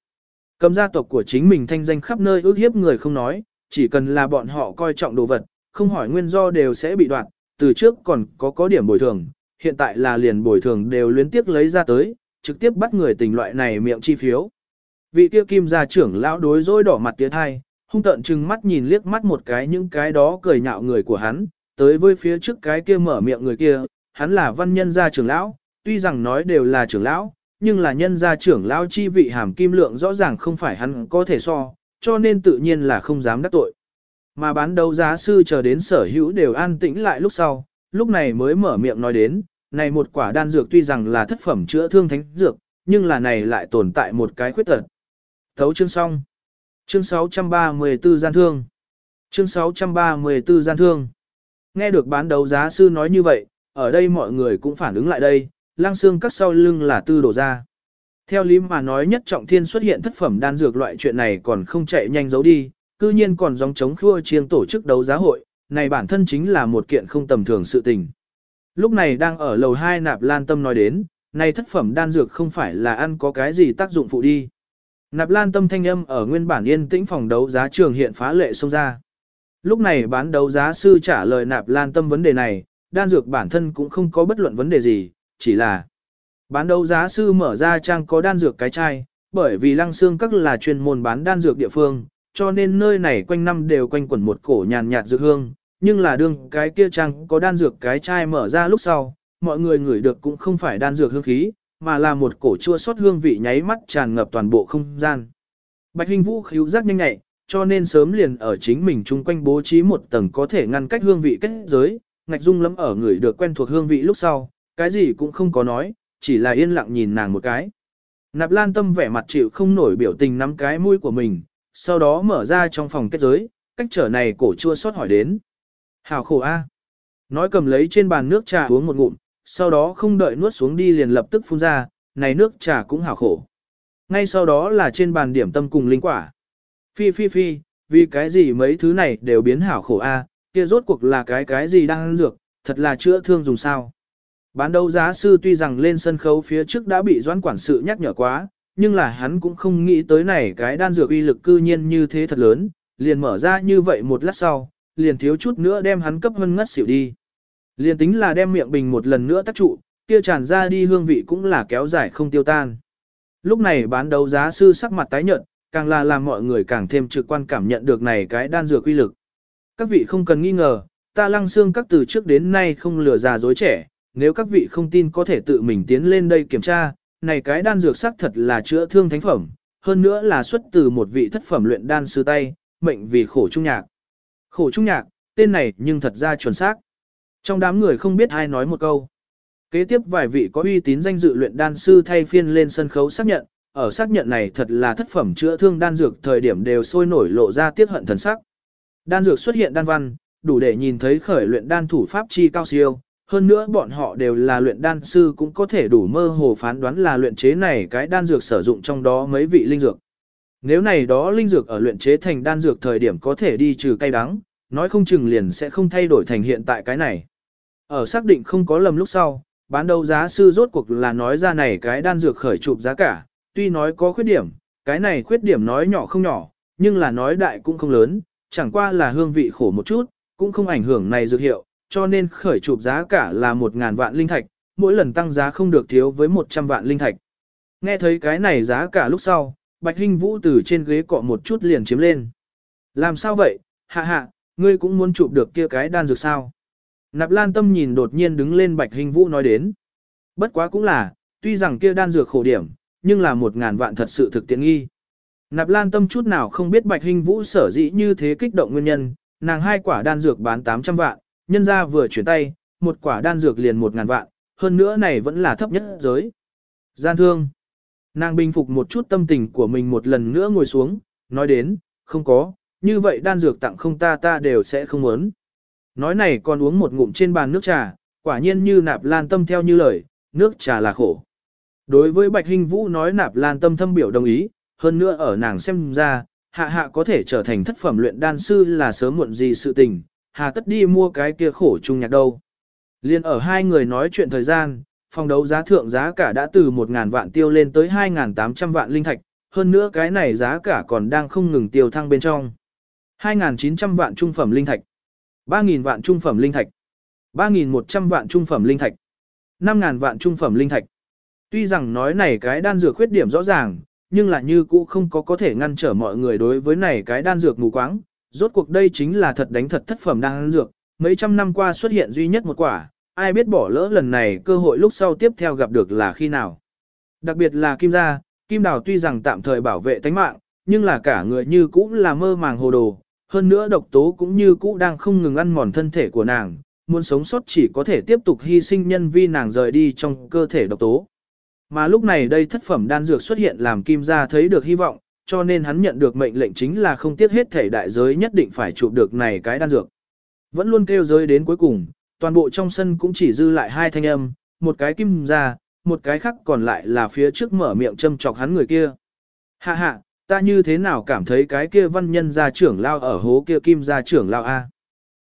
Cầm gia tộc của chính mình thanh danh khắp nơi ước hiếp người không nói, chỉ cần là bọn họ coi trọng đồ vật, không hỏi nguyên do đều sẽ bị đoạt, từ trước còn có có điểm bồi thường, hiện tại là liền bồi thường đều liên tiếp lấy ra tới, trực tiếp bắt người tình loại này miệng chi phiếu. Vị kia kim gia trưởng lão đối dối đỏ mặt tiến thai, hung tận chừng mắt nhìn liếc mắt một cái những cái đó cười nhạo người của hắn, tới với phía trước cái kia mở miệng người kia, hắn là văn nhân gia trưởng lão, tuy rằng nói đều là trưởng lão, nhưng là nhân gia trưởng lão chi vị hàm kim lượng rõ ràng không phải hắn có thể so, cho nên tự nhiên là không dám đắc tội. Mà bán đấu giá sư chờ đến sở hữu đều an tĩnh lại lúc sau, lúc này mới mở miệng nói đến, này một quả đan dược tuy rằng là thất phẩm chữa thương thánh dược, nhưng là này lại tồn tại một cái khuyết tật. Thấu chương xong. Chương 634 gian thương. Chương 634 gian thương. Nghe được bán đấu giá sư nói như vậy, ở đây mọi người cũng phản ứng lại đây, lang xương các sau lưng là tư đổ ra. Theo lý mà nói nhất trọng thiên xuất hiện thất phẩm đan dược loại chuyện này còn không chạy nhanh giấu đi, cư nhiên còn dòng chống khua chiêng tổ chức đấu giá hội, này bản thân chính là một kiện không tầm thường sự tình. Lúc này đang ở lầu 2 nạp lan tâm nói đến, này thất phẩm đan dược không phải là ăn có cái gì tác dụng phụ đi. Nạp lan tâm thanh âm ở nguyên bản yên tĩnh phòng đấu giá trường hiện phá lệ xông ra. Lúc này bán đấu giá sư trả lời nạp lan tâm vấn đề này, đan dược bản thân cũng không có bất luận vấn đề gì, chỉ là bán đấu giá sư mở ra trang có đan dược cái chai, bởi vì lăng xương các là chuyên môn bán đan dược địa phương, cho nên nơi này quanh năm đều quanh quẩn một cổ nhàn nhạt dược hương, nhưng là đương cái kia trang có đan dược cái chai mở ra lúc sau, mọi người ngửi được cũng không phải đan dược hương khí, mà là một cổ chua xót hương vị nháy mắt tràn ngập toàn bộ không gian. Bạch Hình Vũ khíu giác nhanh nhạy, cho nên sớm liền ở chính mình chung quanh bố trí một tầng có thể ngăn cách hương vị kết giới, ngạch dung lắm ở người được quen thuộc hương vị lúc sau, cái gì cũng không có nói, chỉ là yên lặng nhìn nàng một cái. Nạp Lan Tâm vẻ mặt chịu không nổi biểu tình nắm cái mũi của mình, sau đó mở ra trong phòng kết giới, cách trở này cổ chua xót hỏi đến. Hảo khổ a. Nói cầm lấy trên bàn nước trà uống một ngụm, sau đó không đợi nuốt xuống đi liền lập tức phun ra, này nước trà cũng hảo khổ. Ngay sau đó là trên bàn điểm tâm cùng linh quả. Phi phi phi, vì cái gì mấy thứ này đều biến hảo khổ a, kia rốt cuộc là cái cái gì đang ăn dược, thật là chữa thương dùng sao. Bán đấu giá sư tuy rằng lên sân khấu phía trước đã bị doãn quản sự nhắc nhở quá, nhưng là hắn cũng không nghĩ tới này cái đan dược uy lực cư nhiên như thế thật lớn, liền mở ra như vậy một lát sau, liền thiếu chút nữa đem hắn cấp hân ngất xỉu đi. Liền tính là đem miệng bình một lần nữa tắt trụ, kia tràn ra đi hương vị cũng là kéo dài không tiêu tan. Lúc này bán đấu giá sư sắc mặt tái nhợt, càng là làm mọi người càng thêm trực quan cảm nhận được này cái đan dược uy lực. Các vị không cần nghi ngờ, ta lăng xương các từ trước đến nay không lừa già dối trẻ, nếu các vị không tin có thể tự mình tiến lên đây kiểm tra, này cái đan dược sắc thật là chữa thương thánh phẩm, hơn nữa là xuất từ một vị thất phẩm luyện đan sư tay, mệnh vì khổ trung nhạc. Khổ trung nhạc, tên này nhưng thật ra chuẩn xác. Trong đám người không biết ai nói một câu. Kế tiếp vài vị có uy tín danh dự luyện đan sư thay phiên lên sân khấu xác nhận, ở xác nhận này thật là thất phẩm chữa thương đan dược thời điểm đều sôi nổi lộ ra tiết hận thần sắc. Đan dược xuất hiện đan văn, đủ để nhìn thấy khởi luyện đan thủ pháp chi cao siêu, hơn nữa bọn họ đều là luyện đan sư cũng có thể đủ mơ hồ phán đoán là luyện chế này cái đan dược sử dụng trong đó mấy vị linh dược. Nếu này đó linh dược ở luyện chế thành đan dược thời điểm có thể đi trừ cay đắng, nói không chừng liền sẽ không thay đổi thành hiện tại cái này. Ở xác định không có lầm lúc sau, bán đấu giá sư rốt cuộc là nói ra này cái đan dược khởi chụp giá cả, tuy nói có khuyết điểm, cái này khuyết điểm nói nhỏ không nhỏ, nhưng là nói đại cũng không lớn, chẳng qua là hương vị khổ một chút, cũng không ảnh hưởng này dược hiệu, cho nên khởi chụp giá cả là 1.000 vạn linh thạch, mỗi lần tăng giá không được thiếu với 100 vạn linh thạch. Nghe thấy cái này giá cả lúc sau, Bạch Hinh Vũ từ trên ghế cọ một chút liền chiếm lên. Làm sao vậy, hạ hạ, ngươi cũng muốn chụp được kia cái đan dược sao? Nạp Lan Tâm nhìn đột nhiên đứng lên Bạch Hinh Vũ nói đến. Bất quá cũng là, tuy rằng kia đan dược khổ điểm, nhưng là 1.000 vạn thật sự thực tiện nghi. Nạp Lan Tâm chút nào không biết Bạch Hinh Vũ sở dĩ như thế kích động nguyên nhân, nàng hai quả đan dược bán 800 vạn, nhân ra vừa chuyển tay, một quả đan dược liền một ngàn vạn, hơn nữa này vẫn là thấp nhất giới. Gian thương. Nàng bình phục một chút tâm tình của mình một lần nữa ngồi xuống, nói đến, không có, như vậy đan dược tặng không ta ta đều sẽ không muốn. Nói này còn uống một ngụm trên bàn nước trà, quả nhiên như nạp lan tâm theo như lời, nước trà là khổ. Đối với Bạch hình Vũ nói nạp lan tâm thâm biểu đồng ý, hơn nữa ở nàng xem ra, hạ hạ có thể trở thành thất phẩm luyện đan sư là sớm muộn gì sự tình, hà tất đi mua cái kia khổ chung nhạc đâu. Liên ở hai người nói chuyện thời gian, phòng đấu giá thượng giá cả đã từ 1.000 vạn tiêu lên tới 2.800 vạn linh thạch, hơn nữa cái này giá cả còn đang không ngừng tiêu thăng bên trong. 2.900 vạn trung phẩm linh thạch, 3.000 vạn trung phẩm linh thạch, 3.100 vạn trung phẩm linh thạch, 5.000 vạn trung phẩm linh thạch. Tuy rằng nói này cái đan dược khuyết điểm rõ ràng, nhưng là như cũ không có có thể ngăn trở mọi người đối với này cái đan dược mù quáng. Rốt cuộc đây chính là thật đánh thật thất phẩm đan dược, mấy trăm năm qua xuất hiện duy nhất một quả, ai biết bỏ lỡ lần này cơ hội lúc sau tiếp theo gặp được là khi nào. Đặc biệt là Kim Gia, Kim Đào tuy rằng tạm thời bảo vệ tánh mạng, nhưng là cả người như cũ là mơ màng hồ đồ, hơn nữa độc tố cũng như cũ đang không ngừng ăn mòn thân thể của nàng, muốn sống sót chỉ có thể tiếp tục hy sinh nhân vi nàng rời đi trong cơ thể độc tố. Mà lúc này đây thất phẩm đan dược xuất hiện làm Kim Gia thấy được hy vọng, cho nên hắn nhận được mệnh lệnh chính là không tiếc hết thể đại giới nhất định phải chụp được này cái đan dược. Vẫn luôn kêu giới đến cuối cùng, toàn bộ trong sân cũng chỉ dư lại hai thanh âm, một cái Kim ra một cái khác còn lại là phía trước mở miệng châm chọc hắn người kia. Hạ hạ, ta như thế nào cảm thấy cái kia văn nhân gia trưởng lao ở hố kia Kim Gia trưởng lao A.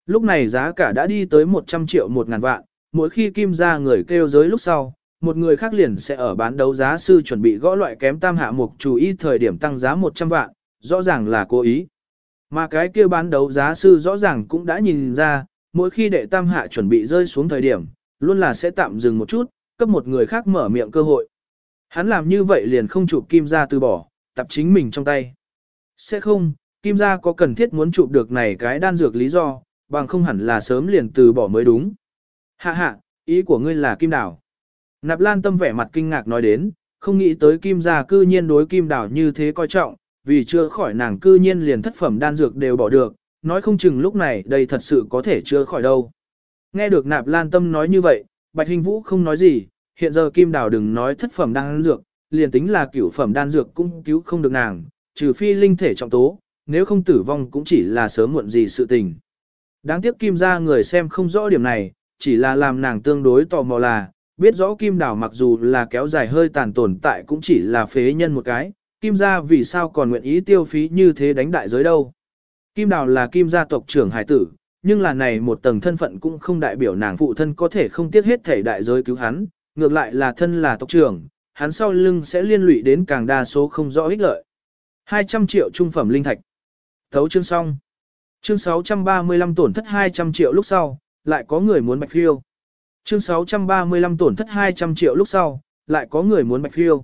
Lúc này giá cả đã đi tới 100 triệu một ngàn vạn, mỗi khi Kim Gia người kêu giới lúc sau một người khác liền sẽ ở bán đấu giá sư chuẩn bị gõ loại kém tam hạ mục chú ý thời điểm tăng giá 100 vạn, rõ ràng là cố ý. Mà cái kia bán đấu giá sư rõ ràng cũng đã nhìn ra, mỗi khi đệ tam hạ chuẩn bị rơi xuống thời điểm, luôn là sẽ tạm dừng một chút, cấp một người khác mở miệng cơ hội. Hắn làm như vậy liền không chụp kim ra từ bỏ, tập chính mình trong tay. Sẽ không, kim ra có cần thiết muốn chụp được này cái đan dược lý do, bằng không hẳn là sớm liền từ bỏ mới đúng. Hạ hạ, ý của ngươi là kim đảo. Nạp Lan Tâm vẻ mặt kinh ngạc nói đến, không nghĩ tới Kim gia cư nhiên đối Kim Đào như thế coi trọng, vì chưa khỏi nàng cư nhiên liền thất phẩm đan dược đều bỏ được, nói không chừng lúc này đây thật sự có thể chưa khỏi đâu. Nghe được Nạp Lan Tâm nói như vậy, Bạch Hình Vũ không nói gì, hiện giờ Kim Đào đừng nói thất phẩm đan dược, liền tính là cửu phẩm đan dược cũng cứu không được nàng, trừ phi linh thể trọng tố, nếu không tử vong cũng chỉ là sớm muộn gì sự tình. Đáng tiếc Kim gia người xem không rõ điểm này, chỉ là làm nàng tương đối tò mò là, biết rõ kim đào mặc dù là kéo dài hơi tàn tồn tại cũng chỉ là phế nhân một cái, kim gia vì sao còn nguyện ý tiêu phí như thế đánh đại giới đâu. Kim đào là kim gia tộc trưởng hải tử, nhưng là này một tầng thân phận cũng không đại biểu nàng phụ thân có thể không tiếc hết thể đại giới cứu hắn, ngược lại là thân là tộc trưởng, hắn sau lưng sẽ liên lụy đến càng đa số không rõ ích lợi. 200 triệu trung phẩm linh thạch. Thấu chương xong. Chương 635 tổn thất 200 triệu lúc sau, lại có người muốn bạch phiêu. Chương 635 tổn thất 200 triệu lúc sau, lại có người muốn bạch phiêu.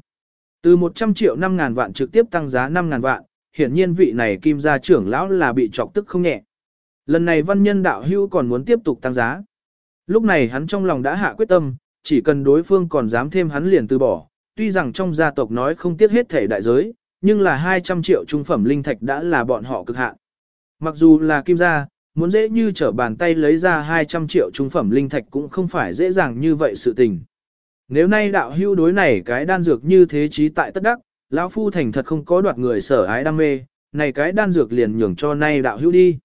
Từ 100 triệu 5 ngàn vạn trực tiếp tăng giá 5 ngàn vạn, hiển nhiên vị này kim gia trưởng lão là bị chọc tức không nhẹ. Lần này văn nhân đạo hưu còn muốn tiếp tục tăng giá. Lúc này hắn trong lòng đã hạ quyết tâm, chỉ cần đối phương còn dám thêm hắn liền từ bỏ. Tuy rằng trong gia tộc nói không tiếc hết thể đại giới, nhưng là 200 triệu trung phẩm linh thạch đã là bọn họ cực hạn. Mặc dù là kim gia, muốn dễ như trở bàn tay lấy ra 200 triệu trung phẩm linh thạch cũng không phải dễ dàng như vậy sự tình. Nếu nay đạo hưu đối này cái đan dược như thế trí tại tất đắc, lão phu thành thật không có đoạt người sở ái đam mê, này cái đan dược liền nhường cho nay đạo hưu đi.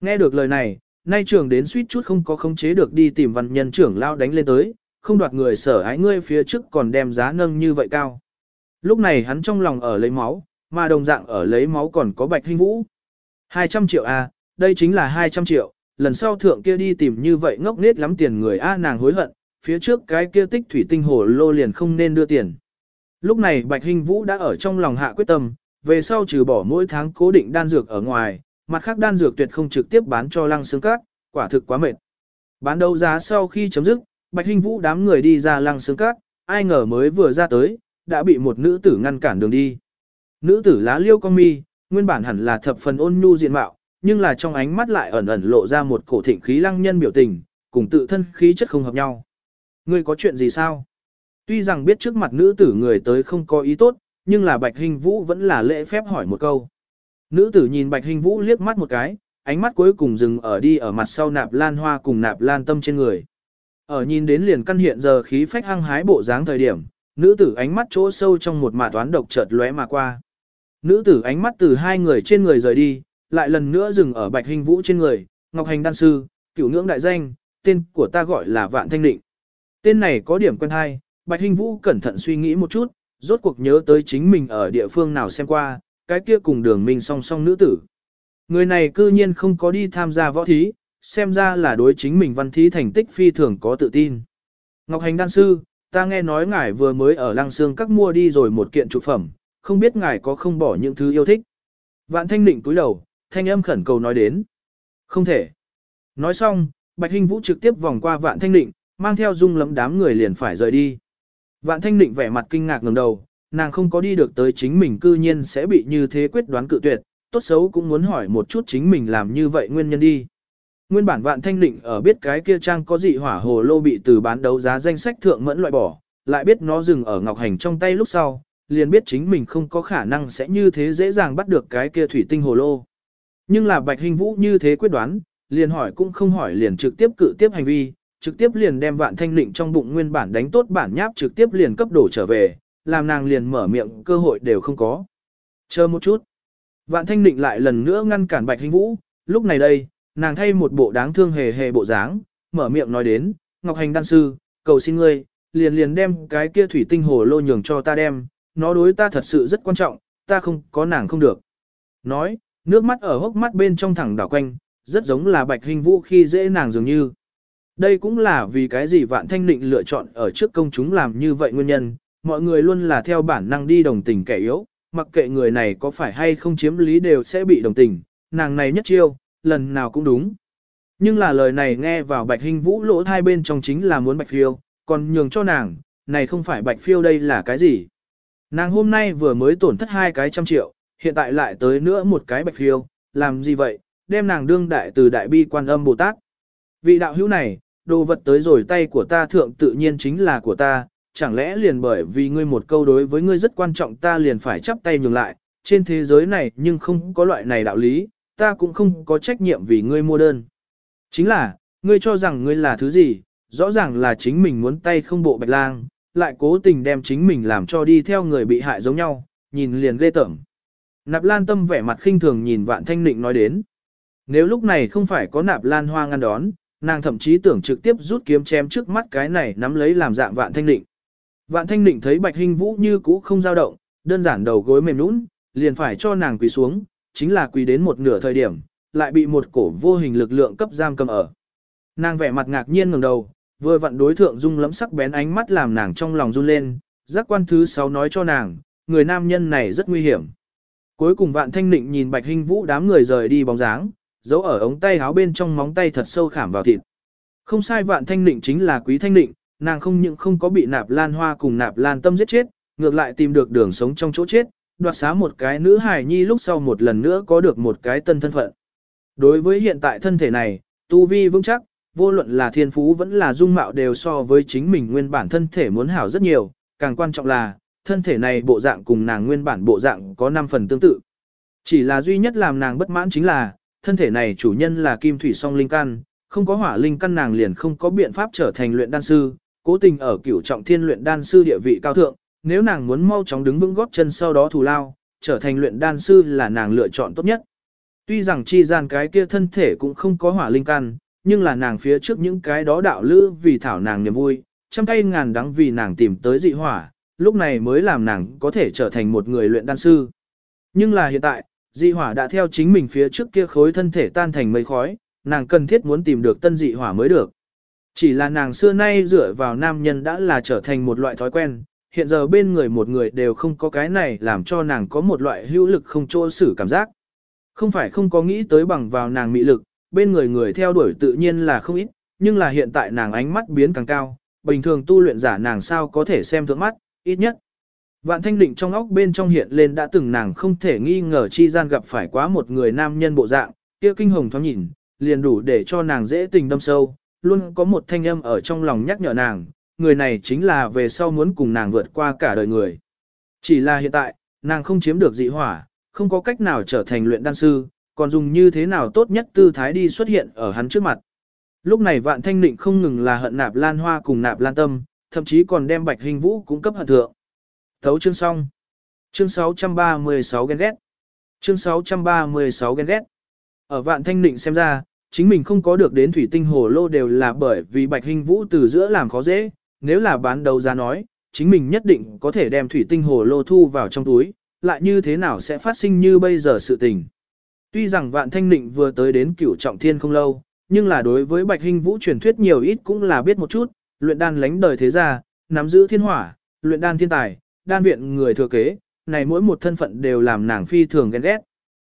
Nghe được lời này, nay trưởng đến suýt chút không có khống chế được đi tìm văn nhân trưởng lao đánh lên tới, không đoạt người sở ái ngươi phía trước còn đem giá nâng như vậy cao. Lúc này hắn trong lòng ở lấy máu, mà đồng dạng ở lấy máu còn có bạch hình vũ. 200 triệu A, à, đây chính là 200 triệu, lần sau thượng kia đi tìm như vậy ngốc nết lắm tiền người A nàng hối hận, phía trước cái kia tích thủy tinh hồ lô liền không nên đưa tiền. Lúc này Bạch Hình Vũ đã ở trong lòng hạ quyết tâm, về sau trừ bỏ mỗi tháng cố định đan dược ở ngoài, mặt khác đan dược tuyệt không trực tiếp bán cho lăng xương cát, quả thực quá mệt. Bán đấu giá sau khi chấm dứt, Bạch Hình Vũ đám người đi ra lăng xương cát, ai ngờ mới vừa ra tới, đã bị một nữ tử ngăn cản đường đi. Nữ tử lá liêu con mi, nguyên bản hẳn là thập phần ôn nhu diện mạo, nhưng là trong ánh mắt lại ẩn ẩn lộ ra một cổ thịnh khí lăng nhân biểu tình, cùng tự thân khí chất không hợp nhau. Ngươi có chuyện gì sao? Tuy rằng biết trước mặt nữ tử người tới không có ý tốt, nhưng là Bạch Hình Vũ vẫn là lễ phép hỏi một câu. Nữ tử nhìn Bạch Hình Vũ liếc mắt một cái, ánh mắt cuối cùng dừng ở đi ở mặt sau nạp lan hoa cùng nạp lan tâm trên người. Ở nhìn đến liền căn hiện giờ khí phách hăng hái bộ dáng thời điểm, nữ tử ánh mắt chỗ sâu trong một mạ toán độc chợt lóe mà qua. Nữ tử ánh mắt từ hai người trên người rời đi, lại lần nữa dừng ở Bạch Hình Vũ trên người, Ngọc Hành đan sư, cửu ngưỡng đại danh, tên của ta gọi là Vạn Thanh Định. Tên này có điểm quen hay, Bạch Hình Vũ cẩn thận suy nghĩ một chút, rốt cuộc nhớ tới chính mình ở địa phương nào xem qua, cái kia cùng đường mình song song nữ tử. Người này cư nhiên không có đi tham gia võ thí, xem ra là đối chính mình văn thí thành tích phi thường có tự tin. Ngọc Hành đan sư, ta nghe nói ngài vừa mới ở lăng xương các mua đi rồi một kiện trụ phẩm, không biết ngài có không bỏ những thứ yêu thích. Vạn thanh định túi đầu, thanh âm khẩn cầu nói đến. Không thể. Nói xong, Bạch Hinh Vũ trực tiếp vòng qua vạn thanh định, mang theo dung lấm đám người liền phải rời đi. Vạn thanh định vẻ mặt kinh ngạc ngẩng đầu, nàng không có đi được tới chính mình cư nhiên sẽ bị như thế quyết đoán cự tuyệt, tốt xấu cũng muốn hỏi một chút chính mình làm như vậy nguyên nhân đi. Nguyên bản vạn thanh định ở biết cái kia trang có dị hỏa hồ lô bị từ bán đấu giá danh sách thượng mẫn loại bỏ, lại biết nó dừng ở ngọc hành trong tay lúc sau, liền biết chính mình không có khả năng sẽ như thế dễ dàng bắt được cái kia thủy tinh hồ lô. Nhưng là bạch hình vũ như thế quyết đoán, liền hỏi cũng không hỏi liền trực tiếp cự tiếp hành vi, trực tiếp liền đem vạn thanh định trong bụng nguyên bản đánh tốt bản nháp trực tiếp liền cấp đổ trở về, làm nàng liền mở miệng cơ hội đều không có. Chờ một chút. Vạn thanh định lại lần nữa ngăn cản bạch hình vũ, lúc này đây, nàng thay một bộ đáng thương hề hề bộ dáng, mở miệng nói đến, Ngọc Hành đan sư, cầu xin ngươi, liền liền đem cái kia thủy tinh hồ lô nhường cho ta đem, nó đối ta thật sự rất quan trọng, ta không có nàng không được. Nói, nước mắt ở hốc mắt bên trong thẳng đảo quanh, rất giống là bạch hình vũ khi dễ nàng dường như. Đây cũng là vì cái gì vạn thanh định lựa chọn ở trước công chúng làm như vậy nguyên nhân, mọi người luôn là theo bản năng đi đồng tình kẻ yếu, mặc kệ người này có phải hay không chiếm lý đều sẽ bị đồng tình, nàng này nhất chiêu, lần nào cũng đúng. Nhưng là lời này nghe vào bạch hình vũ lỗ hai bên trong chính là muốn bạch phiêu, còn nhường cho nàng, này không phải bạch phiêu đây là cái gì. Nàng hôm nay vừa mới tổn thất hai cái trăm triệu, hiện tại lại tới nữa một cái bạch phiêu, làm gì vậy, đem nàng đương đại từ đại bi quan âm Bồ Tát. Vị đạo hữu này, đồ vật tới rồi tay của ta thượng tự nhiên chính là của ta, chẳng lẽ liền bởi vì ngươi một câu đối với ngươi rất quan trọng ta liền phải chắp tay nhường lại, trên thế giới này nhưng không có loại này đạo lý, ta cũng không có trách nhiệm vì ngươi mua đơn. Chính là, ngươi cho rằng ngươi là thứ gì, rõ ràng là chính mình muốn tay không bộ bạch lang, lại cố tình đem chính mình làm cho đi theo người bị hại giống nhau, nhìn liền ghê tởm. Nạp lan tâm vẻ mặt khinh thường nhìn vạn thanh Ninh nói đến. Nếu lúc này không phải có nạp lan hoa ngăn đón, nàng thậm chí tưởng trực tiếp rút kiếm chém trước mắt cái này nắm lấy làm dạng vạn thanh Ninh. Vạn thanh Ninh thấy bạch hình vũ như cũ không dao động, đơn giản đầu gối mềm nũng, liền phải cho nàng quỳ xuống, chính là quỳ đến một nửa thời điểm, lại bị một cổ vô hình lực lượng cấp giam cầm ở. Nàng vẻ mặt ngạc nhiên ngẩng đầu, vừa vặn đối thượng dung lẫm sắc bén ánh mắt làm nàng trong lòng run lên, giác quan thứ sáu nói cho nàng, người nam nhân này rất nguy hiểm. Cuối cùng vạn thanh định nhìn bạch hình vũ đám người rời đi bóng dáng, giấu ở ống tay áo bên trong móng tay thật sâu khảm vào thịt. Không sai vạn thanh định chính là quý thanh định, nàng không những không có bị nạp lan hoa cùng nạp lan tâm giết chết, ngược lại tìm được đường sống trong chỗ chết, đoạt xá một cái nữ hài nhi lúc sau một lần nữa có được một cái tân thân phận. Đối với hiện tại thân thể này, tu vi vững chắc, vô luận là thiên phú vẫn là dung mạo đều so với chính mình nguyên bản thân thể muốn hảo rất nhiều, càng quan trọng là, thân thể này bộ dạng cùng nàng nguyên bản bộ dạng có 5 phần tương tự. Chỉ là duy nhất làm nàng bất mãn chính là, thân thể này chủ nhân là kim thủy song linh căn, không có hỏa linh căn nàng liền không có biện pháp trở thành luyện đan sư, cố tình ở cửu trọng thiên luyện đan sư địa vị cao thượng, nếu nàng muốn mau chóng đứng vững góp chân sau đó thù lao, trở thành luyện đan sư là nàng lựa chọn tốt nhất. Tuy rằng chi gian cái kia thân thể cũng không có hỏa linh căn, nhưng là nàng phía trước những cái đó đạo lữ vì thảo nàng niềm vui, trăm tay ngàn đắng vì nàng tìm tới dị hỏa, lúc này mới làm nàng có thể trở thành một người luyện đan sư. Nhưng là hiện tại, dị hỏa đã theo chính mình phía trước kia khối thân thể tan thành mây khói, nàng cần thiết muốn tìm được tân dị hỏa mới được. Chỉ là nàng xưa nay dựa vào nam nhân đã là trở thành một loại thói quen, hiện giờ bên người một người đều không có cái này làm cho nàng có một loại hữu lực không chỗ xử cảm giác. Không phải không có nghĩ tới bằng vào nàng mị lực, bên người người theo đuổi tự nhiên là không ít, nhưng là hiện tại nàng ánh mắt biến càng cao, bình thường tu luyện giả nàng sao có thể xem thượng mắt, ít nhất. Vạn thanh định trong óc bên trong hiện lên đã từng nàng không thể nghi ngờ chi gian gặp phải quá một người nam nhân bộ dạng, kia kinh hồng thoáng nhìn, liền đủ để cho nàng dễ tình đâm sâu, luôn có một thanh âm ở trong lòng nhắc nhở nàng, người này chính là về sau muốn cùng nàng vượt qua cả đời người. Chỉ là hiện tại, nàng không chiếm được dị hỏa, không có cách nào trở thành luyện đan sư, còn dùng như thế nào tốt nhất tư thái đi xuất hiện ở hắn trước mặt. Lúc này vạn thanh định không ngừng là hận nạp lan hoa cùng nạp lan tâm, thậm chí còn đem bạch hình vũ cung cấp hận thượng. Thấu chương xong. Chương 636 ghen ghét. Chương 636 ghen ghét. Ở vạn thanh định xem ra, chính mình không có được đến thủy tinh hồ lô đều là bởi vì bạch hình vũ từ giữa làm khó dễ, nếu là bán đấu giá nói, chính mình nhất định có thể đem thủy tinh hồ lô thu vào trong túi, lại như thế nào sẽ phát sinh như bây giờ sự tình. Tuy rằng vạn thanh định vừa tới đến cửu trọng thiên không lâu, nhưng là đối với bạch hình vũ truyền thuyết nhiều ít cũng là biết một chút, luyện đan lánh đời thế gia, nắm giữ thiên hỏa, luyện đan thiên tài, đan viện người thừa kế, này mỗi một thân phận đều làm nàng phi thường ghen ghét.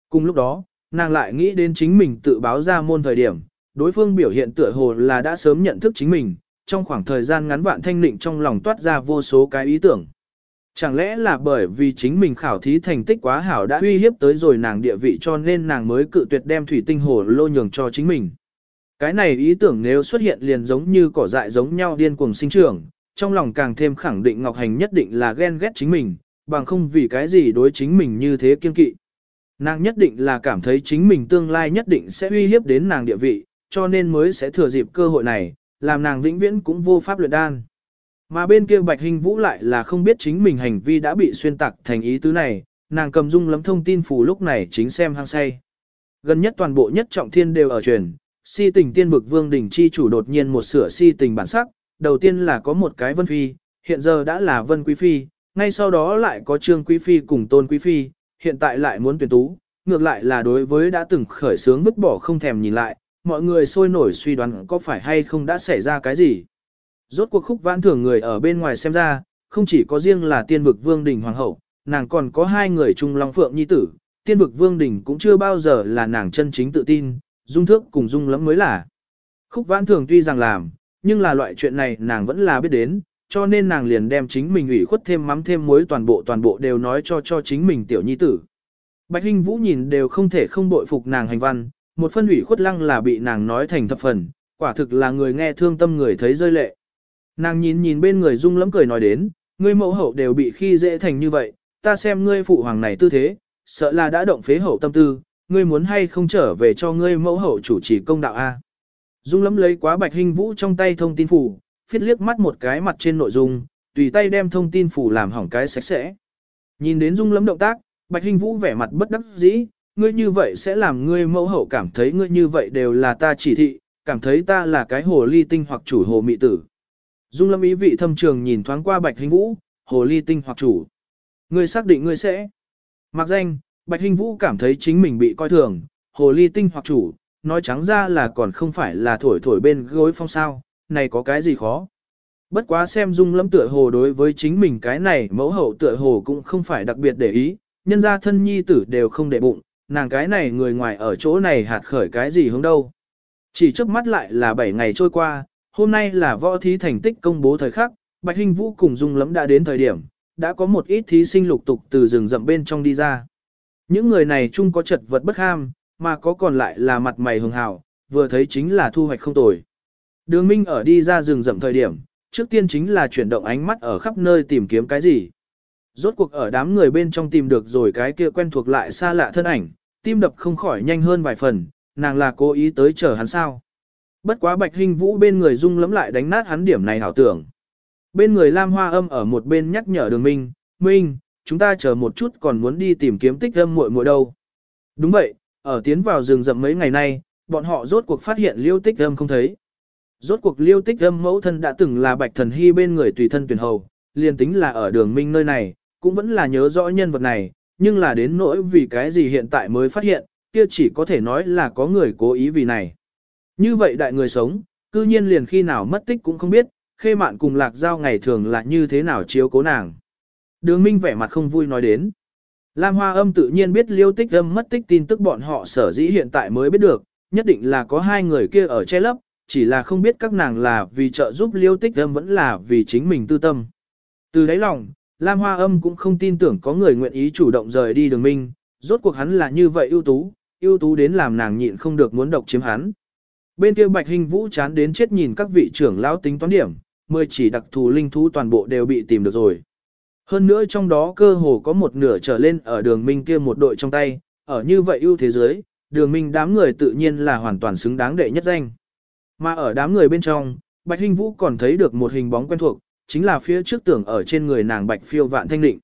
Cùng lúc đó, nàng lại nghĩ đến chính mình tự báo ra môn thời điểm, đối phương biểu hiện tựa hồ là đã sớm nhận thức chính mình, trong khoảng thời gian ngắn vạn thanh định trong lòng toát ra vô số cái ý tưởng. Chẳng lẽ là bởi vì chính mình khảo thí thành tích quá hảo đã uy hiếp tới rồi nàng địa vị cho nên nàng mới cự tuyệt đem thủy tinh hồ lô nhường cho chính mình. Cái này ý tưởng nếu xuất hiện liền giống như cỏ dại giống nhau điên cuồng sinh trưởng, trong lòng càng thêm khẳng định Ngọc Hành nhất định là ghen ghét chính mình, bằng không vì cái gì đối chính mình như thế kiên kỵ. Nàng nhất định là cảm thấy chính mình tương lai nhất định sẽ uy hiếp đến nàng địa vị, cho nên mới sẽ thừa dịp cơ hội này, làm nàng vĩnh viễn cũng vô pháp luyện đan. Mà bên kia Bạch Hình Vũ lại là không biết chính mình hành vi đã bị xuyên tạc thành ý tứ này, nàng cầm dung lắm thông tin phù lúc này chính xem hăng say. Gần nhất toàn bộ nhất trọng thiên đều ở truyền, si tình tiên vực vương đỉnh chi chủ đột nhiên một sửa si tình bản sắc, đầu tiên là có một cái vân phi, hiện giờ đã là vân quý phi, ngay sau đó lại có trương quý phi cùng tôn quý phi, hiện tại lại muốn tuyển tú, ngược lại là đối với đã từng khởi sướng vứt bỏ không thèm nhìn lại, mọi người sôi nổi suy đoán có phải hay không đã xảy ra cái gì. Rốt cuộc khúc vãn thưởng người ở bên ngoài xem ra, không chỉ có riêng là tiên vực vương đình hoàng hậu, nàng còn có hai người trung long phượng nhi tử, tiên vực vương đình cũng chưa bao giờ là nàng chân chính tự tin, dung thước cùng dung lắm mới là. Khúc vãn thường tuy rằng làm, nhưng là loại chuyện này nàng vẫn là biết đến, cho nên nàng liền đem chính mình ủy khuất thêm mắm thêm muối toàn bộ toàn bộ đều nói cho cho chính mình tiểu nhi tử. Bạch Hinh Vũ nhìn đều không thể không bội phục nàng hành văn, một phân ủy khuất lăng là bị nàng nói thành thập phần, quả thực là người nghe thương tâm người thấy rơi lệ. Nàng nhìn nhìn bên người dung lắm cười nói đến, ngươi mẫu hậu đều bị khi dễ thành như vậy, ta xem ngươi phụ hoàng này tư thế, sợ là đã động phế hậu tâm tư, ngươi muốn hay không trở về cho ngươi mẫu hậu chủ trì công đạo A. Dung lấm lấy quá bạch hình vũ trong tay thông tin phủ, phiết liếc mắt một cái mặt trên nội dung, tùy tay đem thông tin phủ làm hỏng cái sạch sẽ. Nhìn đến dung lấm động tác, bạch hình vũ vẻ mặt bất đắc dĩ, ngươi như vậy sẽ làm ngươi mẫu hậu cảm thấy ngươi như vậy đều là ta chỉ thị, cảm thấy ta là cái hồ ly tinh hoặc chủ hồ mị tử. Dung lâm ý vị thâm trường nhìn thoáng qua bạch hình vũ, hồ ly tinh hoặc chủ. Ngươi xác định ngươi sẽ. Mặc danh, bạch hình vũ cảm thấy chính mình bị coi thường, hồ ly tinh hoặc chủ, nói trắng ra là còn không phải là thổi thổi bên gối phong sao, này có cái gì khó. Bất quá xem dung lâm tựa hồ đối với chính mình cái này mẫu hậu tựa hồ cũng không phải đặc biệt để ý, nhân gia thân nhi tử đều không để bụng, nàng cái này người ngoài ở chỗ này hạt khởi cái gì hướng đâu. Chỉ trước mắt lại là 7 ngày trôi qua, hôm nay là võ thí thành tích công bố thời khắc, Bạch Hinh Vũ cùng Dung Lẫm đã đến thời điểm, đã có một ít thí sinh lục tục từ rừng rậm bên trong đi ra. Những người này chung có chật vật bất ham, mà có còn lại là mặt mày hường hào, vừa thấy chính là thu hoạch không tồi. Đường Minh ở đi ra rừng rậm thời điểm, trước tiên chính là chuyển động ánh mắt ở khắp nơi tìm kiếm cái gì. Rốt cuộc ở đám người bên trong tìm được rồi cái kia quen thuộc lại xa lạ thân ảnh, tim đập không khỏi nhanh hơn vài phần, nàng là cố ý tới chờ hắn sao. Bất quá bạch hình vũ bên người dung lắm lại đánh nát hắn điểm này hảo tưởng. Bên người Lam Hoa âm ở một bên nhắc nhở đường Minh, Minh, chúng ta chờ một chút còn muốn đi tìm kiếm tích âm muội muội đâu. Đúng vậy, ở tiến vào rừng rậm mấy ngày nay, bọn họ rốt cuộc phát hiện liêu tích âm không thấy. Rốt cuộc liêu tích âm mẫu thân đã từng là bạch thần hy bên người tùy thân tuyển hầu, liền tính là ở đường Minh nơi này, cũng vẫn là nhớ rõ nhân vật này, nhưng là đến nỗi vì cái gì hiện tại mới phát hiện, kia chỉ có thể nói là có người cố ý vì này. Như vậy đại người sống, cư nhiên liền khi nào mất tích cũng không biết, khê mạn cùng lạc giao ngày thường là như thế nào chiếu cố nàng. Đường Minh vẻ mặt không vui nói đến. Lam Hoa âm tự nhiên biết liêu tích âm mất tích tin tức bọn họ sở dĩ hiện tại mới biết được, nhất định là có hai người kia ở che lấp, chỉ là không biết các nàng là vì trợ giúp liêu tích âm vẫn là vì chính mình tư tâm. Từ đáy lòng, Lam Hoa âm cũng không tin tưởng có người nguyện ý chủ động rời đi đường minh, rốt cuộc hắn là như vậy ưu tú, ưu tú đến làm nàng nhịn không được muốn độc chiếm hắn. Bên kia Bạch Hình Vũ chán đến chết nhìn các vị trưởng lão tính toán điểm, mười chỉ đặc thù linh thú toàn bộ đều bị tìm được rồi. Hơn nữa trong đó cơ hồ có một nửa trở lên ở đường minh kia một đội trong tay, ở như vậy ưu thế giới, đường minh đám người tự nhiên là hoàn toàn xứng đáng đệ nhất danh. Mà ở đám người bên trong, Bạch Hinh Vũ còn thấy được một hình bóng quen thuộc, chính là phía trước tưởng ở trên người nàng Bạch Phiêu Vạn Thanh Định.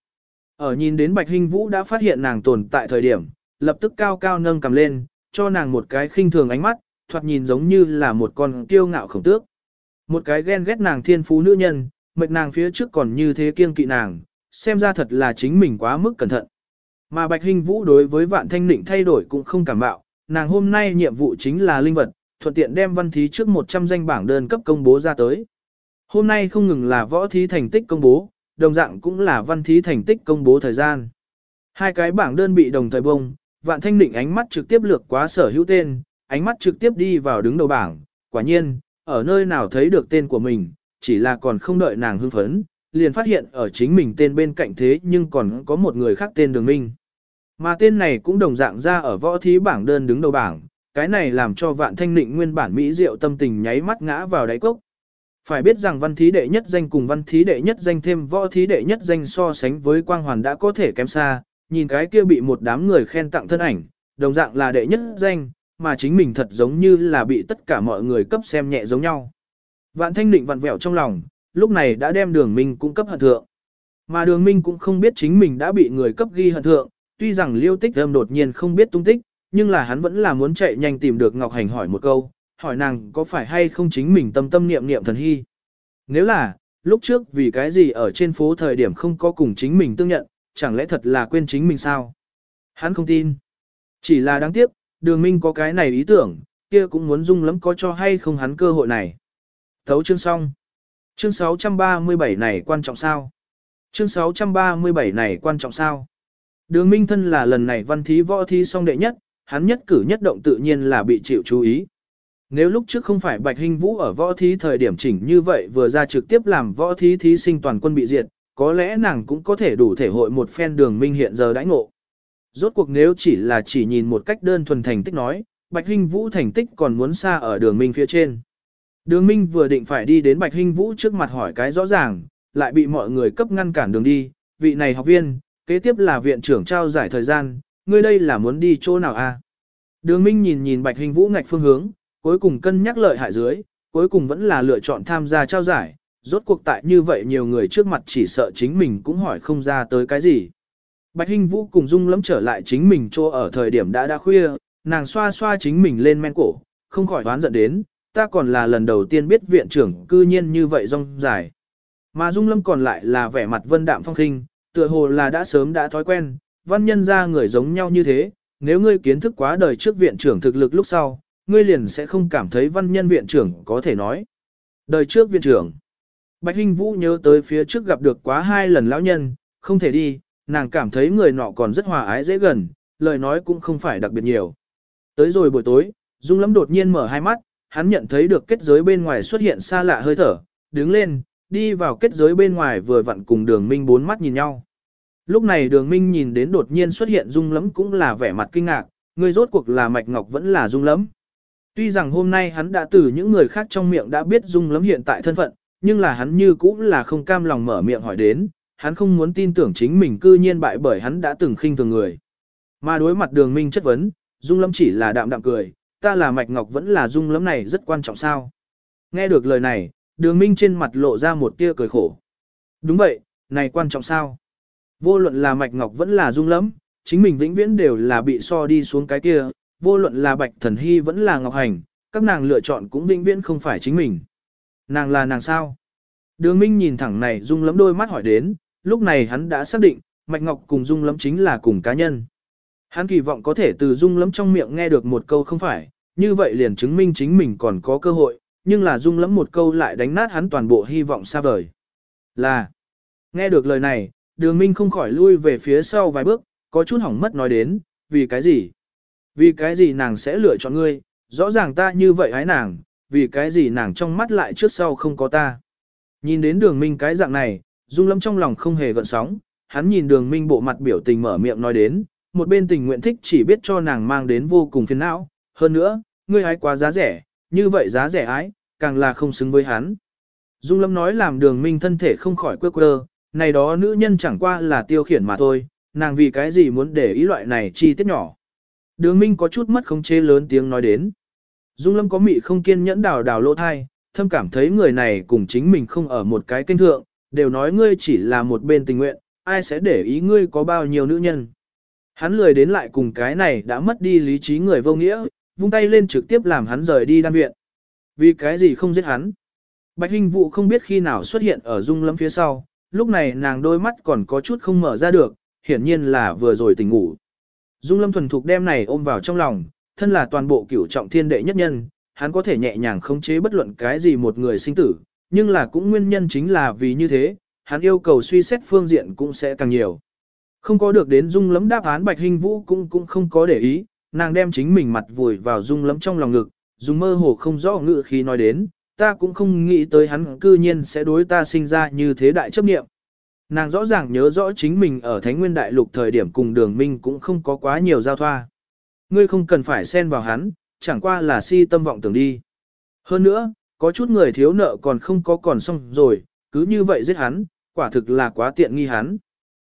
Ở nhìn đến Bạch Hinh Vũ đã phát hiện nàng tồn tại thời điểm, lập tức cao cao nâng cầm lên, cho nàng một cái khinh thường ánh mắt, thoạt nhìn giống như là một con kiêu ngạo khổng tước. Một cái ghen ghét nàng thiên phú nữ nhân, mệt nàng phía trước còn như thế kiêng kỵ nàng, xem ra thật là chính mình quá mức cẩn thận. Mà Bạch Hinh Vũ đối với Vạn Thanh Định thay đổi cũng không cảm bạo, nàng hôm nay nhiệm vụ chính là linh vật, thuận tiện đem văn thí trước 100 danh bảng đơn cấp công bố ra tới. Hôm nay không ngừng là võ thí thành tích công bố, đồng dạng cũng là văn thí thành tích công bố thời gian. Hai cái bảng đơn bị đồng thời bông, Vạn Thanh Định ánh mắt trực tiếp lược quá sở hữu tên, ánh mắt trực tiếp đi vào đứng đầu bảng, quả nhiên, ở nơi nào thấy được tên của mình, chỉ là còn không đợi nàng hưng phấn, liền phát hiện ở chính mình tên bên cạnh thế nhưng còn có một người khác tên Đường Minh. Mà tên này cũng đồng dạng ra ở võ thí bảng đơn đứng đầu bảng, cái này làm cho vạn thanh định nguyên bản Mỹ diệu tâm tình nháy mắt ngã vào đáy cốc. Phải biết rằng văn thí đệ nhất danh cùng văn thí đệ nhất danh thêm võ thí đệ nhất danh so sánh với quang hoàn đã có thể kém xa, nhìn cái kia bị một đám người khen tặng thân ảnh, đồng dạng là đệ nhất danh, mà chính mình thật giống như là bị tất cả mọi người cấp xem nhẹ giống nhau. Vạn thanh định vặn vẹo trong lòng, lúc này đã đem đường minh cũng cấp hận thượng. Mà đường minh cũng không biết chính mình đã bị người cấp ghi hận thượng, tuy rằng liêu tích âm đột nhiên không biết tung tích, nhưng là hắn vẫn là muốn chạy nhanh tìm được Ngọc Hành hỏi một câu, hỏi nàng có phải hay không chính mình tâm tâm niệm niệm thần hy. Nếu là, lúc trước vì cái gì ở trên phố thời điểm không có cùng chính mình tương nhận, chẳng lẽ thật là quên chính mình sao? Hắn không tin. Chỉ là đáng tiếc, đường minh có cái này ý tưởng, kia cũng muốn dung lắm có cho hay không hắn cơ hội này. Thấu chương xong. Chương 637 này quan trọng sao? Chương 637 này quan trọng sao? Đường Minh Thân là lần này văn thí võ thí song đệ nhất, hắn nhất cử nhất động tự nhiên là bị chịu chú ý. Nếu lúc trước không phải Bạch Hinh Vũ ở võ thí thời điểm chỉnh như vậy vừa ra trực tiếp làm võ thí thí sinh toàn quân bị diệt, có lẽ nàng cũng có thể đủ thể hội một phen đường minh hiện giờ đãi ngộ. Rốt cuộc nếu chỉ là chỉ nhìn một cách đơn thuần thành tích nói, Bạch Hinh Vũ thành tích còn muốn xa ở đường minh phía trên. Đường minh vừa định phải đi đến Bạch Hinh Vũ trước mặt hỏi cái rõ ràng, lại bị mọi người cấp ngăn cản đường đi, vị này học viên, kế tiếp là viện trưởng trao giải thời gian, ngươi đây là muốn đi chỗ nào a? Đường Minh nhìn nhìn Bạch Hình Vũ ngạch phương hướng, cuối cùng cân nhắc lợi hại dưới, cuối cùng vẫn là lựa chọn tham gia trao giải, rốt cuộc tại như vậy nhiều người trước mặt chỉ sợ chính mình cũng hỏi không ra tới cái gì. Bạch Hình Vũ cùng Dung lắm trở lại chính mình chỗ ở thời điểm đã đã khuya, nàng xoa xoa chính mình lên men cổ, không khỏi đoán giận đến, ta còn là lần đầu tiên biết viện trưởng cư nhiên như vậy rong dài. Mà Dung Lâm còn lại là vẻ mặt vân đạm phong khinh, tựa hồ là đã sớm đã thói quen, văn nhân ra người giống nhau như thế, nếu ngươi kiến thức quá đời trước viện trưởng thực lực lúc sau, ngươi liền sẽ không cảm thấy văn nhân viện trưởng có thể nói. Đời trước viện trưởng, Bạch Hinh Vũ nhớ tới phía trước gặp được quá hai lần lão nhân, không thể đi, nàng cảm thấy người nọ còn rất hòa ái dễ gần, lời nói cũng không phải đặc biệt nhiều. Tới rồi buổi tối, Dung Lâm đột nhiên mở hai mắt, hắn nhận thấy được kết giới bên ngoài xuất hiện xa lạ hơi thở, đứng lên, đi vào kết giới bên ngoài vừa vặn cùng đường minh bốn mắt nhìn nhau. Lúc này đường minh nhìn đến đột nhiên xuất hiện dung lẫm cũng là vẻ mặt kinh ngạc, người rốt cuộc là mạch ngọc vẫn là dung lẫm. Tuy rằng hôm nay hắn đã từ những người khác trong miệng đã biết dung lẫm hiện tại thân phận, nhưng là hắn như cũng là không cam lòng mở miệng hỏi đến, hắn không muốn tin tưởng chính mình cư nhiên bại bởi hắn đã từng khinh thường người. Mà đối mặt đường minh chất vấn, dung lẫm chỉ là đạm đạm cười, ta là mạch ngọc vẫn là dung lắm này rất quan trọng sao. Nghe được lời này, đường minh trên mặt lộ ra một tia cười khổ. Đúng vậy, này quan trọng sao? Vô luận là Mạch Ngọc vẫn là dung lắm, chính mình vĩnh viễn đều là bị so đi xuống cái kia, vô luận là Bạch Thần Hy vẫn là Ngọc Hành, các nàng lựa chọn cũng vĩnh viễn không phải chính mình. Nàng là nàng sao? Đường Minh nhìn thẳng này dung lắm đôi mắt hỏi đến, lúc này hắn đã xác định, Mạch Ngọc cùng dung lắm chính là cùng cá nhân. Hắn kỳ vọng có thể từ dung lẫm trong miệng nghe được một câu không phải, như vậy liền chứng minh chính mình còn có cơ hội, nhưng là dung lẫm một câu lại đánh nát hắn toàn bộ hy vọng xa vời. Là, nghe được lời này, đường minh không khỏi lui về phía sau vài bước, có chút hỏng mất nói đến, vì cái gì? Vì cái gì nàng sẽ lựa chọn ngươi, rõ ràng ta như vậy hái nàng, vì cái gì nàng trong mắt lại trước sau không có ta. Nhìn đến đường minh cái dạng này, dung lâm trong lòng không hề gợn sóng, hắn nhìn đường minh bộ mặt biểu tình mở miệng nói đến, một bên tình nguyện thích chỉ biết cho nàng mang đến vô cùng phiền não, hơn nữa, ngươi ái quá giá rẻ, như vậy giá rẻ ái, càng là không xứng với hắn. Dung lâm nói làm đường minh thân thể không khỏi quơ quơ, Này đó nữ nhân chẳng qua là tiêu khiển mà thôi, nàng vì cái gì muốn để ý loại này chi tiết nhỏ. Đường Minh có chút mất khống chế lớn tiếng nói đến. Dung Lâm có mị không kiên nhẫn đào đào lỗ thai, thâm cảm thấy người này cùng chính mình không ở một cái kênh thượng, đều nói ngươi chỉ là một bên tình nguyện, ai sẽ để ý ngươi có bao nhiêu nữ nhân. Hắn lười đến lại cùng cái này đã mất đi lý trí người vô nghĩa, vung tay lên trực tiếp làm hắn rời đi đan viện. Vì cái gì không giết hắn? Bạch Hinh Vũ không biết khi nào xuất hiện ở Dung Lâm phía sau, lúc này nàng đôi mắt còn có chút không mở ra được, hiển nhiên là vừa rồi tỉnh ngủ. Dung Lâm thuần thục đem này ôm vào trong lòng, thân là toàn bộ cửu trọng thiên đệ nhất nhân, hắn có thể nhẹ nhàng khống chế bất luận cái gì một người sinh tử, nhưng là cũng nguyên nhân chính là vì như thế, hắn yêu cầu suy xét phương diện cũng sẽ càng nhiều. Không có được đến Dung lấm đáp án Bạch Hình Vũ cũng cũng không có để ý, nàng đem chính mình mặt vùi vào Dung lấm trong lòng ngực, dùng mơ hồ không rõ ngự khi nói đến, ta cũng không nghĩ tới hắn cư nhiên sẽ đối ta sinh ra như thế đại chấp niệm. Nàng rõ ràng nhớ rõ chính mình ở Thánh Nguyên Đại Lục thời điểm cùng đường minh cũng không có quá nhiều giao thoa. Ngươi không cần phải xen vào hắn, chẳng qua là si tâm vọng tưởng đi. Hơn nữa, có chút người thiếu nợ còn không có còn xong rồi, cứ như vậy giết hắn, quả thực là quá tiện nghi hắn.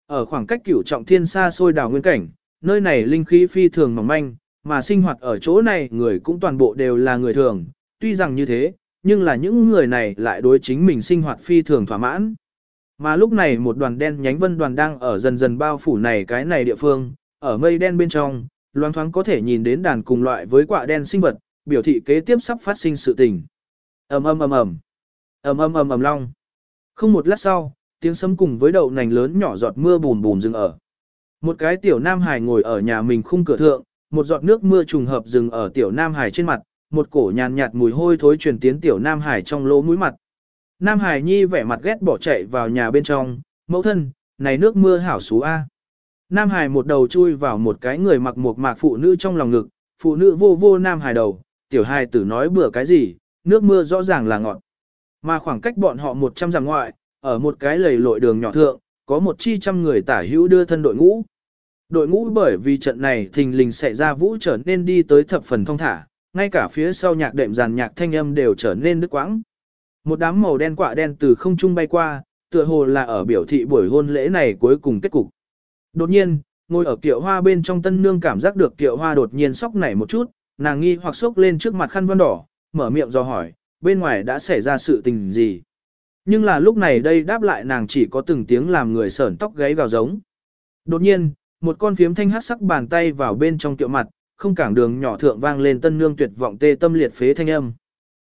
Ở khoảng cách cửu trọng thiên xa xôi đảo nguyên cảnh, nơi này linh khí phi thường mỏng manh, mà sinh hoạt ở chỗ này người cũng toàn bộ đều là người thường, tuy rằng như thế, nhưng là những người này lại đối chính mình sinh hoạt phi thường thỏa mãn. Mà lúc này một đoàn đen nhánh vân đoàn đang ở dần dần bao phủ này cái này địa phương, ở mây đen bên trong, loang thoáng có thể nhìn đến đàn cùng loại với quả đen sinh vật, biểu thị kế tiếp sắp phát sinh sự tình. ầm ầm ầm ầm, ầm ầm ầm ầm long. Không một lát sau, tiếng sấm cùng với đậu nành lớn nhỏ giọt mưa bùm bùm dừng ở. Một cái tiểu nam hải ngồi ở nhà mình khung cửa thượng, một giọt nước mưa trùng hợp dừng ở tiểu nam hải trên mặt, một cổ nhàn nhạt mùi hôi thối truyền tiến tiểu nam hải trong lỗ mũi mặt. Nam hải nhi vẻ mặt ghét bỏ chạy vào nhà bên trong, mẫu thân, này nước mưa hảo xú A. Nam hải một đầu chui vào một cái người mặc một mạc phụ nữ trong lòng ngực, phụ nữ vô vô nam hải đầu, tiểu hài tử nói bừa cái gì, nước mưa rõ ràng là ngọt. Mà khoảng cách bọn họ 100 dặm ngoại, ở một cái lầy lội đường nhỏ thượng, có một chi trăm người tả hữu đưa thân đội ngũ. Đội ngũ bởi vì trận này thình lình xảy ra vũ trở nên đi tới thập phần thông thả, ngay cả phía sau nhạc đệm giàn nhạc thanh âm đều trở nên đứt quãng. Một đám màu đen quạ đen từ không trung bay qua, tựa hồ là ở biểu thị buổi hôn lễ này cuối cùng kết cục. Đột nhiên, ngồi ở kiệu hoa bên trong tân nương cảm giác được kiệu hoa đột nhiên sốc nảy một chút, nàng nghi hoặc sốc lên trước mặt khăn vân đỏ, mở miệng do hỏi, bên ngoài đã xảy ra sự tình gì. Nhưng là lúc này đây đáp lại nàng chỉ có từng tiếng làm người sởn tóc gáy gào giống. Đột nhiên, một con phiếm thanh hát sắc bàn tay vào bên trong kiệu mặt, không cảng đường nhỏ thượng vang lên tân nương tuyệt vọng tê tâm liệt phế thanh âm.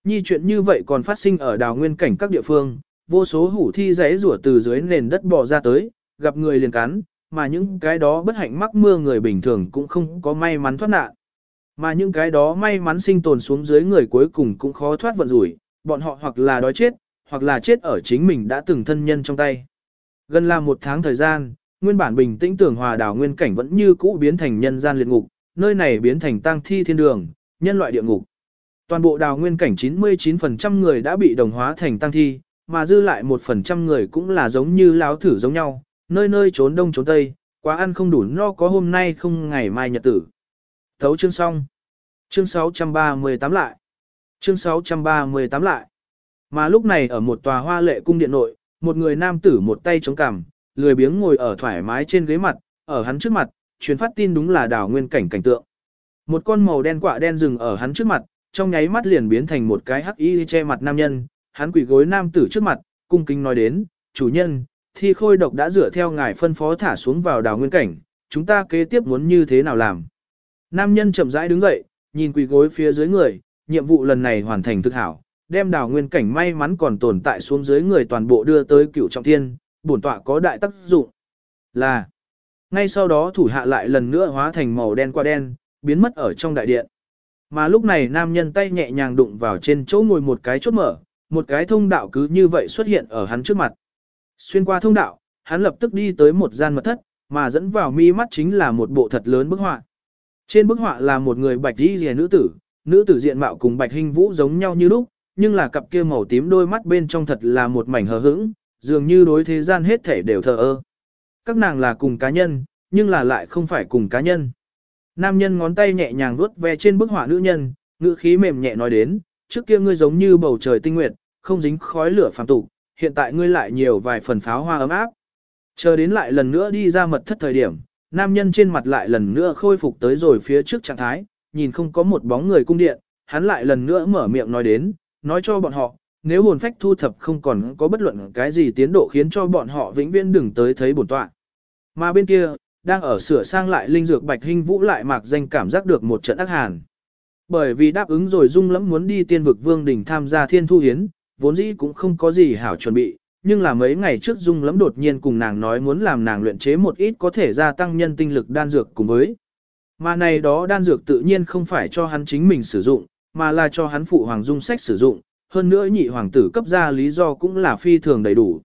Nhi chuyện như vậy còn phát sinh ở đào nguyên cảnh các địa phương, vô số hủ thi rẽ rủa từ dưới nền đất bò ra tới, gặp người liền cắn, mà những cái đó bất hạnh mắc mưa người bình thường cũng không có may mắn thoát nạn. Mà những cái đó may mắn sinh tồn xuống dưới người cuối cùng cũng khó thoát vận rủi, bọn họ hoặc là đói chết, hoặc là chết ở chính mình đã từng thân nhân trong tay. Gần là một tháng thời gian, nguyên bản bình tĩnh tưởng hòa đảo nguyên cảnh vẫn như cũ biến thành nhân gian liệt ngục, nơi này biến thành tang thi thiên đường, nhân loại địa ngục. Toàn bộ đào nguyên cảnh 99% người đã bị đồng hóa thành tang thi, mà dư lại 1% người cũng là giống như láo thử giống nhau, nơi nơi trốn đông trốn tây, quá ăn không đủ no có hôm nay không ngày mai nhật tử. Thấu chương xong. Chương 638 lại. Chương 638 lại. Mà lúc này ở một tòa hoa lệ cung điện nội, một người nam tử một tay chống cằm, lười biếng ngồi ở thoải mái trên ghế mặt, ở hắn trước mặt, truyền phát tin đúng là đảo nguyên cảnh cảnh tượng. Một con màu đen quạ đen rừng ở hắn trước mặt, trong nháy mắt liền biến thành một cái hắc y che mặt nam nhân, hắn quỳ gối nam tử trước mặt, cung kính nói đến, chủ nhân, thi khôi độc đã dựa theo ngài phân phó thả xuống vào đảo nguyên cảnh, chúng ta kế tiếp muốn như thế nào làm. Nam nhân chậm rãi đứng dậy, nhìn quỳ gối phía dưới người, nhiệm vụ lần này hoàn thành thực hảo, đem đảo nguyên cảnh may mắn còn tồn tại xuống dưới người toàn bộ đưa tới cửu trọng thiên, bổn tọa có đại tác dụng. Là, ngay sau đó thủ hạ lại lần nữa hóa thành màu đen qua đen, biến mất ở trong đại điện. Mà lúc này nam nhân tay nhẹ nhàng đụng vào trên chỗ ngồi một cái chốt mở, một cái thông đạo cứ như vậy xuất hiện ở hắn trước mặt. Xuyên qua thông đạo, hắn lập tức đi tới một gian mật thất, mà dẫn vào mi mắt chính là một bộ thật lớn bức họa. Trên bức họa là một người bạch y rìa nữ tử, nữ tử diện mạo cùng bạch hình vũ giống nhau như lúc, nhưng là cặp kia màu tím đôi mắt bên trong thật là một mảnh hờ hững, dường như đối thế gian hết thể đều thờ ơ. Các nàng là cùng cá nhân, nhưng là lại không phải cùng cá nhân. Nam nhân ngón tay nhẹ nhàng vuốt ve trên bức họa nữ nhân, ngữ khí mềm nhẹ nói đến, trước kia ngươi giống như bầu trời tinh nguyệt, không dính khói lửa phàm tục, hiện tại ngươi lại nhiều vài phần pháo hoa ấm áp, Chờ đến lại lần nữa đi ra mật thất thời điểm, nam nhân trên mặt lại lần nữa khôi phục tới rồi phía trước trạng thái, nhìn không có một bóng người cung điện, hắn lại lần nữa mở miệng nói đến, nói cho bọn họ, nếu hồn phách thu thập không còn có bất luận cái gì tiến độ khiến cho bọn họ vĩnh viễn đừng tới thấy bổn tọa. Mà bên kia, đang ở sửa sang lại linh dược Bạch Hinh Vũ lại mạc danh cảm giác được một trận ác hàn. Bởi vì đáp ứng rồi dung lẫm muốn đi tiên vực vương đỉnh tham gia thiên thu hiến, vốn dĩ cũng không có gì hảo chuẩn bị, nhưng là mấy ngày trước dung lẫm đột nhiên cùng nàng nói muốn làm nàng luyện chế một ít có thể gia tăng nhân tinh lực đan dược cùng với. Mà này đó đan dược tự nhiên không phải cho hắn chính mình sử dụng, mà là cho hắn phụ hoàng dung sách sử dụng, hơn nữa nhị hoàng tử cấp ra lý do cũng là phi thường đầy đủ.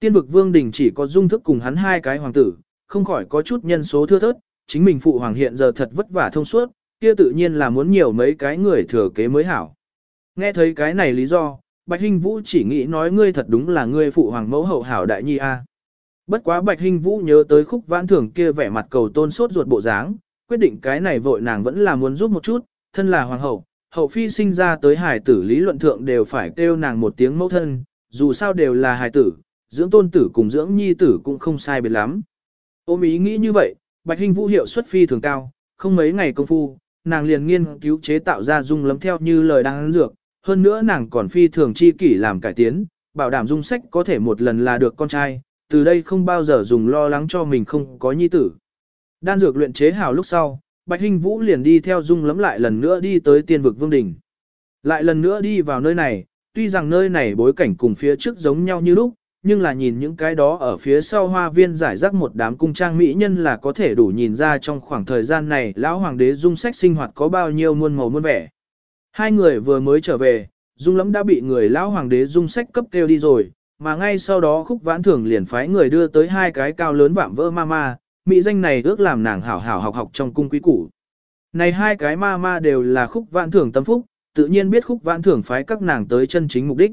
Tiên vực vương đình chỉ có dung thức cùng hắn hai cái hoàng tử, không khỏi có chút nhân số thưa thớt, chính mình phụ hoàng hiện giờ thật vất vả thông suốt, kia tự nhiên là muốn nhiều mấy cái người thừa kế mới hảo. Nghe thấy cái này lý do, Bạch Hinh Vũ chỉ nghĩ nói ngươi thật đúng là ngươi phụ hoàng mẫu hậu hảo đại nhi a. Bất quá Bạch Hinh Vũ nhớ tới khúc vãn thưởng kia vẻ mặt cầu tôn sốt ruột bộ dáng, quyết định cái này vội nàng vẫn là muốn giúp một chút, thân là hoàng hậu, hậu phi sinh ra tới hải tử lý luận thượng đều phải kêu nàng một tiếng mẫu thân, dù sao đều là hải tử, dưỡng tôn tử cùng dưỡng nhi tử cũng không sai biệt lắm. Ôm ý nghĩ như vậy, Bạch Hinh Vũ hiệu suất phi thường cao, không mấy ngày công phu, nàng liền nghiên cứu chế tạo ra dung lấm theo như lời đang dược, hơn nữa nàng còn phi thường chi kỷ làm cải tiến, bảo đảm dung sách có thể một lần là được con trai, từ đây không bao giờ dùng lo lắng cho mình không có nhi tử. Đan dược luyện chế hào lúc sau, Bạch Hinh Vũ liền đi theo dung lấm lại lần nữa đi tới tiên vực vương đỉnh. Lại lần nữa đi vào nơi này, tuy rằng nơi này bối cảnh cùng phía trước giống nhau như lúc, nhưng là nhìn những cái đó ở phía sau hoa viên giải rác một đám cung trang mỹ nhân là có thể đủ nhìn ra trong khoảng thời gian này lão hoàng đế dung sách sinh hoạt có bao nhiêu muôn màu muôn vẻ. Hai người vừa mới trở về, dung lẫm đã bị người lão hoàng đế dung sách cấp kêu đi rồi, mà ngay sau đó khúc vãn thường liền phái người đưa tới hai cái cao lớn vạm vỡ ma ma, mỹ danh này ước làm nàng hảo hảo học học trong cung quý củ. Này hai cái ma ma đều là khúc vãn thường tâm phúc, tự nhiên biết khúc vãn thường phái các nàng tới chân chính mục đích.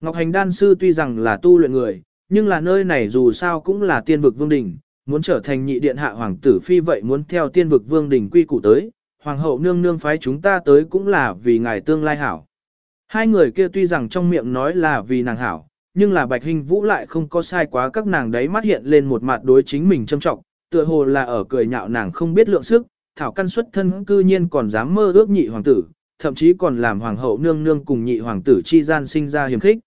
Ngọc Hành Đan Sư tuy rằng là tu luyện người, nhưng là nơi này dù sao cũng là tiên vực vương đỉnh, muốn trở thành nhị điện hạ hoàng tử phi vậy muốn theo tiên vực vương đỉnh quy củ tới, hoàng hậu nương nương phái chúng ta tới cũng là vì ngài tương lai hảo. Hai người kia tuy rằng trong miệng nói là vì nàng hảo, nhưng là bạch hình vũ lại không có sai quá các nàng đấy mắt hiện lên một mặt đối chính mình châm trọng, tựa hồ là ở cười nhạo nàng không biết lượng sức, thảo căn xuất thân cư nhiên còn dám mơ ước nhị hoàng tử, thậm chí còn làm hoàng hậu nương nương cùng nhị hoàng tử chi gian sinh ra hiểm khích.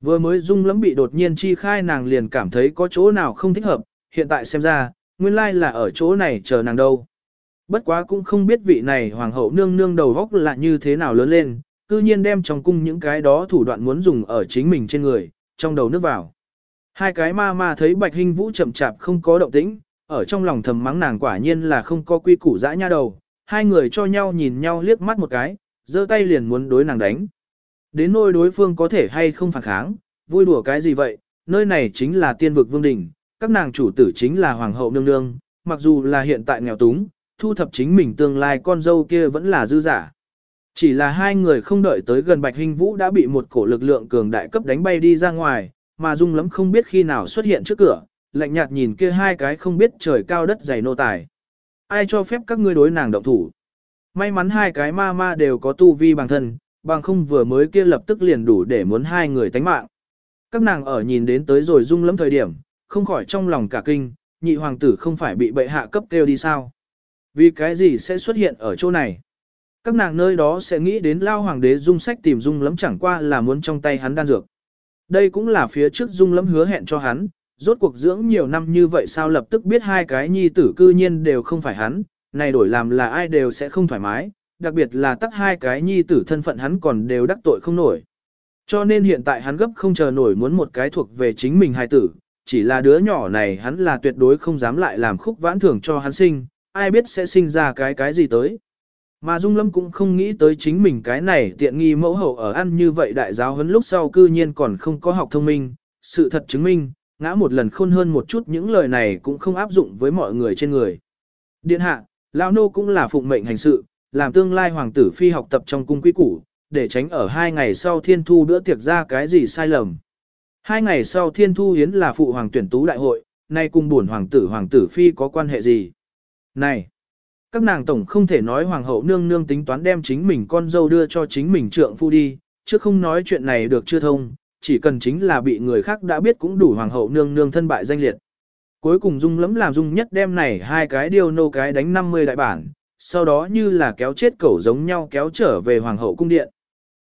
Vừa mới dung lắm bị đột nhiên chi khai nàng liền cảm thấy có chỗ nào không thích hợp, hiện tại xem ra, nguyên lai là ở chỗ này chờ nàng đâu. Bất quá cũng không biết vị này hoàng hậu nương nương đầu góc là như thế nào lớn lên, cư nhiên đem trong cung những cái đó thủ đoạn muốn dùng ở chính mình trên người, trong đầu nước vào. Hai cái ma ma thấy bạch hình vũ chậm chạp không có động tĩnh, ở trong lòng thầm mắng nàng quả nhiên là không có quy củ dã nha đầu, hai người cho nhau nhìn nhau liếc mắt một cái, giơ tay liền muốn đối nàng đánh. Đến nơi đối phương có thể hay không phản kháng, vui đùa cái gì vậy, nơi này chính là tiên vực vương đỉnh, các nàng chủ tử chính là hoàng hậu nương nương, mặc dù là hiện tại nghèo túng, thu thập chính mình tương lai con dâu kia vẫn là dư giả. Chỉ là hai người không đợi tới gần Bạch Hình Vũ đã bị một cổ lực lượng cường đại cấp đánh bay đi ra ngoài, mà Dung lắm không biết khi nào xuất hiện trước cửa, lạnh nhạt nhìn kia hai cái không biết trời cao đất dày nô tài. Ai cho phép các ngươi đối nàng động thủ? May mắn hai cái ma ma đều có tu vi bằng thân, bằng không vừa mới kia lập tức liền đủ để muốn hai người tánh mạng. Các nàng ở nhìn đến tới rồi rung lắm thời điểm, không khỏi trong lòng cả kinh, nhị hoàng tử không phải bị bệ hạ cấp kêu đi sao? Vì cái gì sẽ xuất hiện ở chỗ này? Các nàng nơi đó sẽ nghĩ đến lao hoàng đế dung sách tìm dung lắm chẳng qua là muốn trong tay hắn đan dược. Đây cũng là phía trước dung lắm hứa hẹn cho hắn, rốt cuộc dưỡng nhiều năm như vậy sao lập tức biết hai cái nhi tử cư nhiên đều không phải hắn, này đổi làm là ai đều sẽ không thoải mái, đặc biệt là tắc hai cái nhi tử thân phận hắn còn đều đắc tội không nổi. Cho nên hiện tại hắn gấp không chờ nổi muốn một cái thuộc về chính mình hài tử, chỉ là đứa nhỏ này hắn là tuyệt đối không dám lại làm khúc vãn thưởng cho hắn sinh, ai biết sẽ sinh ra cái cái gì tới. Mà Dung Lâm cũng không nghĩ tới chính mình cái này tiện nghi mẫu hậu ở ăn như vậy đại giáo huấn lúc sau cư nhiên còn không có học thông minh, sự thật chứng minh, ngã một lần khôn hơn một chút những lời này cũng không áp dụng với mọi người trên người. Điện hạ, Lão Nô cũng là phụng mệnh hành sự, làm tương lai hoàng tử phi học tập trong cung quý củ, để tránh ở hai ngày sau thiên thu bữa tiệc ra cái gì sai lầm. Hai ngày sau thiên thu hiến là phụ hoàng tuyển tú đại hội, nay cùng buồn hoàng tử hoàng tử phi có quan hệ gì? Này! Các nàng tổng không thể nói hoàng hậu nương nương tính toán đem chính mình con dâu đưa cho chính mình trượng phu đi, chứ không nói chuyện này được chưa thông, chỉ cần chính là bị người khác đã biết cũng đủ hoàng hậu nương nương thân bại danh liệt. Cuối cùng Dung lắm làm Dung nhất đem này hai cái điều nô cái đánh 50 đại bản, sau đó như là kéo chết cẩu giống nhau kéo trở về Hoàng hậu cung điện.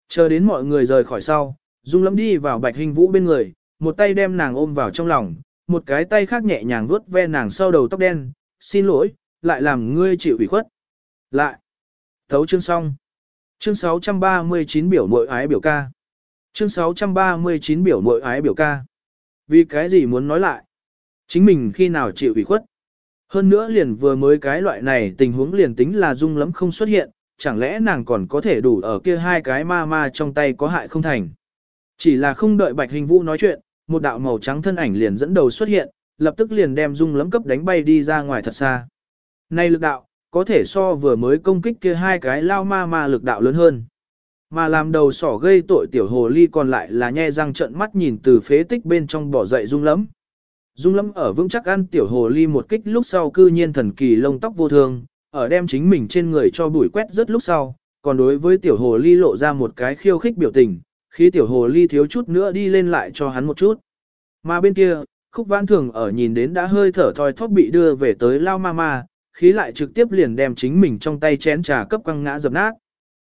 Chờ đến mọi người rời khỏi sau, Dung lắm đi vào Bạch Hình Vũ bên người, một tay đem nàng ôm vào trong lòng, một cái tay khác nhẹ nhàng vuốt ve nàng sau đầu tóc đen, xin lỗi, lại làm ngươi chịu ủy khuất. Lại. Thấu chương xong. Chương 639 biểu mội ái biểu ca. Chương 639 biểu mội ái biểu ca. Vì cái gì muốn nói lại? Chính mình khi nào chịu ủy khuất? Hơn nữa liền vừa mới cái loại này tình huống liền tính là dung lắm không xuất hiện, chẳng lẽ nàng còn có thể đủ ở kia hai cái ma ma trong tay có hại không thành. Chỉ là không đợi bạch hình vũ nói chuyện, một đạo màu trắng thân ảnh liền dẫn đầu xuất hiện, lập tức liền đem dung lắm cấp đánh bay đi ra ngoài thật xa. Này lực đạo, có thể so vừa mới công kích kia hai cái lao ma ma lực đạo lớn hơn. Mà làm đầu sỏ gây tội tiểu hồ ly còn lại là nhe răng trợn mắt nhìn từ phế tích bên trong bỏ dậy rung lắm. Dung lắm ở vững chắc ăn tiểu hồ ly một kích lúc sau cư nhiên thần kỳ lông tóc vô thương, ở đem chính mình trên người cho bụi quét rất lúc sau, còn đối với tiểu hồ ly lộ ra một cái khiêu khích biểu tình, khi tiểu hồ ly thiếu chút nữa đi lên lại cho hắn một chút. Mà bên kia, khúc vãn thường ở nhìn đến đã hơi thở thoi thóp bị đưa về tới lao ma ma, khí lại trực tiếp liền đem chính mình trong tay chén trà cấp quăng ngã dập nát.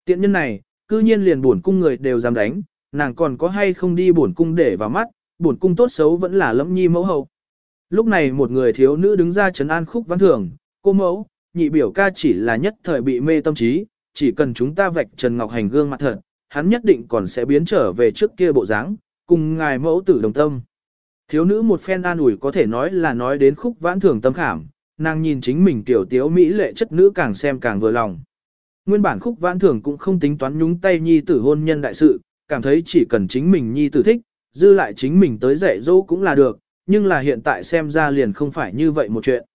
Tiện nhân này, cư nhiên liền buồn cung người đều dám đánh, nàng còn có hay không đi buồn cung để vào mắt, buồn cung tốt xấu vẫn là lẫm nhi mẫu hậu. Lúc này một người thiếu nữ đứng ra trấn an khúc văn thường, cô mẫu, nhị biểu ca chỉ là nhất thời bị mê tâm trí, chỉ cần chúng ta vạch Trần Ngọc Hành gương mặt thật, hắn nhất định còn sẽ biến trở về trước kia bộ dáng, cùng ngài mẫu tử đồng tâm. Thiếu nữ một phen an ủi có thể nói là nói đến khúc vãn thường tâm khảm, nàng nhìn chính mình tiểu tiếu mỹ lệ chất nữ càng xem càng vừa lòng. Nguyên bản khúc vãn thường cũng không tính toán nhúng tay nhi tử hôn nhân đại sự, cảm thấy chỉ cần chính mình nhi tử thích, dư lại chính mình tới dạy dỗ cũng là được, nhưng là hiện tại xem ra liền không phải như vậy một chuyện.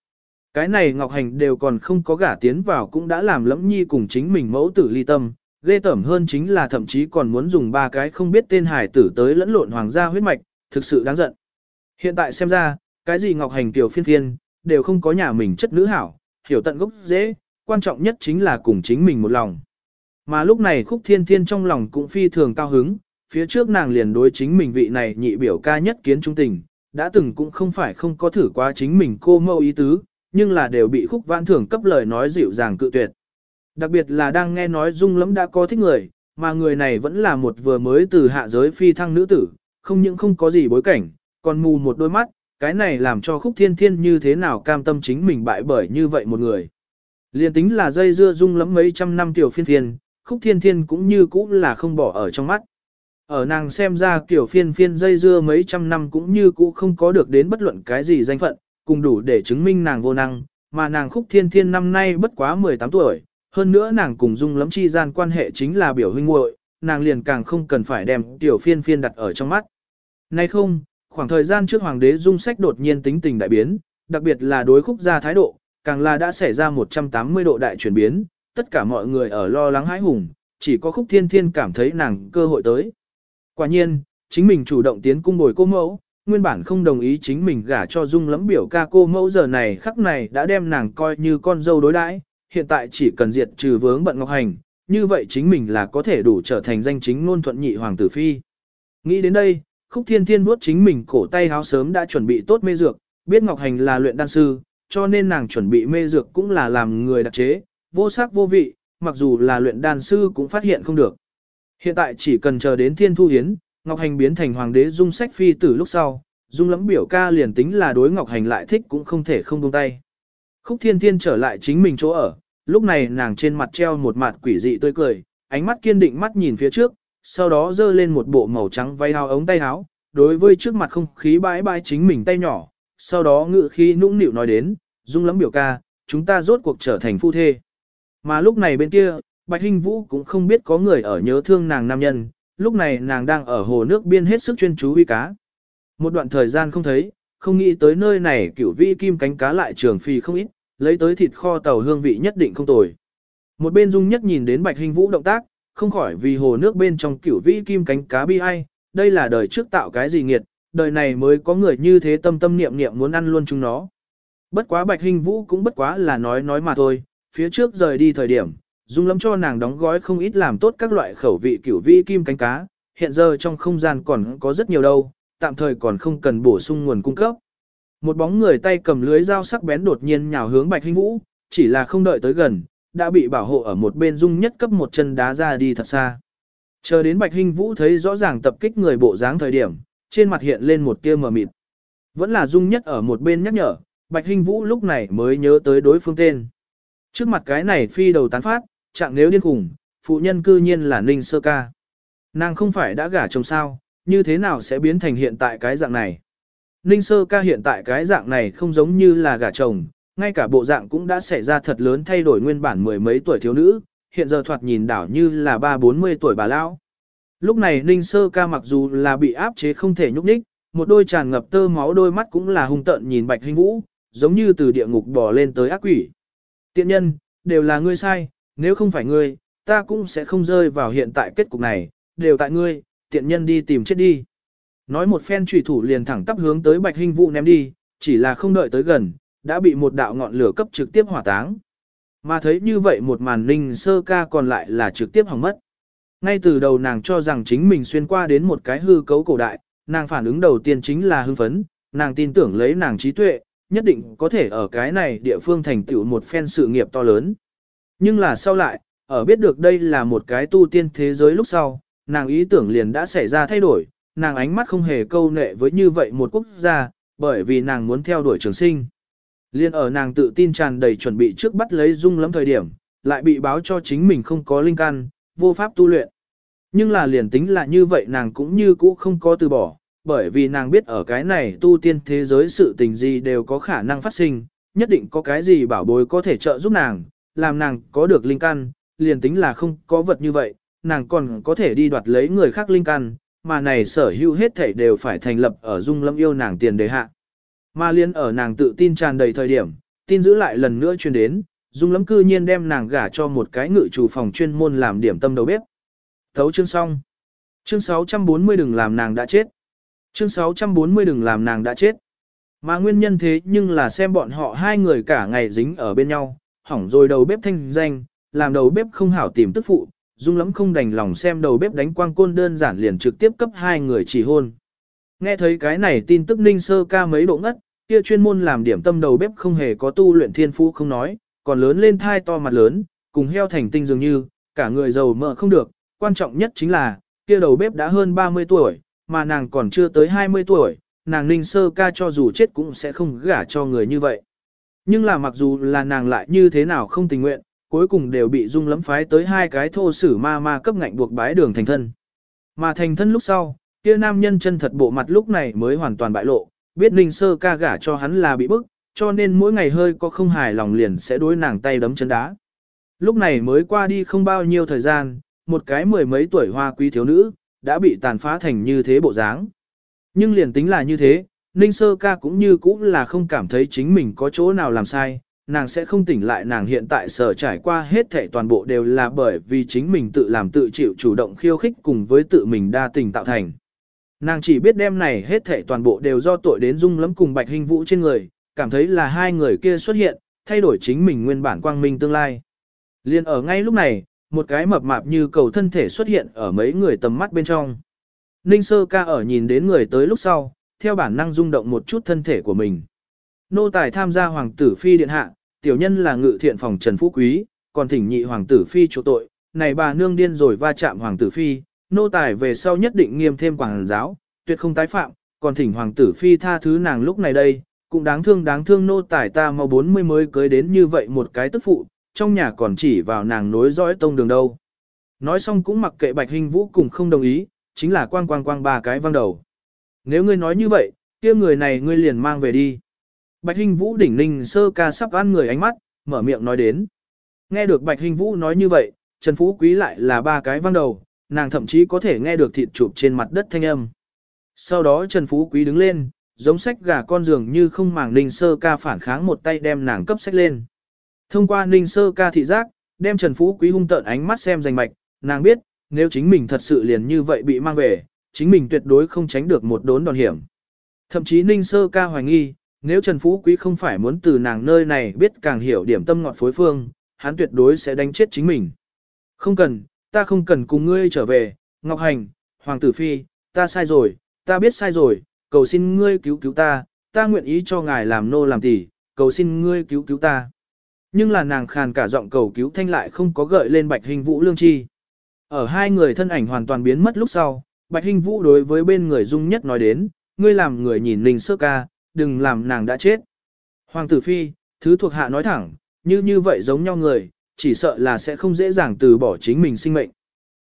Cái này Ngọc Hành đều còn không có gả tiến vào cũng đã làm lẫm nhi cùng chính mình mẫu tử ly tâm, ghê tởm hơn chính là thậm chí còn muốn dùng ba cái không biết tên hải tử tới lẫn lộn hoàng gia huyết mạch, thực sự đáng giận. Hiện tại xem ra, cái gì Ngọc Hành tiểu phiên phiên, đều không có nhà mình chất nữ hảo, hiểu tận gốc dễ, quan trọng nhất chính là cùng chính mình một lòng. Mà lúc này khúc thiên thiên trong lòng cũng phi thường cao hứng, phía trước nàng liền đối chính mình vị này nhị biểu ca nhất kiến trung tình, đã từng cũng không phải không có thử qua chính mình cô mâu ý tứ, nhưng là đều bị khúc vãn thưởng cấp lời nói dịu dàng cự tuyệt. Đặc biệt là đang nghe nói dung lắm đã có thích người, mà người này vẫn là một vừa mới từ hạ giới phi thăng nữ tử, không những không có gì bối cảnh, còn mù một đôi mắt, cái này làm cho khúc thiên thiên như thế nào cam tâm chính mình bại bởi như vậy một người. Liên tính là dây dưa dung lắm mấy trăm năm tiểu phiên phiên, khúc thiên thiên cũng như cũ là không bỏ ở trong mắt. Ở nàng xem ra kiểu phiên phiên dây dưa mấy trăm năm cũng như cũ không có được đến bất luận cái gì danh phận, cùng đủ để chứng minh nàng vô năng, mà nàng khúc thiên thiên năm nay bất quá 18 tuổi, hơn nữa nàng cùng dung lắm chi gian quan hệ chính là biểu huynh muội, nàng liền càng không cần phải đem tiểu phiên phiên đặt ở trong mắt. Nay không, khoảng thời gian trước hoàng đế dung sách đột nhiên tính tình đại biến, đặc biệt là đối khúc gia thái độ, càng là đã xảy ra 180 độ đại chuyển biến, tất cả mọi người ở lo lắng hãi hùng, chỉ có khúc thiên thiên cảm thấy nàng cơ hội tới. Quả nhiên, chính mình chủ động tiến cung bồi cô mẫu, nguyên bản không đồng ý chính mình gả cho dung lắm biểu ca cô mẫu giờ này khắc này đã đem nàng coi như con dâu đối đãi, hiện tại chỉ cần diệt trừ vướng bận ngọc hành, như vậy chính mình là có thể đủ trở thành danh chính ngôn thuận nhị hoàng tử phi. Nghĩ đến đây, khúc thiên thiên vuốt chính mình cổ tay háo sớm đã chuẩn bị tốt mê dược, biết ngọc hành là luyện đan sư, cho nên nàng chuẩn bị mê dược cũng là làm người đặc chế, vô sắc vô vị, mặc dù là luyện đan sư cũng phát hiện không được. Hiện tại chỉ cần chờ đến thiên thu hiến, Ngọc Hành biến thành hoàng đế dung sách phi tử lúc sau, dung lắm biểu ca liền tính là đối Ngọc Hành lại thích cũng không thể không buông tay. Khúc thiên thiên trở lại chính mình chỗ ở, lúc này nàng trên mặt treo một mặt quỷ dị tươi cười, ánh mắt kiên định mắt nhìn phía trước, sau đó dơ lên một bộ màu trắng váy áo ống tay áo, đối với trước mặt không khí bãi bãi chính mình tay nhỏ, sau đó ngự khi nũng nịu nói đến, dung lắm biểu ca, chúng ta rốt cuộc trở thành phu thê. Mà lúc này bên kia, Bạch Hinh Vũ cũng không biết có người ở nhớ thương nàng nam nhân, lúc này nàng đang ở hồ nước biên hết sức chuyên chú uy cá. Một đoạn thời gian không thấy, không nghĩ tới nơi này cửu vi kim cánh cá lại trường phi không ít, lấy tới thịt kho tàu hương vị nhất định không tồi. Một bên dung nhất nhìn đến Bạch Hinh Vũ động tác, không khỏi vì hồ nước bên trong cửu vi kim cánh cá bi ai, đây là đời trước tạo cái gì nghiệt, đời này mới có người như thế tâm tâm niệm niệm muốn ăn luôn chúng nó. Bất quá Bạch Hình Vũ cũng bất quá là nói nói mà thôi, phía trước rời đi thời điểm, Dung lắm cho nàng đóng gói không ít làm tốt các loại khẩu vị kiểu vi kim cánh cá, hiện giờ trong không gian còn có rất nhiều đâu, tạm thời còn không cần bổ sung nguồn cung cấp. Một bóng người tay cầm lưới dao sắc bén đột nhiên nhào hướng Bạch Hinh Vũ, chỉ là không đợi tới gần, đã bị bảo hộ ở một bên dung nhất cấp một chân đá ra đi thật xa. Chờ đến Bạch Hinh Vũ thấy rõ ràng tập kích người bộ dáng thời điểm, trên mặt hiện lên một tia mờ mịt. Vẫn là dung nhất ở một bên nhắc nhở, Bạch Hinh Vũ lúc này mới nhớ tới đối phương tên. Trước mặt cái này phi đầu tán phát, chẳng nếu điên khủng, phụ nhân cư nhiên là Ninh Sơ Ca. Nàng không phải đã gả chồng sao, như thế nào sẽ biến thành hiện tại cái dạng này? Ninh Sơ Ca hiện tại cái dạng này không giống như là gả chồng, ngay cả bộ dạng cũng đã xảy ra thật lớn thay đổi nguyên bản mười mấy tuổi thiếu nữ, hiện giờ thoạt nhìn đảo như là ba bốn mươi tuổi bà lão. Lúc này Ninh Sơ Ca mặc dù là bị áp chế không thể nhúc nhích, một đôi tràn ngập tơ máu đôi mắt cũng là hung tợn nhìn Bạch Hinh Vũ, giống như từ địa ngục bò lên tới ác quỷ. Tiện nhân, đều là ngươi sai, nếu không phải ngươi, ta cũng sẽ không rơi vào hiện tại kết cục này, đều tại ngươi, tiện nhân đi tìm chết đi. Nói một phen trùy thủ liền thẳng tắp hướng tới Bạch Hinh Vũ ném đi, chỉ là không đợi tới gần, đã bị một đạo ngọn lửa cấp trực tiếp hỏa táng. Mà thấy như vậy một màn ninh sơ ca còn lại là trực tiếp hỏng mất. Ngay từ đầu nàng cho rằng chính mình xuyên qua đến một cái hư cấu cổ đại, nàng phản ứng đầu tiên chính là hưng phấn, nàng tin tưởng lấy nàng trí tuệ, nhất định có thể ở cái này địa phương thành tựu một phen sự nghiệp to lớn. Nhưng là sau lại, ở biết được đây là một cái tu tiên thế giới lúc sau, nàng ý tưởng liền đã xảy ra thay đổi, nàng ánh mắt không hề câu nệ với như vậy một quốc gia, bởi vì nàng muốn theo đuổi trường sinh. Liên ở nàng tự tin tràn đầy chuẩn bị trước bắt lấy dung lắm thời điểm, lại bị báo cho chính mình không có linh căn, vô pháp tu luyện. Nhưng là liền tính là như vậy nàng cũng như cũ không có từ bỏ, bởi vì nàng biết ở cái này tu tiên thế giới sự tình gì đều có khả năng phát sinh, nhất định có cái gì bảo bối có thể trợ giúp nàng, làm nàng có được linh căn, liền tính là không có vật như vậy, nàng còn có thể đi đoạt lấy người khác linh căn, mà này sở hữu hết thảy đều phải thành lập ở dung lâm yêu nàng tiền đề hạ. Mà liên ở nàng tự tin tràn đầy thời điểm, tin giữ lại lần nữa truyền đến, dung lâm cư nhiên đem nàng gả cho một cái ngự chủ phòng chuyên môn làm điểm tâm đầu bếp. Thấu chương xong. Chương 640 đừng làm nàng đã chết. Chương 640 đừng làm nàng đã chết. Mà nguyên nhân thế nhưng là xem bọn họ hai người cả ngày dính ở bên nhau, hỏng rồi đầu bếp thanh danh, làm đầu bếp không hảo tìm tức phụ, dung lắm không đành lòng xem đầu bếp đánh quang côn đơn giản liền trực tiếp cấp hai người chỉ hôn. Nghe thấy cái này tin tức ninh sơ ca mấy độ ngất, kia chuyên môn làm điểm tâm đầu bếp không hề có tu luyện thiên phú không nói, còn lớn lên thai to mặt lớn, cùng heo thành tinh dường như, cả người giàu mỡ không được, quan trọng nhất chính là, kia đầu bếp đã hơn 30 tuổi, mà nàng còn chưa tới 20 tuổi, nàng ninh sơ ca cho dù chết cũng sẽ không gả cho người như vậy. Nhưng là mặc dù là nàng lại như thế nào không tình nguyện, cuối cùng đều bị dung lấm phái tới hai cái thô sử ma ma cấp ngạnh buộc bái đường thành thân. Mà thành thân lúc sau, kia nam nhân chân thật bộ mặt lúc này mới hoàn toàn bại lộ, biết ninh sơ ca gả cho hắn là bị bức, cho nên mỗi ngày hơi có không hài lòng liền sẽ đối nàng tay đấm chân đá. Lúc này mới qua đi không bao nhiêu thời gian, một cái mười mấy tuổi hoa quý thiếu nữ, đã bị tàn phá thành như thế bộ dáng. Nhưng liền tính là như thế, Ninh Sơ ca cũng như cũng là không cảm thấy chính mình có chỗ nào làm sai, nàng sẽ không tỉnh lại nàng hiện tại sở trải qua hết thảy toàn bộ đều là bởi vì chính mình tự làm tự chịu chủ động khiêu khích cùng với tự mình đa tình tạo thành. Nàng chỉ biết đêm này hết thảy toàn bộ đều do tội đến dung lắm cùng bạch hình vũ trên người, cảm thấy là hai người kia xuất hiện, thay đổi chính mình nguyên bản quang minh tương lai. Liên ở ngay lúc này, một cái mập mạp như cầu thân thể xuất hiện ở mấy người tầm mắt bên trong. Ninh sơ ca ở nhìn đến người tới lúc sau, theo bản năng rung động một chút thân thể của mình. Nô tài tham gia hoàng tử phi điện hạ, tiểu nhân là ngự thiện phòng Trần Phú Quý, còn thỉnh nhị hoàng tử phi chỗ tội, này bà nương điên rồi va chạm hoàng tử phi, nô tài về sau nhất định nghiêm thêm quảng giáo, tuyệt không tái phạm, còn thỉnh hoàng tử phi tha thứ nàng lúc này đây, cũng đáng thương đáng thương nô tài ta mau 40 mới cưới đến như vậy một cái tức phụ, trong nhà còn chỉ vào nàng nối dõi tông đường đâu. Nói xong cũng mặc kệ bạch hình vũ cùng không đồng ý, chính là quang quang quang ba cái văng đầu. Nếu ngươi nói như vậy, kia người này ngươi liền mang về đi. Bạch Hinh Vũ đỉnh ninh sơ ca sắp ăn người ánh mắt, mở miệng nói đến. Nghe được Bạch Hinh Vũ nói như vậy, Trần Phú Quý lại là ba cái văng đầu, nàng thậm chí có thể nghe được thịt chụp trên mặt đất thanh âm. Sau đó Trần Phú Quý đứng lên, giống sách gà con giường như không màng ninh sơ ca phản kháng một tay đem nàng cấp sách lên. Thông qua ninh sơ ca thị giác, đem Trần Phú Quý hung tợn ánh mắt xem danh mạch, nàng biết, nếu chính mình thật sự liền như vậy bị mang về, chính mình tuyệt đối không tránh được một đốn đòn hiểm. Thậm chí ninh sơ ca hoài nghi, nếu Trần Phú Quý không phải muốn từ nàng nơi này biết càng hiểu điểm tâm ngọt phối phương, hắn tuyệt đối sẽ đánh chết chính mình. Không cần, ta không cần cùng ngươi trở về, Ngọc Hành, Hoàng Tử Phi, ta sai rồi, ta biết sai rồi, cầu xin ngươi cứu cứu ta, ta nguyện ý cho ngài làm nô làm tỷ, cầu xin ngươi cứu cứu ta. Nhưng là nàng khàn cả giọng cầu cứu thanh lại không có gợi lên Bạch Hình Vũ lương chi. Ở hai người thân ảnh hoàn toàn biến mất lúc sau, Bạch Hình Vũ đối với bên người Dung Nhất nói đến, ngươi làm người nhìn ninh Sơ Ca, đừng làm nàng đã chết. Hoàng tử phi, thứ thuộc hạ nói thẳng, như như vậy giống nhau người, chỉ sợ là sẽ không dễ dàng từ bỏ chính mình sinh mệnh.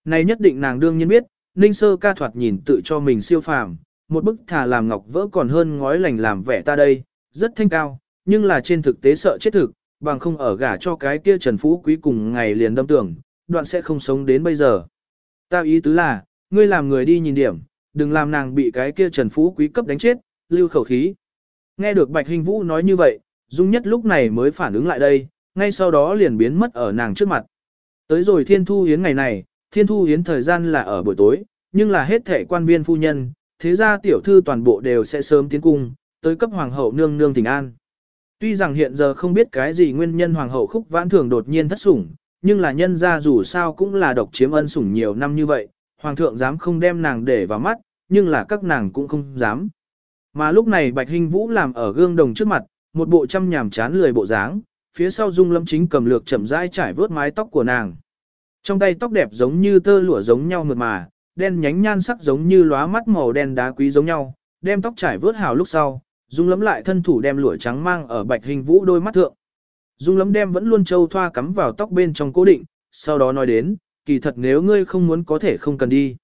Này nhất định nàng đương nhiên biết, Ninh Sơ Ca thoạt nhìn tự cho mình siêu phàm, một bức thà làm ngọc vỡ còn hơn ngói lành làm vẻ ta đây, rất thanh cao, nhưng là trên thực tế sợ chết thực, bằng không ở gả cho cái kia Trần Phú Quý cùng ngày liền đâm tưởng, đoạn sẽ không sống đến bây giờ. Ta ý tứ là, ngươi làm người đi nhìn điểm, đừng làm nàng bị cái kia Trần Phú Quý cấp đánh chết, lưu khẩu khí. Nghe được Bạch Hình Vũ nói như vậy, Dung Nhất lúc này mới phản ứng lại đây, ngay sau đó liền biến mất ở nàng trước mặt. Tới rồi Thiên Thu Hiến ngày này, Thiên Thu Hiến thời gian là ở buổi tối, nhưng là hết thể quan viên phu nhân, thế ra tiểu thư toàn bộ đều sẽ sớm tiến cung, tới cấp hoàng hậu nương nương thỉnh an. Tuy rằng hiện giờ không biết cái gì nguyên nhân hoàng hậu khúc vãn thường đột nhiên thất sủng, nhưng là nhân ra dù sao cũng là độc chiếm ân sủng nhiều năm như vậy, hoàng thượng dám không đem nàng để vào mắt, nhưng là các nàng cũng không dám. Mà lúc này Bạch Hinh Vũ làm ở gương đồng trước mặt, một bộ chăm nhàm chán lười bộ dáng, phía sau Dung Lâm Chính cầm lược chậm rãi trải vớt mái tóc của nàng. Trong tay tóc đẹp giống như tơ lụa giống nhau mượt mà, đen nhánh nhan sắc giống như lóa mắt màu đen đá quý giống nhau, đem tóc trải vớt hào lúc sau, Dung lấm lại thân thủ đem lụa trắng mang ở Bạch Hình Vũ đôi mắt thượng. Dung lấm đem vẫn luôn châu thoa cắm vào tóc bên trong cố định, sau đó nói đến, kỳ thật nếu ngươi không muốn có thể không cần đi.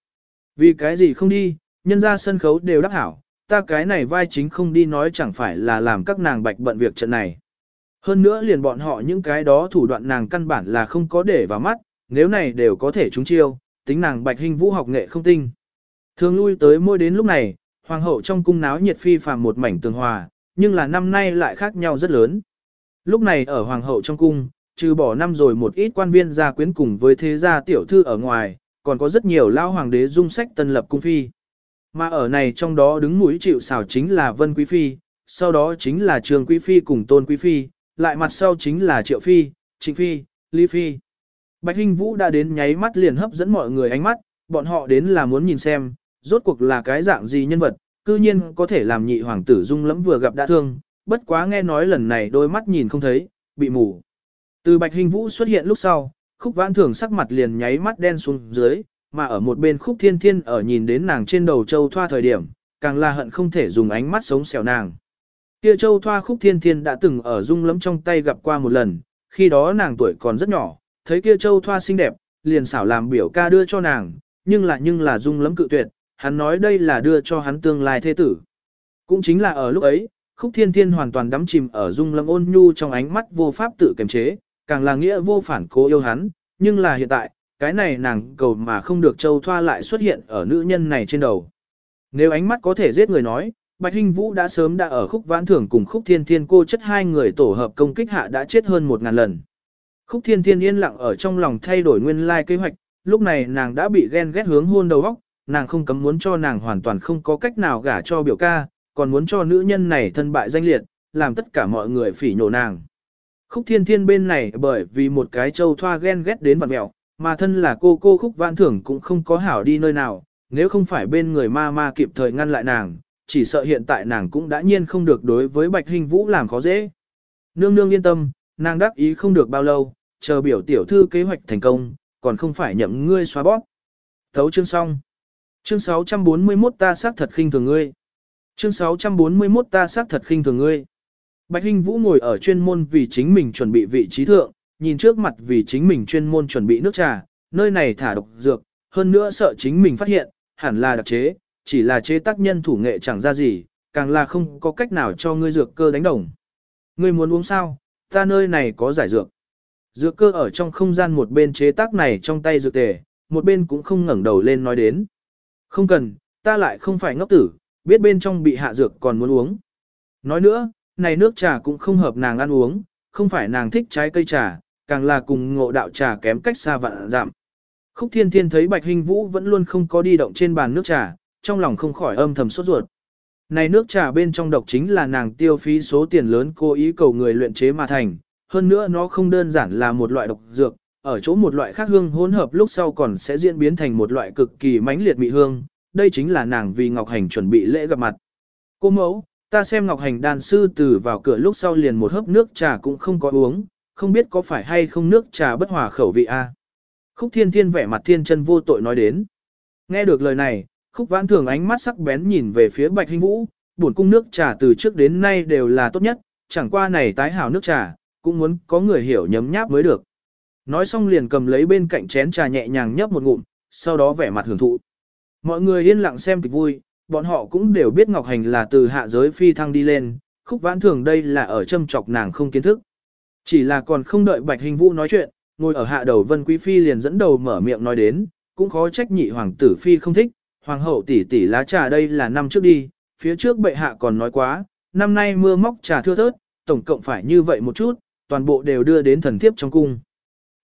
Vì cái gì không đi, nhân ra sân khấu đều đắc hảo, ta cái này vai chính không đi nói chẳng phải là làm các nàng bạch bận việc trận này. Hơn nữa liền bọn họ những cái đó thủ đoạn nàng căn bản là không có để vào mắt, nếu này đều có thể trúng chiêu, tính nàng bạch hình vũ học nghệ không tinh. Thường lui tới môi đến lúc này, hoàng hậu trong cung náo nhiệt phi phàm một mảnh tường hòa, nhưng là năm nay lại khác nhau rất lớn. Lúc này ở hoàng hậu trong cung, trừ bỏ năm rồi một ít quan viên gia quyến cùng với thế gia tiểu thư ở ngoài, còn có rất nhiều lao hoàng đế dung sách tân lập cung phi. Mà ở này trong đó đứng mũi chịu xảo chính là Vân Quý Phi, sau đó chính là Trường Quý Phi cùng Tôn Quý Phi, lại mặt sau chính là Triệu Phi, Trịnh Phi, Lý Phi. Bạch Hinh Vũ đã đến nháy mắt liền hấp dẫn mọi người ánh mắt, bọn họ đến là muốn nhìn xem, rốt cuộc là cái dạng gì nhân vật, cư nhiên có thể làm nhị hoàng tử dung lẫm vừa gặp đã thương, bất quá nghe nói lần này đôi mắt nhìn không thấy, bị mù. Từ Bạch Hinh Vũ xuất hiện lúc sau, khúc vãn thường sắc mặt liền nháy mắt đen xuống dưới, mà ở một bên khúc thiên thiên ở nhìn đến nàng trên đầu châu thoa thời điểm, càng là hận không thể dùng ánh mắt sống xẻo nàng. Kia châu thoa khúc thiên thiên đã từng ở dung lẫm trong tay gặp qua một lần, khi đó nàng tuổi còn rất nhỏ, thấy kia châu thoa xinh đẹp, liền xảo làm biểu ca đưa cho nàng, nhưng là nhưng là dung lẫm cự tuyệt, hắn nói đây là đưa cho hắn tương lai thế tử. Cũng chính là ở lúc ấy, khúc thiên thiên hoàn toàn đắm chìm ở dung lâm ôn nhu trong ánh mắt vô pháp tự kiềm chế, càng là nghĩa vô phản cố yêu hắn, nhưng là hiện tại, cái này nàng cầu mà không được châu thoa lại xuất hiện ở nữ nhân này trên đầu. Nếu ánh mắt có thể giết người nói, Bạch Hinh Vũ đã sớm đã ở khúc vãn thưởng cùng khúc thiên thiên cô chất hai người tổ hợp công kích hạ đã chết hơn một ngàn lần. Khúc thiên thiên yên lặng ở trong lòng thay đổi nguyên lai kế hoạch, lúc này nàng đã bị ghen ghét hướng hôn đầu óc, nàng không cấm muốn cho nàng hoàn toàn không có cách nào gả cho biểu ca, còn muốn cho nữ nhân này thân bại danh liệt, làm tất cả mọi người phỉ nhổ nàng. Khúc thiên thiên bên này bởi vì một cái châu thoa ghen ghét đến vặt mẹo, mà thân là cô cô khúc vãn thưởng cũng không có hảo đi nơi nào, nếu không phải bên người ma ma kịp thời ngăn lại nàng, chỉ sợ hiện tại nàng cũng đã nhiên không được đối với bạch hình vũ làm khó dễ. Nương nương yên tâm, nàng đắc ý không được bao lâu, chờ biểu tiểu thư kế hoạch thành công, còn không phải nhậm ngươi xóa bóp. Thấu chương xong. Chương 641 ta xác thật khinh thường ngươi. Chương 641 ta xác thật khinh thường ngươi. Bạch Hinh Vũ ngồi ở chuyên môn vì chính mình chuẩn bị vị trí thượng, nhìn trước mặt vì chính mình chuyên môn chuẩn bị nước trà, nơi này thả độc dược, hơn nữa sợ chính mình phát hiện, hẳn là đặc chế, chỉ là chế tác nhân thủ nghệ chẳng ra gì, càng là không có cách nào cho ngươi dược cơ đánh đồng. Ngươi muốn uống sao, ta nơi này có giải dược. Dược cơ ở trong không gian một bên chế tác này trong tay dược tề, một bên cũng không ngẩng đầu lên nói đến. Không cần, ta lại không phải ngốc tử, biết bên trong bị hạ dược còn muốn uống. Nói nữa, này nước trà cũng không hợp nàng ăn uống, không phải nàng thích trái cây trà, càng là cùng ngộ đạo trà kém cách xa vạn giảm. Khúc Thiên Thiên thấy Bạch Hình Vũ vẫn luôn không có đi động trên bàn nước trà, trong lòng không khỏi âm thầm sốt ruột. Này nước trà bên trong độc chính là nàng tiêu phí số tiền lớn cố ý cầu người luyện chế mà thành, hơn nữa nó không đơn giản là một loại độc dược, ở chỗ một loại khác hương hỗn hợp lúc sau còn sẽ diễn biến thành một loại cực kỳ mãnh liệt mị hương, đây chính là nàng vì Ngọc Hành chuẩn bị lễ gặp mặt. Cô mẫu, Ta xem Ngọc Hành đàn sư từ vào cửa lúc sau liền một hớp nước trà cũng không có uống, không biết có phải hay không nước trà bất hòa khẩu vị a. Khúc Thiên Thiên vẻ mặt thiên chân vô tội nói đến. Nghe được lời này, Khúc Vãn Thường ánh mắt sắc bén nhìn về phía Bạch Hinh Vũ, buồn cung nước trà từ trước đến nay đều là tốt nhất, chẳng qua này tái hảo nước trà, cũng muốn có người hiểu nhấm nháp mới được. Nói xong liền cầm lấy bên cạnh chén trà nhẹ nhàng nhấp một ngụm, sau đó vẻ mặt hưởng thụ. Mọi người yên lặng xem kịch vui, bọn họ cũng đều biết Ngọc Hành là từ hạ giới phi thăng đi lên, khúc vãn thường đây là ở châm chọc nàng không kiến thức. Chỉ là còn không đợi Bạch Hình Vũ nói chuyện, ngồi ở hạ đầu Vân Quý Phi liền dẫn đầu mở miệng nói đến, cũng khó trách nhị hoàng tử Phi không thích, hoàng hậu tỷ tỷ lá trà đây là năm trước đi, phía trước bệ hạ còn nói quá, năm nay mưa móc trà thưa thớt, tổng cộng phải như vậy một chút, toàn bộ đều đưa đến thần thiếp trong cung.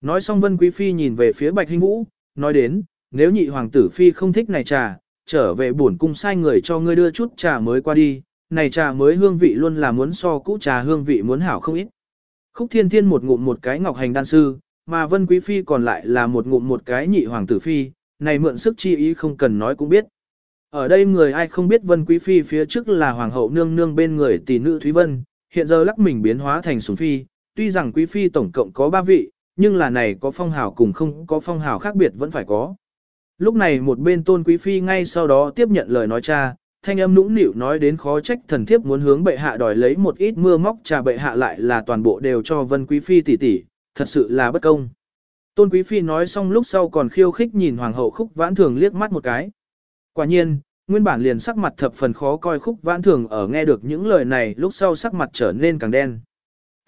Nói xong Vân Quý Phi nhìn về phía Bạch Hinh Vũ, nói đến, nếu nhị hoàng tử Phi không thích này trà, trở về bổn cung sai người cho ngươi đưa chút trà mới qua đi, này trà mới hương vị luôn là muốn so cũ trà hương vị muốn hảo không ít. Khúc Thiên Thiên một ngụm một cái ngọc hành đan sư, mà Vân Quý Phi còn lại là một ngụm một cái nhị hoàng tử Phi, này mượn sức chi ý không cần nói cũng biết. Ở đây người ai không biết Vân Quý Phi phía trước là hoàng hậu nương nương bên người tỷ nữ Thúy Vân, hiện giờ lắc mình biến hóa thành sủng phi, tuy rằng Quý Phi tổng cộng có ba vị, nhưng là này có phong hào cùng không có phong hào khác biệt vẫn phải có. Lúc này một bên tôn quý phi ngay sau đó tiếp nhận lời nói cha, thanh âm nũng nịu nói đến khó trách thần thiếp muốn hướng bệ hạ đòi lấy một ít mưa móc trà bệ hạ lại là toàn bộ đều cho vân quý phi tỷ tỷ, thật sự là bất công. Tôn quý phi nói xong lúc sau còn khiêu khích nhìn hoàng hậu khúc vãn thường liếc mắt một cái. Quả nhiên, nguyên bản liền sắc mặt thập phần khó coi khúc vãn thường ở nghe được những lời này lúc sau sắc mặt trở nên càng đen.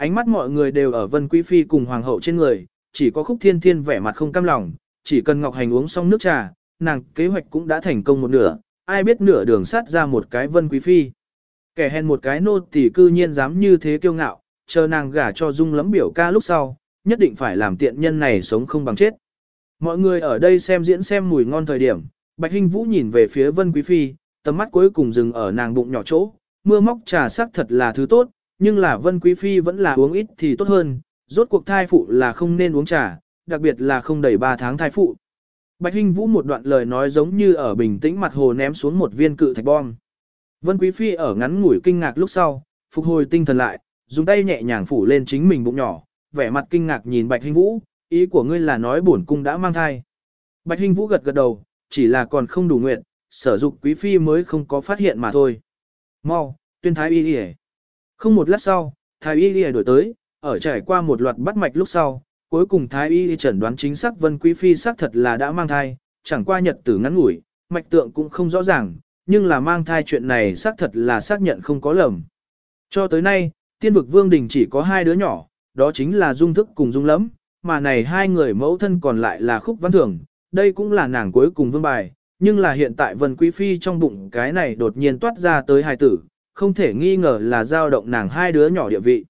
Ánh mắt mọi người đều ở Vân Quý Phi cùng Hoàng hậu trên người, chỉ có khúc thiên thiên vẻ mặt không cam lòng, chỉ cần Ngọc Hành uống xong nước trà, nàng kế hoạch cũng đã thành công một nửa, ai biết nửa đường sát ra một cái Vân Quý Phi. Kẻ hèn một cái nô tỳ cư nhiên dám như thế kiêu ngạo, chờ nàng gả cho dung lắm biểu ca lúc sau, nhất định phải làm tiện nhân này sống không bằng chết. Mọi người ở đây xem diễn xem mùi ngon thời điểm, Bạch Hinh Vũ nhìn về phía Vân Quý Phi, tầm mắt cuối cùng dừng ở nàng bụng nhỏ chỗ, mưa móc trà sắc thật là thứ tốt, nhưng là Vân Quý Phi vẫn là uống ít thì tốt hơn, rốt cuộc thai phụ là không nên uống trà, đặc biệt là không đầy 3 tháng thai phụ. Bạch Hinh Vũ một đoạn lời nói giống như ở bình tĩnh mặt hồ ném xuống một viên cự thạch bom. Vân Quý Phi ở ngắn ngủi kinh ngạc lúc sau, phục hồi tinh thần lại, dùng tay nhẹ nhàng phủ lên chính mình bụng nhỏ, vẻ mặt kinh ngạc nhìn Bạch Hinh Vũ, ý của ngươi là nói bổn cung đã mang thai. Bạch Hinh Vũ gật gật đầu, chỉ là còn không đủ nguyện, sở dục Quý Phi mới không có phát hiện mà thôi. Mau, tuyên thái y đi không một lát sau, thái y đi đổi tới, ở trải qua một loạt bắt mạch lúc sau, cuối cùng thái y chẩn đoán chính xác Vân Quý Phi xác thật là đã mang thai, chẳng qua nhật tử ngắn ngủi, mạch tượng cũng không rõ ràng, nhưng là mang thai chuyện này xác thật là xác nhận không có lầm. Cho tới nay, tiên vực vương đình chỉ có hai đứa nhỏ, đó chính là dung thức cùng dung lẫm, mà này hai người mẫu thân còn lại là khúc văn thường, đây cũng là nàng cuối cùng vương bài, nhưng là hiện tại Vân Quý Phi trong bụng cái này đột nhiên toát ra tới hài tử, không thể nghi ngờ là dao động nàng hai đứa nhỏ địa vị.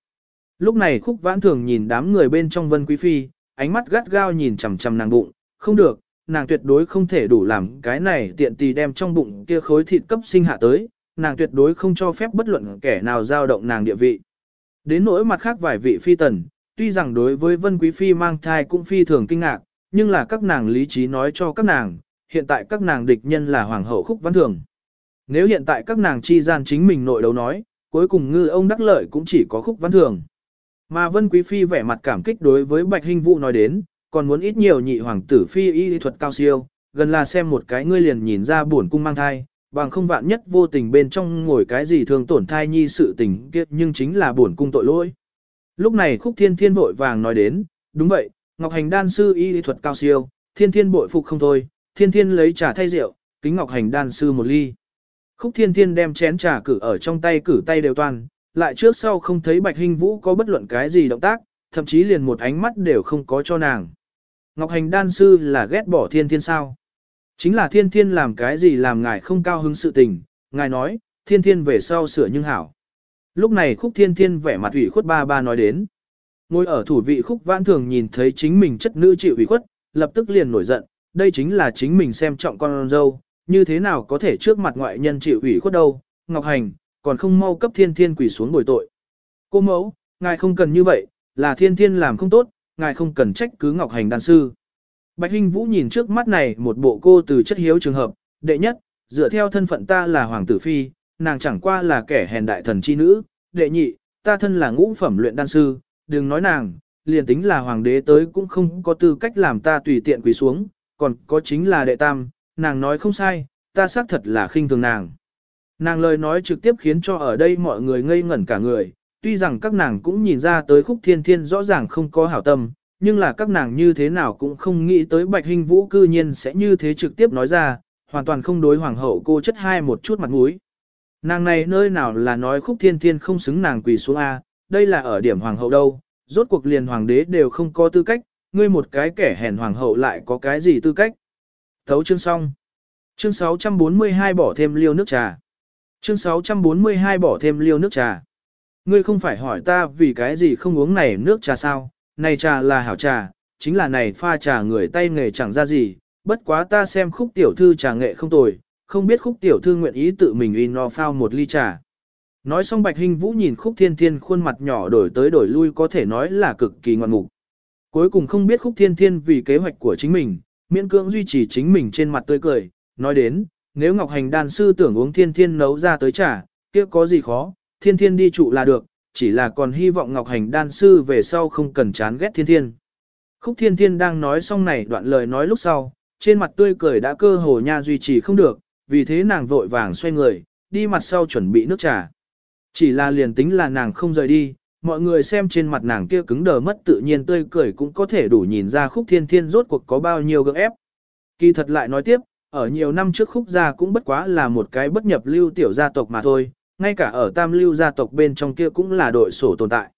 Lúc này khúc vãn thường nhìn đám người bên trong vân quý phi, ánh mắt gắt gao nhìn chằm chằm nàng bụng, không được, nàng tuyệt đối không thể đủ làm cái này tiện tì đem trong bụng kia khối thịt cấp sinh hạ tới, nàng tuyệt đối không cho phép bất luận kẻ nào giao động nàng địa vị. Đến nỗi mặt khác vài vị phi tần, tuy rằng đối với vân quý phi mang thai cũng phi thường kinh ngạc, nhưng là các nàng lý trí nói cho các nàng, hiện tại các nàng địch nhân là hoàng hậu khúc vãn thường. Nếu hiện tại các nàng chi gian chính mình nội đấu nói, cuối cùng ngư ông đắc lợi cũng chỉ có khúc văn thường. Mà Vân Quý Phi vẻ mặt cảm kích đối với Bạch Hinh Vũ nói đến, còn muốn ít nhiều nhị hoàng tử Phi y thuật cao siêu, gần là xem một cái ngươi liền nhìn ra buồn cung mang thai, bằng không vạn nhất vô tình bên trong ngồi cái gì thường tổn thai nhi sự tình kiếp nhưng chính là buồn cung tội lỗi. Lúc này Khúc Thiên Thiên vội vàng nói đến, đúng vậy, Ngọc Hành đan sư y thuật cao siêu, Thiên Thiên bội phục không thôi, Thiên Thiên lấy trà thay rượu, kính Ngọc Hành đan sư một ly. Khúc Thiên Thiên đem chén trà cử ở trong tay cử tay đều toàn, lại trước sau không thấy Bạch Hinh Vũ có bất luận cái gì động tác, thậm chí liền một ánh mắt đều không có cho nàng. Ngọc Hành đan sư là ghét bỏ thiên thiên sao? Chính là thiên thiên làm cái gì làm ngài không cao hứng sự tình, ngài nói, thiên thiên về sau sửa nhưng hảo. Lúc này khúc thiên thiên vẻ mặt ủy khuất ba ba nói đến. Ngồi ở thủ vị khúc vãn thường nhìn thấy chính mình chất nữ chịu ủy khuất, lập tức liền nổi giận, đây chính là chính mình xem trọng con dâu, như thế nào có thể trước mặt ngoại nhân chịu ủy khuất đâu. Ngọc Hành, còn không mau cấp thiên thiên quỷ xuống bồi tội. Cô mẫu, ngài không cần như vậy, là thiên thiên làm không tốt, ngài không cần trách cứ Ngọc Hành đàn sư. Bạch Hinh Vũ nhìn trước mắt này một bộ cô từ chất hiếu trường hợp, đệ nhất, dựa theo thân phận ta là Hoàng tử Phi, nàng chẳng qua là kẻ hèn đại thần chi nữ, đệ nhị, ta thân là ngũ phẩm luyện đan sư, đừng nói nàng, liền tính là hoàng đế tới cũng không có tư cách làm ta tùy tiện quỳ xuống, còn có chính là đệ tam, nàng nói không sai, ta xác thật là khinh thường nàng. Nàng lời nói trực tiếp khiến cho ở đây mọi người ngây ngẩn cả người, tuy rằng các nàng cũng nhìn ra tới khúc thiên thiên rõ ràng không có hảo tâm, nhưng là các nàng như thế nào cũng không nghĩ tới bạch hình vũ cư nhiên sẽ như thế trực tiếp nói ra, hoàn toàn không đối hoàng hậu cô chất hai một chút mặt mũi. Nàng này nơi nào là nói khúc thiên thiên không xứng nàng quỳ xuống A, đây là ở điểm hoàng hậu đâu, rốt cuộc liền hoàng đế đều không có tư cách, ngươi một cái kẻ hèn hoàng hậu lại có cái gì tư cách. Thấu chương xong. Chương 642 bỏ thêm liêu nước trà. Chương 642 bỏ thêm liêu nước trà. Ngươi không phải hỏi ta vì cái gì không uống này nước trà sao, này trà là hảo trà, chính là này pha trà người tay nghề chẳng ra gì, bất quá ta xem khúc tiểu thư trà nghệ không tồi, không biết khúc tiểu thư nguyện ý tự mình uy no phao một ly trà. Nói xong Bạch Hình Vũ nhìn khúc thiên thiên khuôn mặt nhỏ đổi tới đổi lui có thể nói là cực kỳ ngoan mục. Cuối cùng không biết khúc thiên thiên vì kế hoạch của chính mình, miễn cưỡng duy trì chính mình trên mặt tươi cười, nói đến, nếu Ngọc Hành đan sư tưởng uống thiên thiên nấu ra tới trà, kia có gì khó, thiên thiên đi trụ là được, chỉ là còn hy vọng Ngọc Hành đan sư về sau không cần chán ghét thiên thiên. Khúc thiên thiên đang nói xong này đoạn lời nói lúc sau, trên mặt tươi cười đã cơ hồ nha duy trì không được, vì thế nàng vội vàng xoay người, đi mặt sau chuẩn bị nước trà. Chỉ là liền tính là nàng không rời đi, mọi người xem trên mặt nàng kia cứng đờ mất tự nhiên tươi cười cũng có thể đủ nhìn ra khúc thiên thiên rốt cuộc có bao nhiêu gượng ép. Kỳ thật lại nói tiếp, ở nhiều năm trước khúc gia cũng bất quá là một cái bất nhập lưu tiểu gia tộc mà thôi, ngay cả ở tam lưu gia tộc bên trong kia cũng là đội sổ tồn tại.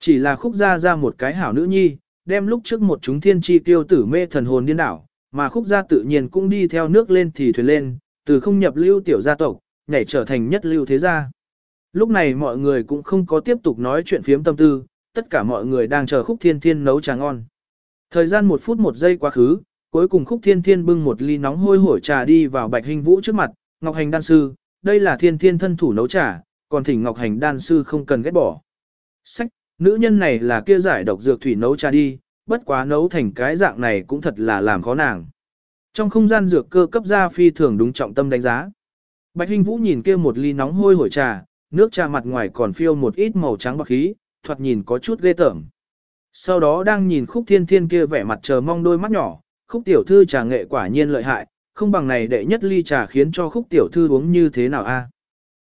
Chỉ là khúc gia ra một cái hảo nữ nhi, đem lúc trước một chúng thiên chi tiêu tử mê thần hồn điên đảo, mà khúc gia tự nhiên cũng đi theo nước lên thì thuyền lên, từ không nhập lưu tiểu gia tộc, nhảy trở thành nhất lưu thế gia. Lúc này mọi người cũng không có tiếp tục nói chuyện phiếm tâm tư, tất cả mọi người đang chờ khúc thiên thiên nấu trà ngon. Thời gian một phút một giây quá khứ, cuối cùng khúc thiên thiên bưng một ly nóng hôi hổi trà đi vào bạch hình vũ trước mặt, Ngọc Hành đan sư, đây là thiên thiên thân thủ nấu trà, còn thỉnh Ngọc Hành đan sư không cần ghét bỏ. Sách, nữ nhân này là kia giải độc dược thủy nấu trà đi, bất quá nấu thành cái dạng này cũng thật là làm khó nàng. Trong không gian dược cơ cấp ra phi thường đúng trọng tâm đánh giá. Bạch Hinh Vũ nhìn kia một ly nóng hôi hổi trà, nước trà mặt ngoài còn phiêu một ít màu trắng bạc khí, thoạt nhìn có chút ghê tởm. Sau đó đang nhìn khúc thiên thiên kia vẻ mặt chờ mong đôi mắt nhỏ, khúc tiểu thư trà nghệ quả nhiên lợi hại, không bằng này đệ nhất ly trà khiến cho khúc tiểu thư uống như thế nào a? À?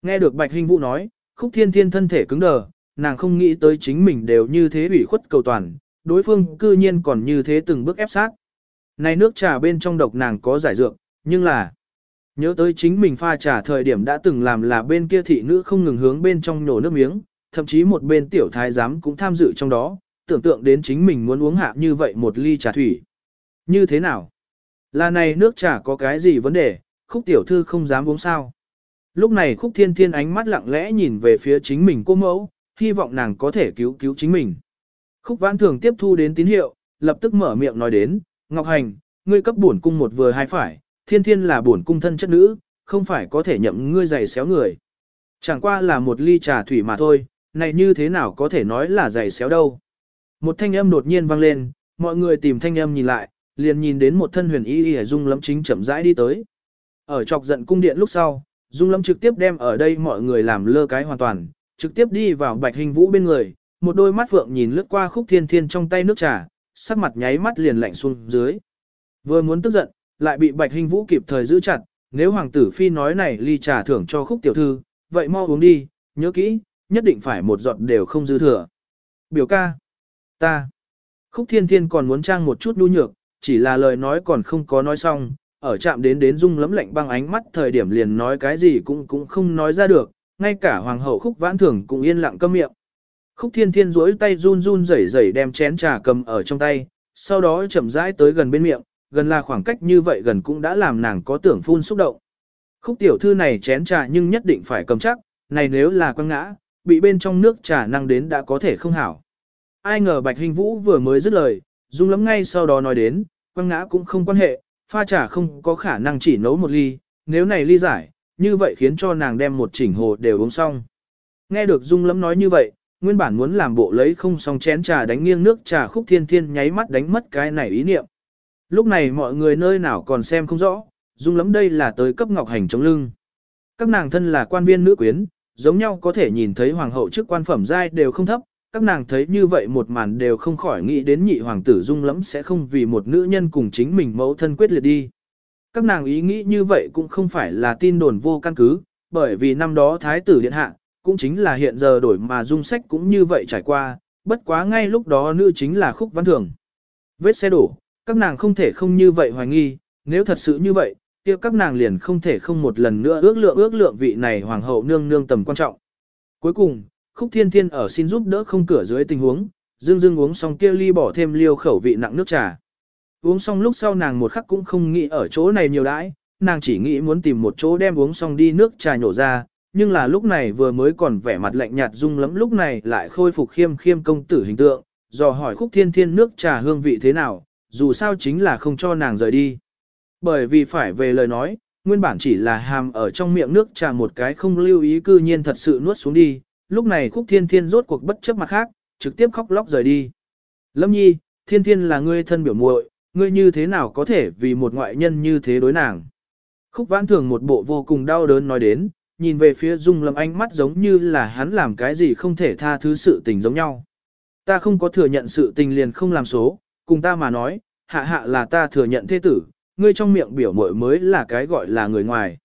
Nghe được Bạch Hinh Vũ nói, khúc thiên thiên thân thể cứng đờ, nàng không nghĩ tới chính mình đều như thế ủy khuất cầu toàn, đối phương cư nhiên còn như thế từng bước ép sát. Này nước trà bên trong độc nàng có giải dược, nhưng là nhớ tới chính mình pha trà thời điểm đã từng làm là bên kia thị nữ không ngừng hướng bên trong nhổ nước miếng, thậm chí một bên tiểu thái giám cũng tham dự trong đó, tưởng tượng đến chính mình muốn uống hạ như vậy một ly trà thủy. Như thế nào? Là này nước trà có cái gì vấn đề, khúc tiểu thư không dám uống sao? Lúc này khúc thiên thiên ánh mắt lặng lẽ nhìn về phía chính mình cô mẫu, hy vọng nàng có thể cứu cứu chính mình. Khúc vãn thường tiếp thu đến tín hiệu, lập tức mở miệng nói đến, Ngọc Hành, ngươi cấp bổn cung một vừa hai phải, thiên thiên là bổn cung thân chất nữ, không phải có thể nhậm ngươi giày xéo người. Chẳng qua là một ly trà thủy mà thôi, này như thế nào có thể nói là giày xéo đâu. Một thanh âm đột nhiên vang lên, mọi người tìm thanh âm nhìn lại, liền nhìn đến một thân huyền y y dung lắm chính chậm rãi đi tới. Ở chọc giận cung điện lúc sau, dung lắm trực tiếp đem ở đây mọi người làm lơ cái hoàn toàn, trực tiếp đi vào bạch hình vũ bên người, một đôi mắt phượng nhìn lướt qua khúc thiên thiên trong tay nước trà, sắc mặt nháy mắt liền lạnh xuống dưới. Vừa muốn tức giận, lại bị Bạch hinh Vũ kịp thời giữ chặt, nếu hoàng tử phi nói này ly trà thưởng cho khúc tiểu thư, vậy mau uống đi, nhớ kỹ, nhất định phải một giọt đều không dư thừa. Biểu ca, ta, khúc thiên thiên còn muốn trang một chút nhu nhược, chỉ là lời nói còn không có nói xong, ở chạm đến đến dung lấm lạnh băng ánh mắt thời điểm liền nói cái gì cũng cũng không nói ra được, ngay cả hoàng hậu khúc vãn thưởng cũng yên lặng câm miệng. Khúc thiên thiên duỗi tay run run rẩy rẩy đem chén trà cầm ở trong tay, sau đó chậm rãi tới gần bên miệng, gần là khoảng cách như vậy gần cũng đã làm nàng có tưởng phun xúc động. Khúc tiểu thư này chén trà nhưng nhất định phải cầm chắc, này nếu là quăng ngã, bị bên trong nước trà năng đến đã có thể không hảo. Ai ngờ Bạch Hình Vũ vừa mới dứt lời, dung lắm ngay sau đó nói đến, quăng ngã cũng không quan hệ, pha trà không có khả năng chỉ nấu một ly, nếu này ly giải, như vậy khiến cho nàng đem một chỉnh hồ đều uống xong. Nghe được dung lắm nói như vậy, nguyên bản muốn làm bộ lấy không xong chén trà đánh nghiêng nước trà khúc thiên thiên nháy mắt đánh mất cái này ý niệm. Lúc này mọi người nơi nào còn xem không rõ, dung lắm đây là tới cấp ngọc hành chống lưng. các nàng thân là quan viên nữ quyến, giống nhau có thể nhìn thấy hoàng hậu trước quan phẩm giai đều không thấp, các nàng thấy như vậy một màn đều không khỏi nghĩ đến nhị hoàng tử dung lắm sẽ không vì một nữ nhân cùng chính mình mẫu thân quyết liệt đi. Các nàng ý nghĩ như vậy cũng không phải là tin đồn vô căn cứ, bởi vì năm đó thái tử điện hạ, cũng chính là hiện giờ đổi mà dung sách cũng như vậy trải qua, bất quá ngay lúc đó nữ chính là khúc văn thường. Vết xe đổ, các nàng không thể không như vậy hoài nghi, nếu thật sự như vậy, kia các nàng liền không thể không một lần nữa ước lượng ước lượng vị này hoàng hậu nương nương tầm quan trọng. Cuối cùng, khúc thiên thiên ở xin giúp đỡ không cửa dưới tình huống, dương dương uống xong kia ly bỏ thêm liêu khẩu vị nặng nước trà. Uống xong lúc sau nàng một khắc cũng không nghĩ ở chỗ này nhiều đãi, nàng chỉ nghĩ muốn tìm một chỗ đem uống xong đi nước trà nhổ ra, nhưng là lúc này vừa mới còn vẻ mặt lạnh nhạt dung lắm lúc này lại khôi phục khiêm khiêm công tử hình tượng, dò hỏi khúc thiên thiên nước trà hương vị thế nào, dù sao chính là không cho nàng rời đi. Bởi vì phải về lời nói, nguyên bản chỉ là hàm ở trong miệng nước trà một cái không lưu ý cư nhiên thật sự nuốt xuống đi, lúc này khúc thiên thiên rốt cuộc bất chấp mặt khác, trực tiếp khóc lóc rời đi. Lâm nhi, thiên thiên là ngươi thân biểu muội, ngươi như thế nào có thể vì một ngoại nhân như thế đối nàng. Khúc vãn thường một bộ vô cùng đau đớn nói đến, nhìn về phía dung lâm ánh mắt giống như là hắn làm cái gì không thể tha thứ sự tình giống nhau. Ta không có thừa nhận sự tình liền không làm số, cùng ta mà nói, hạ hạ là ta thừa nhận thế tử, ngươi trong miệng biểu mội mới là cái gọi là người ngoài.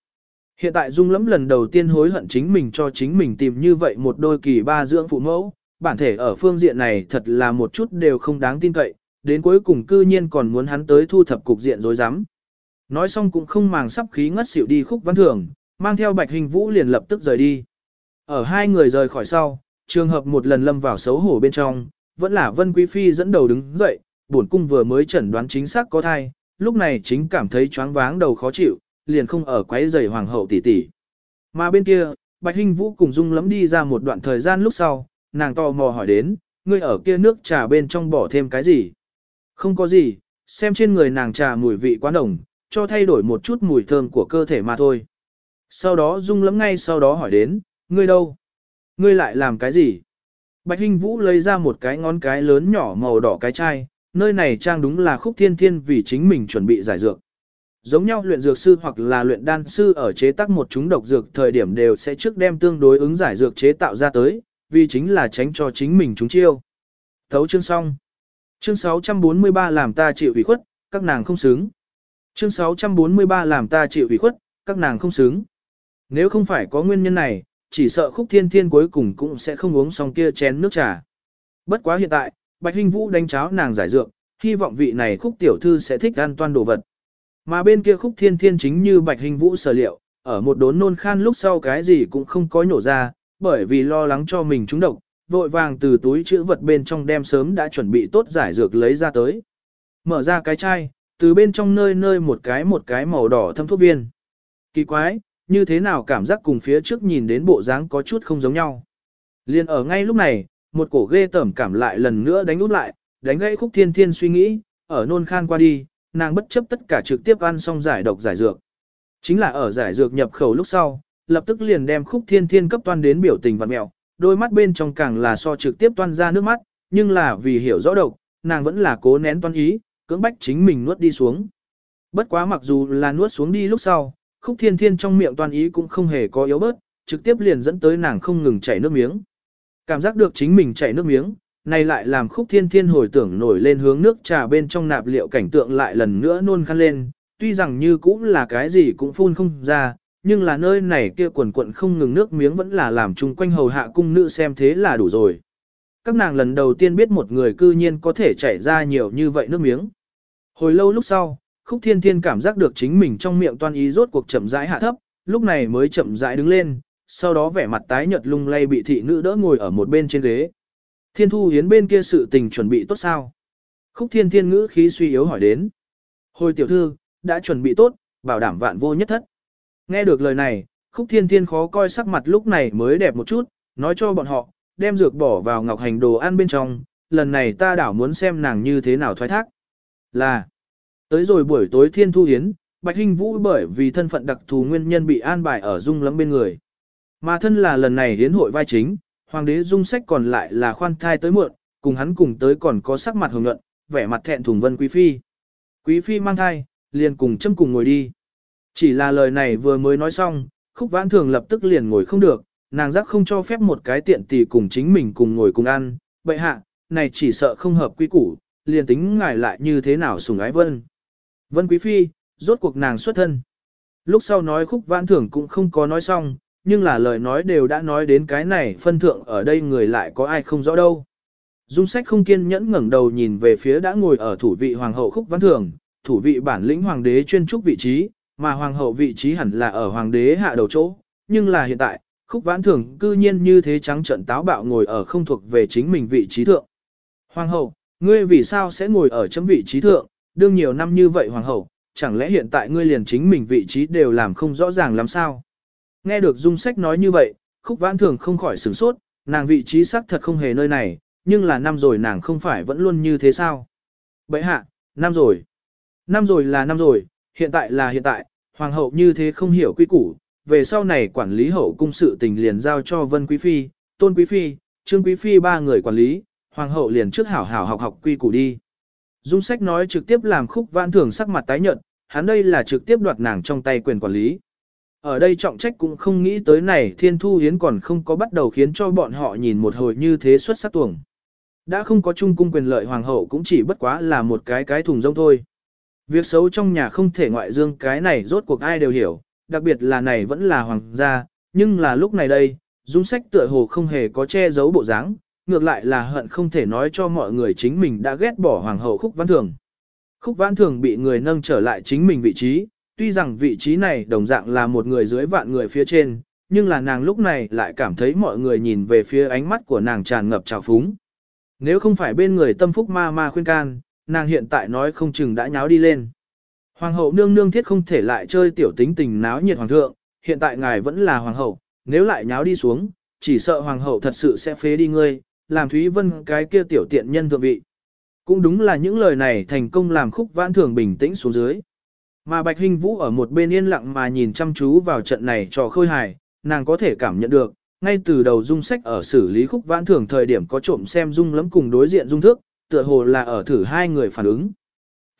Hiện tại Dung lắm lần đầu tiên hối hận chính mình cho chính mình tìm như vậy một đôi kỳ ba dưỡng phụ mẫu, bản thể ở phương diện này thật là một chút đều không đáng tin cậy, đến cuối cùng cư nhiên còn muốn hắn tới thu thập cục diện rối rắm. Nói xong cũng không màng sắp khí ngất xỉu đi khúc văn thường, mang theo bạch hình vũ liền lập tức rời đi. Ở hai người rời khỏi sau, trường hợp một lần lâm vào xấu hổ bên trong, vẫn là Vân Quý Phi dẫn đầu đứng dậy, bổn cung vừa mới chẩn đoán chính xác có thai, lúc này chính cảm thấy choáng váng đầu khó chịu, liền không ở quấy rầy hoàng hậu tỷ tỷ. Mà bên kia, Bạch Hinh Vũ cùng Dung lắm đi ra một đoạn thời gian lúc sau, nàng tò mò hỏi đến, ngươi ở kia nước trà bên trong bỏ thêm cái gì? Không có gì, xem trên người nàng trà mùi vị quá nồng, cho thay đổi một chút mùi thơm của cơ thể mà thôi. Sau đó Dung lắm ngay sau đó hỏi đến, ngươi đâu? Ngươi lại làm cái gì? Bạch Hinh Vũ lấy ra một cái ngón cái lớn nhỏ màu đỏ cái chai, nơi này trang đúng là khúc thiên thiên vì chính mình chuẩn bị giải dược. Giống nhau luyện dược sư hoặc là luyện đan sư ở chế tác một chúng độc dược thời điểm đều sẽ trước đem tương đối ứng giải dược chế tạo ra tới, vì chính là tránh cho chính mình chúng chiêu. Thấu chương xong. Chương 643 làm ta chịu ủy khuất, các nàng không xứng. Chương 643 làm ta chịu ủy khuất, các nàng không xứng. Nếu không phải có nguyên nhân này, chỉ sợ khúc thiên thiên cuối cùng cũng sẽ không uống xong kia chén nước trà. Bất quá hiện tại, Bạch Hinh Vũ đánh cháo nàng giải dược, hy vọng vị này khúc tiểu thư sẽ thích ăn toan đồ vật. Mà bên kia khúc thiên thiên chính như Bạch Hinh Vũ sở liệu, ở một đốn nôn khan lúc sau cái gì cũng không có nhổ ra, bởi vì lo lắng cho mình trúng độc, vội vàng từ túi chữ vật bên trong đem sớm đã chuẩn bị tốt giải dược lấy ra tới. Mở ra cái chai, từ bên trong nơi nơi một cái một cái màu đỏ thâm thuốc viên. Kỳ quái, như thế nào cảm giác cùng phía trước nhìn đến bộ dáng có chút không giống nhau. Liên ở ngay lúc này, một cổ ghê tởm cảm lại lần nữa đánh út lại, đánh gãy khúc thiên thiên suy nghĩ, ở nôn khan qua đi, nàng bất chấp tất cả trực tiếp ăn xong giải độc giải dược. Chính là ở giải dược nhập khẩu lúc sau, lập tức liền đem khúc thiên thiên cấp toan đến biểu tình vật mẹo, đôi mắt bên trong càng là so trực tiếp toan ra nước mắt, nhưng là vì hiểu rõ độc, nàng vẫn là cố nén toan ý, cưỡng bách chính mình nuốt đi xuống. Bất quá mặc dù là nuốt xuống đi lúc sau, khúc thiên thiên trong miệng toan ý cũng không hề có yếu bớt, trực tiếp liền dẫn tới nàng không ngừng chảy nước miếng. Cảm giác được chính mình chảy nước miếng, này lại làm khúc thiên thiên hồi tưởng nổi lên hướng nước trà bên trong nạp liệu cảnh tượng lại lần nữa nôn khăn lên, tuy rằng như cũng là cái gì cũng phun không ra, nhưng là nơi này kia quần quận không ngừng nước miếng vẫn là làm chung quanh hầu hạ cung nữ xem thế là đủ rồi. Các nàng lần đầu tiên biết một người cư nhiên có thể chảy ra nhiều như vậy nước miếng. Hồi lâu lúc sau, khúc thiên thiên cảm giác được chính mình trong miệng toan ý rốt cuộc chậm rãi hạ thấp, lúc này mới chậm rãi đứng lên, sau đó vẻ mặt tái nhợt lung lay bị thị nữ đỡ ngồi ở một bên trên ghế. Thiên thu hiến bên kia sự tình chuẩn bị tốt sao? Khúc thiên thiên ngữ khí suy yếu hỏi đến. Hồi tiểu thư, đã chuẩn bị tốt, bảo đảm vạn vô nhất thất. Nghe được lời này, khúc thiên thiên khó coi sắc mặt lúc này mới đẹp một chút, nói cho bọn họ, đem dược bỏ vào ngọc hành đồ ăn bên trong, lần này ta đảo muốn xem nàng như thế nào thoái thác. Là, tới rồi buổi tối thiên thu hiến, Bạch Hinh Vũ bởi vì thân phận đặc thù nguyên nhân bị an bài ở dung lắm bên người. Mà thân là lần này hiến hội vai chính, hoàng đế dung sách còn lại là khoan thai tới muộn, cùng hắn cùng tới còn có sắc mặt hồng nhuận, vẻ mặt thẹn thùng vân quý phi. Quý phi mang thai, liền cùng châm cùng ngồi đi. Chỉ là lời này vừa mới nói xong, khúc vãn thường lập tức liền ngồi không được, nàng giác không cho phép một cái tiện tỷ cùng chính mình cùng ngồi cùng ăn, vậy hạ, này chỉ sợ không hợp quy củ, liền tính ngài lại như thế nào sùng ái vân. Vân Quý Phi, rốt cuộc nàng xuất thân. Lúc sau nói khúc vãn thưởng cũng không có nói xong, nhưng là lời nói đều đã nói đến cái này phân thượng ở đây người lại có ai không rõ đâu. Dung sách không kiên nhẫn ngẩng đầu nhìn về phía đã ngồi ở thủ vị hoàng hậu khúc văn thường, thủ vị bản lĩnh hoàng đế chuyên trúc vị trí, mà hoàng hậu vị trí hẳn là ở hoàng đế hạ đầu chỗ, nhưng là hiện tại, khúc vãn thường cư nhiên như thế trắng trận táo bạo ngồi ở không thuộc về chính mình vị trí thượng. Hoàng hậu, ngươi vì sao sẽ ngồi ở chấm vị trí thượng, đương nhiều năm như vậy hoàng hậu, chẳng lẽ hiện tại ngươi liền chính mình vị trí đều làm không rõ ràng làm sao? Nghe được dung sách nói như vậy, khúc vãn thường không khỏi sửng sốt, nàng vị trí xác thật không hề nơi này, nhưng là năm rồi nàng không phải vẫn luôn như thế sao? Bậy hạ, năm rồi. Năm rồi là năm rồi, hiện tại là hiện tại, hoàng hậu như thế không hiểu quy củ, về sau này quản lý hậu cung sự tình liền giao cho Vân Quý Phi, Tôn Quý Phi, Trương Quý Phi ba người quản lý, hoàng hậu liền trước hảo hảo học học quy củ đi. Dung sách nói trực tiếp làm khúc vãn thường sắc mặt tái nhợt, hắn đây là trực tiếp đoạt nàng trong tay quyền quản lý. Ở đây trọng trách cũng không nghĩ tới này thiên thu hiến còn không có bắt đầu khiến cho bọn họ nhìn một hồi như thế xuất sắc tuồng. Đã không có trung cung quyền lợi hoàng hậu cũng chỉ bất quá là một cái cái thùng rông thôi. Việc xấu trong nhà không thể ngoại dương cái này rốt cuộc ai đều hiểu, đặc biệt là này vẫn là hoàng gia, nhưng là lúc này đây, dung sách tựa hồ không hề có che giấu bộ dáng, ngược lại là hận không thể nói cho mọi người chính mình đã ghét bỏ hoàng hậu khúc văn thường. Khúc văn thường bị người nâng trở lại chính mình vị trí, tuy rằng vị trí này đồng dạng là một người dưới vạn người phía trên, nhưng là nàng lúc này lại cảm thấy mọi người nhìn về phía ánh mắt của nàng tràn ngập trào phúng. Nếu không phải bên người tâm phúc ma ma khuyên can, nàng hiện tại nói không chừng đã nháo đi lên. Hoàng hậu nương nương thiết không thể lại chơi tiểu tính tình náo nhiệt hoàng thượng, hiện tại ngài vẫn là hoàng hậu, nếu lại nháo đi xuống, chỉ sợ hoàng hậu thật sự sẽ phế đi ngươi, làm Thúy Vân cái kia tiểu tiện nhân thượng vị. Cũng đúng là những lời này thành công làm khúc vãn thường bình tĩnh xuống dưới. Mà Bạch Hinh Vũ ở một bên yên lặng mà nhìn chăm chú vào trận này cho khôi hài, nàng có thể cảm nhận được, ngay từ đầu dung sách ở xử lý khúc vãn thường thời điểm có trộm xem dung lắm cùng đối diện dung thước, tựa hồ là ở thử hai người phản ứng.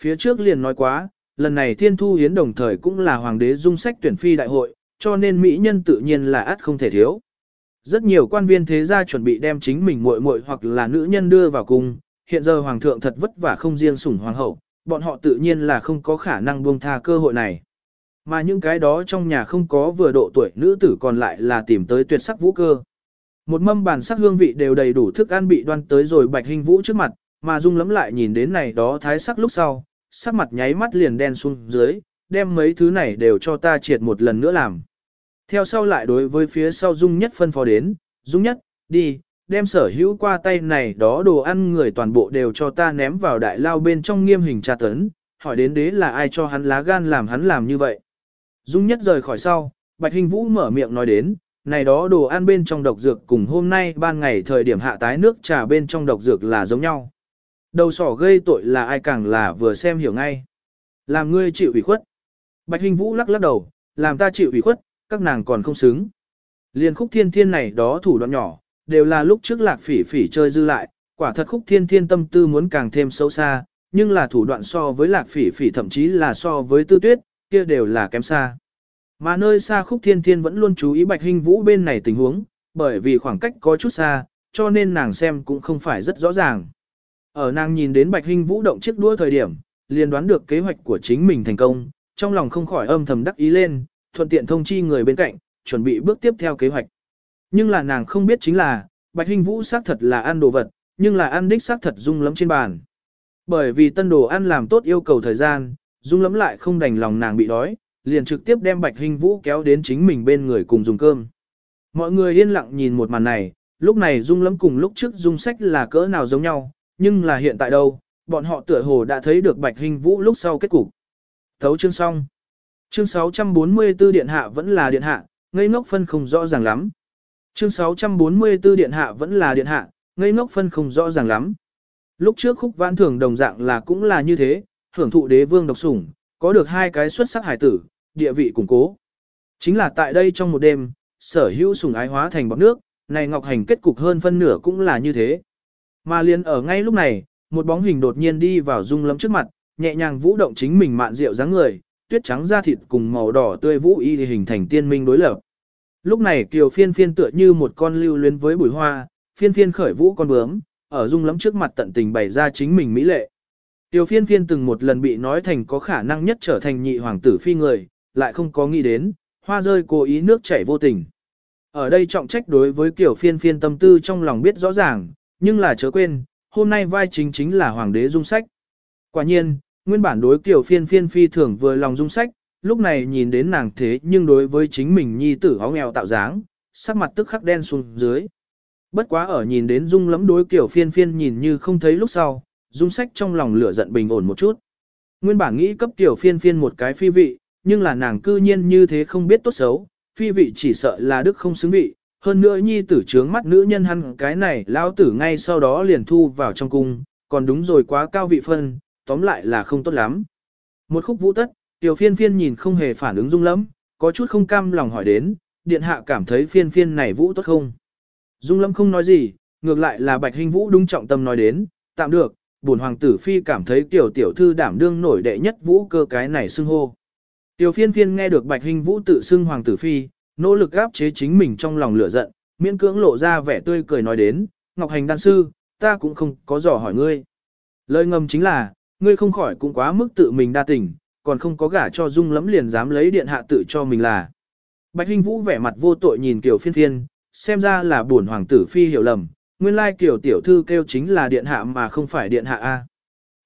Phía trước liền nói quá, lần này Thiên Thu Hiến đồng thời cũng là hoàng đế dung sách tuyển phi đại hội, cho nên mỹ nhân tự nhiên là át không thể thiếu. Rất nhiều quan viên thế gia chuẩn bị đem chính mình muội muội hoặc là nữ nhân đưa vào cung, hiện giờ hoàng thượng thật vất vả không riêng sủng hoàng hậu, bọn họ tự nhiên là không có khả năng buông tha cơ hội này. Mà những cái đó trong nhà không có vừa độ tuổi nữ tử còn lại là tìm tới tuyệt sắc vũ cơ. Một mâm bàn sắc hương vị đều đầy đủ thức ăn bị đoan tới rồi bạch hình vũ trước mặt, mà dung lắm lại nhìn đến này đó thái sắc lúc sau, sắc mặt nháy mắt liền đen xuống dưới, đem mấy thứ này đều cho ta triệt một lần nữa làm. Theo sau lại đối với phía sau Dung Nhất phân phó đến, Dung Nhất, đi, đem sở hữu qua tay này đó đồ ăn người toàn bộ đều cho ta ném vào đại lao bên trong nghiêm hình tra tấn, hỏi đến đế là ai cho hắn lá gan làm hắn làm như vậy. Dung Nhất rời khỏi sau, Bạch Hình Vũ mở miệng nói đến, này đó đồ ăn bên trong độc dược cùng hôm nay ban ngày thời điểm hạ tái nước trà bên trong độc dược là giống nhau. Đầu sỏ gây tội là ai càng là vừa xem hiểu ngay. Làm ngươi chịu ủy khuất. Bạch Hình Vũ lắc lắc đầu, làm ta chịu ủy khuất, các nàng còn không xứng. Liên khúc thiên thiên này đó thủ đoạn nhỏ, đều là lúc trước lạc phỉ phỉ chơi dư lại, quả thật khúc thiên thiên tâm tư muốn càng thêm sâu xa, nhưng là thủ đoạn so với lạc phỉ phỉ thậm chí là so với tư tuyết, kia đều là kém xa. Mà nơi xa khúc thiên thiên vẫn luôn chú ý bạch hình vũ bên này tình huống, bởi vì khoảng cách có chút xa, cho nên nàng xem cũng không phải rất rõ ràng. Ở nàng nhìn đến bạch hình vũ động chiếc đua thời điểm, liền đoán được kế hoạch của chính mình thành công, trong lòng không khỏi âm thầm đắc ý lên, thuận tiện thông chi người bên cạnh, chuẩn bị bước tiếp theo kế hoạch. Nhưng là nàng không biết chính là, Bạch hình Vũ xác thật là ăn đồ vật, nhưng là ăn đích xác thật dung lắm trên bàn. Bởi vì tân đồ ăn làm tốt yêu cầu thời gian, dung lắm lại không đành lòng nàng bị đói, liền trực tiếp đem Bạch hình Vũ kéo đến chính mình bên người cùng dùng cơm. Mọi người yên lặng nhìn một màn này, lúc này dung lắm cùng lúc trước dung sách là cỡ nào giống nhau, nhưng là hiện tại đâu, bọn họ tựa hồ đã thấy được Bạch hình Vũ lúc sau kết cục. Thấu chương xong. Chương 644 điện hạ vẫn là điện hạ, ngây ngốc phân không rõ ràng lắm. Chương 644 điện hạ vẫn là điện hạ, ngây ngốc phân không rõ ràng lắm. Lúc trước khúc vãn thường đồng dạng là cũng là như thế, hưởng thụ đế vương độc sủng, có được hai cái xuất sắc hải tử, địa vị củng cố. Chính là tại đây trong một đêm, sở hữu sủng ái hóa thành bọc nước, này Ngọc Hành kết cục hơn phân nửa cũng là như thế. Mà liền ở ngay lúc này, một bóng hình đột nhiên đi vào dung lấm trước mặt, nhẹ nhàng vũ động chính mình mạn rượu dáng người, tuyết trắng da thịt cùng màu đỏ tươi vũ y thì hình thành tiên minh đối lập. Lúc này kiều phiên phiên tựa như một con lưu luyến với bụi hoa, phiên phiên khởi vũ con bướm, ở dung lắm trước mặt tận tình bày ra chính mình mỹ lệ. Tiểu phiên phiên từng một lần bị nói thành có khả năng nhất trở thành nhị hoàng tử phi người, lại không có nghĩ đến, hoa rơi cố ý nước chảy vô tình. Ở đây trọng trách đối với kiều phiên phiên tâm tư trong lòng biết rõ ràng, nhưng là chớ quên, hôm nay vai chính chính là hoàng đế dung sách. Quả nhiên, nguyên bản đối kiều phiên phiên phi thường vừa lòng dung sách, lúc này nhìn đến nàng thế nhưng đối với chính mình nhi tử hó nghèo tạo dáng, sắc mặt tức khắc đen xuống dưới. Bất quá ở nhìn đến dung lắm đối kiểu phiên phiên nhìn như không thấy lúc sau, dung sách trong lòng lửa giận bình ổn một chút. Nguyên bản nghĩ cấp tiểu phiên phiên một cái phi vị, nhưng là nàng cư nhiên như thế không biết tốt xấu, phi vị chỉ sợ là đức không xứng vị, hơn nữa nhi tử trướng mắt nữ nhân hắn cái này lao tử ngay sau đó liền thu vào trong cung, còn đúng rồi quá cao vị phân, tóm lại là không tốt lắm. Một khúc vũ tất, tiểu phiên phiên nhìn không hề phản ứng dung lắm, có chút không cam lòng hỏi đến, điện hạ cảm thấy phiên phiên này vũ tốt không? Dung lâm không nói gì, ngược lại là bạch hình vũ đúng trọng tâm nói đến, tạm được, bổn hoàng tử phi cảm thấy tiểu tiểu thư đảm đương nổi đệ nhất vũ cơ cái này xưng hô. Tiểu phiên phiên nghe được bạch hình vũ tự xưng hoàng tử phi, nỗ lực áp chế chính mình trong lòng lửa giận, miễn cưỡng lộ ra vẻ tươi cười nói đến, Ngọc Hành đan sư, ta cũng không có dò hỏi ngươi. Lời ngầm chính là, ngươi không khỏi cũng quá mức tự mình đa tình, còn không có gả cho dung lắm liền dám lấy điện hạ tự cho mình là. Bạch Hinh Vũ vẻ mặt vô tội nhìn Kiều Phiên Phiên, xem ra là buồn hoàng tử phi hiểu lầm, nguyên lai Kiều tiểu thư kêu chính là điện hạ mà không phải điện hạ a.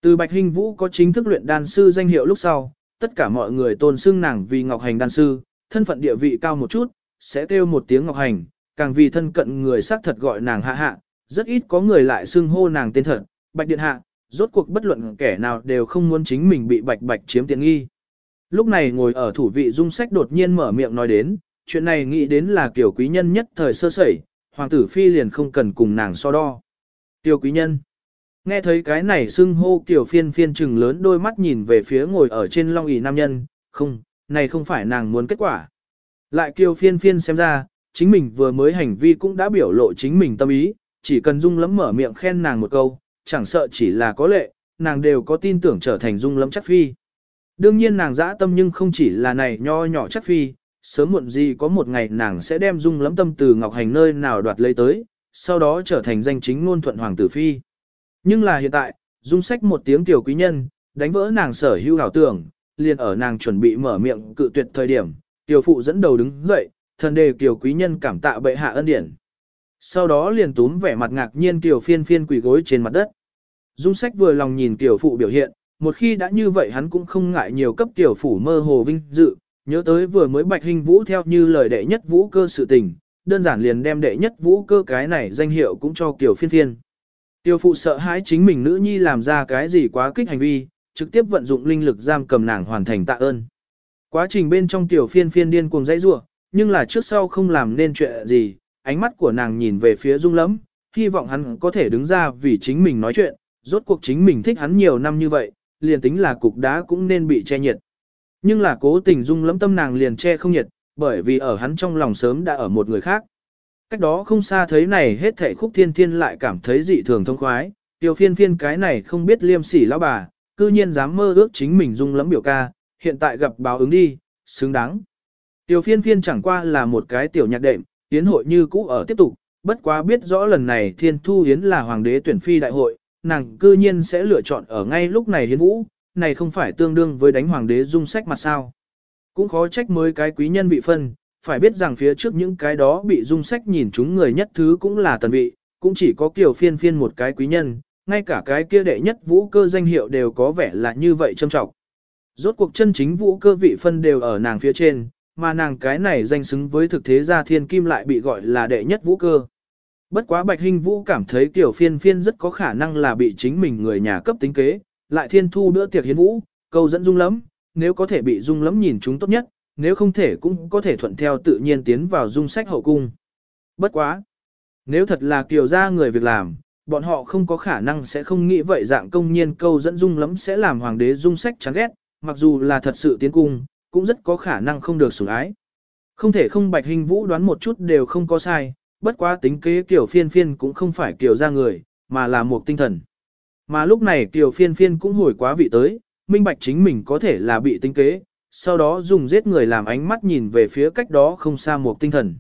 Từ Bạch Hinh Vũ có chính thức luyện đan sư danh hiệu lúc sau, tất cả mọi người tôn xưng nàng vì Ngọc Hành đan sư, thân phận địa vị cao một chút, sẽ kêu một tiếng Ngọc Hành, càng vì thân cận người xác thật gọi nàng hạ hạ, rất ít có người lại xưng hô nàng tên thật, Bạch Điện Hạ, rốt cuộc bất luận kẻ nào đều không muốn chính mình bị Bạch Bạch chiếm tiện nghi. Lúc này ngồi ở thủ vị dung sách đột nhiên mở miệng nói đến, chuyện này nghĩ đến là kiểu quý nhân nhất thời sơ sẩy, hoàng tử phi liền không cần cùng nàng so đo. Tiểu quý nhân. Nghe thấy cái này xưng hô kiểu phiên phiên trừng lớn đôi mắt nhìn về phía ngồi ở trên long ỷ nam nhân, không, này không phải nàng muốn kết quả. Lại kiều phiên phiên xem ra, chính mình vừa mới hành vi cũng đã biểu lộ chính mình tâm ý, chỉ cần dung lắm mở miệng khen nàng một câu, chẳng sợ chỉ là có lệ, nàng đều có tin tưởng trở thành dung lâm chắc phi. Đương nhiên nàng dã tâm nhưng không chỉ là này nho nhỏ chắc phi, sớm muộn gì có một ngày nàng sẽ đem dung lắm tâm từ Ngọc Hành nơi nào đoạt lấy tới, sau đó trở thành danh chính ngôn thuận hoàng tử phi. Nhưng là hiện tại, dung sách một tiếng tiểu quý nhân, đánh vỡ nàng sở hữu hảo tưởng, liền ở nàng chuẩn bị mở miệng cự tuyệt thời điểm, tiểu phụ dẫn đầu đứng dậy, thần đề tiểu quý nhân cảm tạ bệ hạ ân điển. Sau đó liền túm vẻ mặt ngạc nhiên tiểu phiên phiên quỳ gối trên mặt đất. Dung sách vừa lòng nhìn tiểu phụ biểu hiện, một khi đã như vậy hắn cũng không ngại nhiều cấp tiểu phủ mơ hồ vinh dự, nhớ tới vừa mới bạch hình vũ theo như lời đệ nhất vũ cơ sự tình, đơn giản liền đem đệ nhất vũ cơ cái này danh hiệu cũng cho tiểu phiên phiên. Tiểu phụ sợ hãi chính mình nữ nhi làm ra cái gì quá kích hành vi, trực tiếp vận dụng linh lực giam cầm nàng hoàn thành tạ ơn. Quá trình bên trong tiểu phiên phiên điên cuồng dãy rủa, nhưng là trước sau không làm nên chuyện gì, ánh mắt của nàng nhìn về phía Dung Lẫm, hy vọng hắn có thể đứng ra vì chính mình nói chuyện, rốt cuộc chính mình thích hắn nhiều năm như vậy, liền tính là cục đá cũng nên bị che nhiệt. Nhưng là cố tình Dung Lẫm tâm nàng liền che không nhiệt, bởi vì ở hắn trong lòng sớm đã ở một người khác. Cách đó không xa thấy này hết thảy khúc thiên thiên lại cảm thấy dị thường thông khoái, Tiêu phiên phiên cái này không biết liêm sỉ lão bà, cư nhiên dám mơ ước chính mình dung lắm biểu ca, hiện tại gặp báo ứng đi, xứng đáng. Tiêu phiên phiên chẳng qua là một cái tiểu nhạc đệm, Yến hội như cũ ở tiếp tục, bất quá biết rõ lần này thiên thu Yến là hoàng đế tuyển phi đại hội, nàng cư nhiên sẽ lựa chọn ở ngay lúc này hiến vũ, này không phải tương đương với đánh hoàng đế dung sách mặt sao. Cũng khó trách mới cái quý nhân bị phân, phải biết rằng phía trước những cái đó bị dung sách nhìn chúng người nhất thứ cũng là tần vị, cũng chỉ có kiểu phiên phiên một cái quý nhân, ngay cả cái kia đệ nhất vũ cơ danh hiệu đều có vẻ là như vậy trâm trọng. Rốt cuộc chân chính vũ cơ vị phân đều ở nàng phía trên, mà nàng cái này danh xứng với thực thế gia thiên kim lại bị gọi là đệ nhất vũ cơ. Bất quá Bạch Hinh Vũ cảm thấy tiểu phiên phiên rất có khả năng là bị chính mình người nhà cấp tính kế, lại thiên thu bữa tiệc hiến vũ, câu dẫn dung lắm, nếu có thể bị dung lắm nhìn chúng tốt nhất, nếu không thể cũng có thể thuận theo tự nhiên tiến vào dung sách hậu cung. Bất quá! Nếu thật là kiều gia người việc làm, bọn họ không có khả năng sẽ không nghĩ vậy dạng công nhiên câu dẫn dung lắm sẽ làm hoàng đế dung sách chán ghét, mặc dù là thật sự tiến cung, cũng rất có khả năng không được sủng ái. Không thể không bạch hình vũ đoán một chút đều không có sai, bất quá tính kế kiểu phiên phiên cũng không phải kiểu ra người, mà là một tinh thần. Mà lúc này kiểu phiên phiên cũng hồi quá vị tới, minh bạch chính mình có thể là bị tính kế, sau đó dùng giết người làm ánh mắt nhìn về phía cách đó không xa một tinh thần.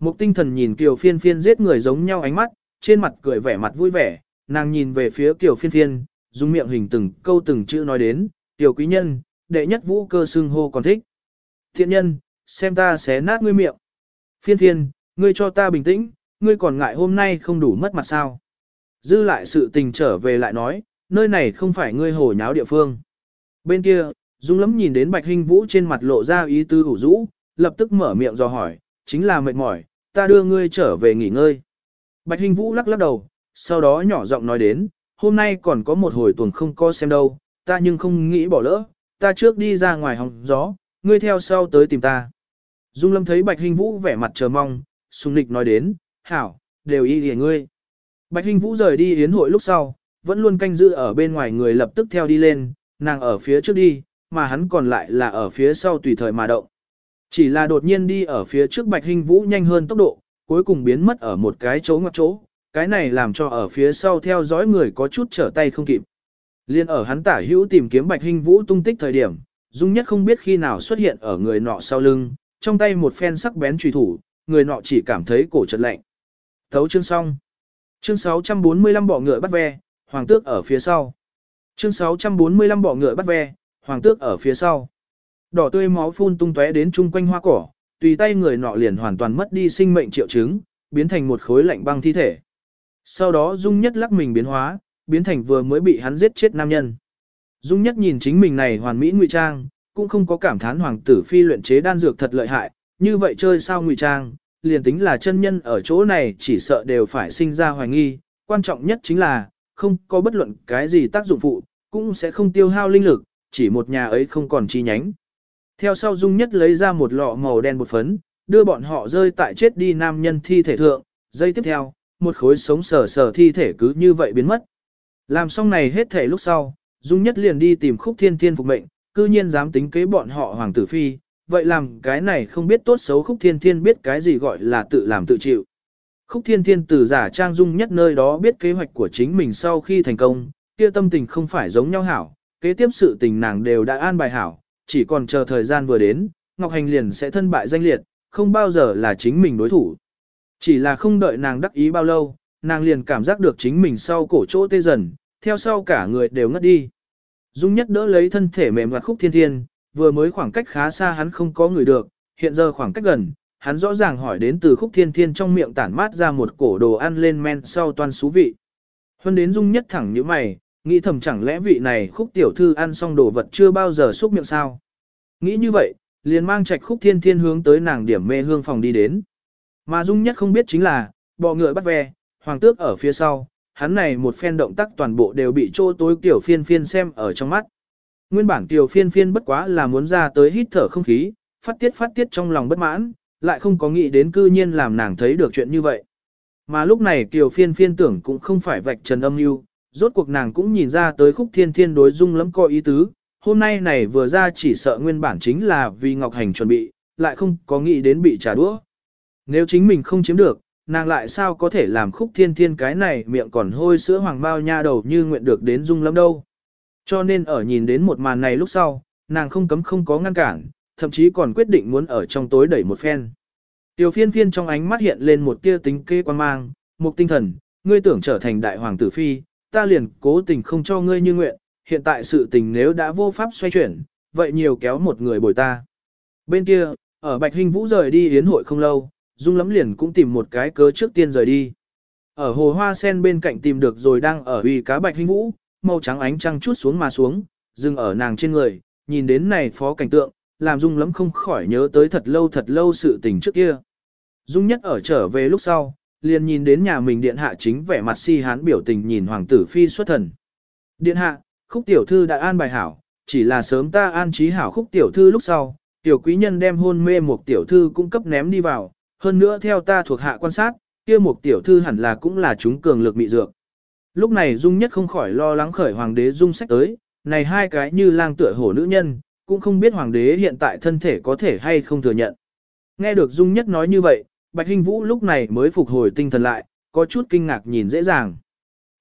Một tinh thần nhìn kiểu Phiên Phiên giết người giống nhau ánh mắt, trên mặt cười vẻ mặt vui vẻ, nàng nhìn về phía kiểu Phiên Phiên, dùng miệng hình từng câu từng chữ nói đến, Tiểu quý nhân, đệ nhất vũ cơ xưng hô còn thích. Thiện nhân, xem ta xé nát ngươi miệng. Phiên phiên, ngươi cho ta bình tĩnh, ngươi còn ngại hôm nay không đủ mất mặt sao. Dư lại sự tình trở về lại nói, nơi này không phải ngươi hồ nháo địa phương. Bên kia, Dung lắm nhìn đến Bạch Hinh Vũ trên mặt lộ ra ý tư ủ rũ, lập tức mở miệng dò hỏi, chính là mệt mỏi, ta đưa ngươi trở về nghỉ ngơi. Bạch Hinh Vũ lắc lắc đầu, sau đó nhỏ giọng nói đến, hôm nay còn có một hồi tuần không có xem đâu, ta nhưng không nghĩ bỏ lỡ, ta trước đi ra ngoài hóng gió, ngươi theo sau tới tìm ta. Dung Lâm thấy Bạch Hinh Vũ vẻ mặt chờ mong, Sùng Lịch nói đến, hảo, đều y hề ngươi. Bạch Hinh Vũ rời đi yến hội lúc sau, vẫn luôn canh giữ ở bên ngoài người lập tức theo đi lên, nàng ở phía trước đi, mà hắn còn lại là ở phía sau tùy thời mà động. Chỉ là đột nhiên đi ở phía trước Bạch Hinh Vũ nhanh hơn tốc độ, cuối cùng biến mất ở một cái chỗ ngoặc chỗ, cái này làm cho ở phía sau theo dõi người có chút trở tay không kịp. Liên ở hắn tả hữu tìm kiếm Bạch Hinh Vũ tung tích thời điểm, Dung Nhất không biết khi nào xuất hiện ở người nọ sau lưng, trong tay một phen sắc bén truy thủ, người nọ chỉ cảm thấy cổ chật lạnh. Thấu chương xong. Chương 645 bỏ ngựa bắt ve, hoàng tước ở phía sau. Chương 645 bỏ ngựa bắt ve, hoàng tước ở phía sau. Đỏ tươi máu phun tung tóe đến chung quanh hoa cỏ, tùy tay người nọ liền hoàn toàn mất đi sinh mệnh triệu chứng, biến thành một khối lạnh băng thi thể. Sau đó Dung Nhất lắc mình biến hóa, biến thành vừa mới bị hắn giết chết nam nhân. Dung Nhất nhìn chính mình này hoàn mỹ ngụy trang, cũng không có cảm thán hoàng tử phi luyện chế đan dược thật lợi hại, như vậy chơi sao ngụy trang, liền tính là chân nhân ở chỗ này chỉ sợ đều phải sinh ra hoài nghi, quan trọng nhất chính là, không có bất luận cái gì tác dụng phụ, cũng sẽ không tiêu hao linh lực, chỉ một nhà ấy không còn chi nhánh. Theo sau Dung Nhất lấy ra một lọ màu đen bột phấn, đưa bọn họ rơi tại chết đi nam nhân thi thể thượng, dây tiếp theo, một khối sống sờ sờ thi thể cứ như vậy biến mất. Làm xong này hết thể lúc sau, Dung Nhất liền đi tìm khúc thiên thiên phục mệnh, cư nhiên dám tính kế bọn họ hoàng tử phi, vậy làm cái này không biết tốt xấu khúc thiên thiên biết cái gì gọi là tự làm tự chịu. Khúc thiên thiên từ giả trang Dung Nhất nơi đó biết kế hoạch của chính mình sau khi thành công, kia tâm tình không phải giống nhau hảo, kế tiếp sự tình nàng đều đã an bài hảo, chỉ còn chờ thời gian vừa đến, Ngọc Hành liền sẽ thân bại danh liệt, không bao giờ là chính mình đối thủ. Chỉ là không đợi nàng đắc ý bao lâu, nàng liền cảm giác được chính mình sau cổ chỗ tê dần, theo sau cả người đều ngất đi. Dung nhất đỡ lấy thân thể mềm mặt khúc thiên thiên, vừa mới khoảng cách khá xa hắn không có người được, hiện giờ khoảng cách gần, hắn rõ ràng hỏi đến từ khúc thiên thiên trong miệng tản mát ra một cổ đồ ăn lên men sau toàn xú vị. Hơn đến dung nhất thẳng như mày, nghĩ thầm chẳng lẽ vị này khúc tiểu thư ăn xong đồ vật chưa bao giờ xúc miệng sao. Nghĩ như vậy, liền mang trạch khúc thiên thiên hướng tới nàng điểm mê hương phòng đi đến. Mà dung nhất không biết chính là, bọ ngựa bắt ve, hoàng tước ở phía sau, hắn này một phen động tác toàn bộ đều bị trô tối tiểu phiên phiên xem ở trong mắt. Nguyên bản tiểu phiên phiên bất quá là muốn ra tới hít thở không khí, phát tiết phát tiết trong lòng bất mãn, lại không có nghĩ đến cư nhiên làm nàng thấy được chuyện như vậy. Mà lúc này tiểu phiên phiên tưởng cũng không phải vạch trần âm mưu, rốt cuộc nàng cũng nhìn ra tới khúc thiên thiên đối dung lắm coi ý tứ, hôm nay này vừa ra chỉ sợ nguyên bản chính là vì Ngọc Hành chuẩn bị, lại không có nghĩ đến bị trả đũa. Nếu chính mình không chiếm được, nàng lại sao có thể làm khúc thiên thiên cái này miệng còn hôi sữa hoàng bao nha đầu như nguyện được đến dung lâm đâu. Cho nên ở nhìn đến một màn này lúc sau, nàng không cấm không có ngăn cản, thậm chí còn quyết định muốn ở trong tối đẩy một phen. Tiểu phiên phiên trong ánh mắt hiện lên một tia tính kê quan mang, một tinh thần, ngươi tưởng trở thành đại hoàng tử phi, ta liền cố tình không cho ngươi như nguyện, hiện tại sự tình nếu đã vô pháp xoay chuyển, vậy nhiều kéo một người bồi ta. Bên kia, ở Bạch Hinh Vũ rời đi yến hội không lâu, Dung lắm liền cũng tìm một cái cớ trước tiên rời đi. Ở hồ hoa sen bên cạnh tìm được rồi đang ở uy cá bạch hình vũ, màu trắng ánh trăng chút xuống mà xuống, dừng ở nàng trên người, nhìn đến này phó cảnh tượng, làm Dung lắm không khỏi nhớ tới thật lâu thật lâu sự tình trước kia. Dung nhất ở trở về lúc sau, liền nhìn đến nhà mình điện hạ chính vẻ mặt si hán biểu tình nhìn hoàng tử phi xuất thần. Điện hạ, khúc tiểu thư đã an bài hảo, chỉ là sớm ta an trí hảo khúc tiểu thư lúc sau, tiểu quý nhân đem hôn mê một tiểu thư cung cấp ném đi vào, hơn nữa theo ta thuộc hạ quan sát, kia một tiểu thư hẳn là cũng là chúng cường lực mị dược. Lúc này Dung Nhất không khỏi lo lắng khởi hoàng đế Dung sách tới, này hai cái như lang tựa hổ nữ nhân, cũng không biết hoàng đế hiện tại thân thể có thể hay không thừa nhận. Nghe được Dung Nhất nói như vậy, Bạch Hinh Vũ lúc này mới phục hồi tinh thần lại, có chút kinh ngạc nhìn dễ dàng.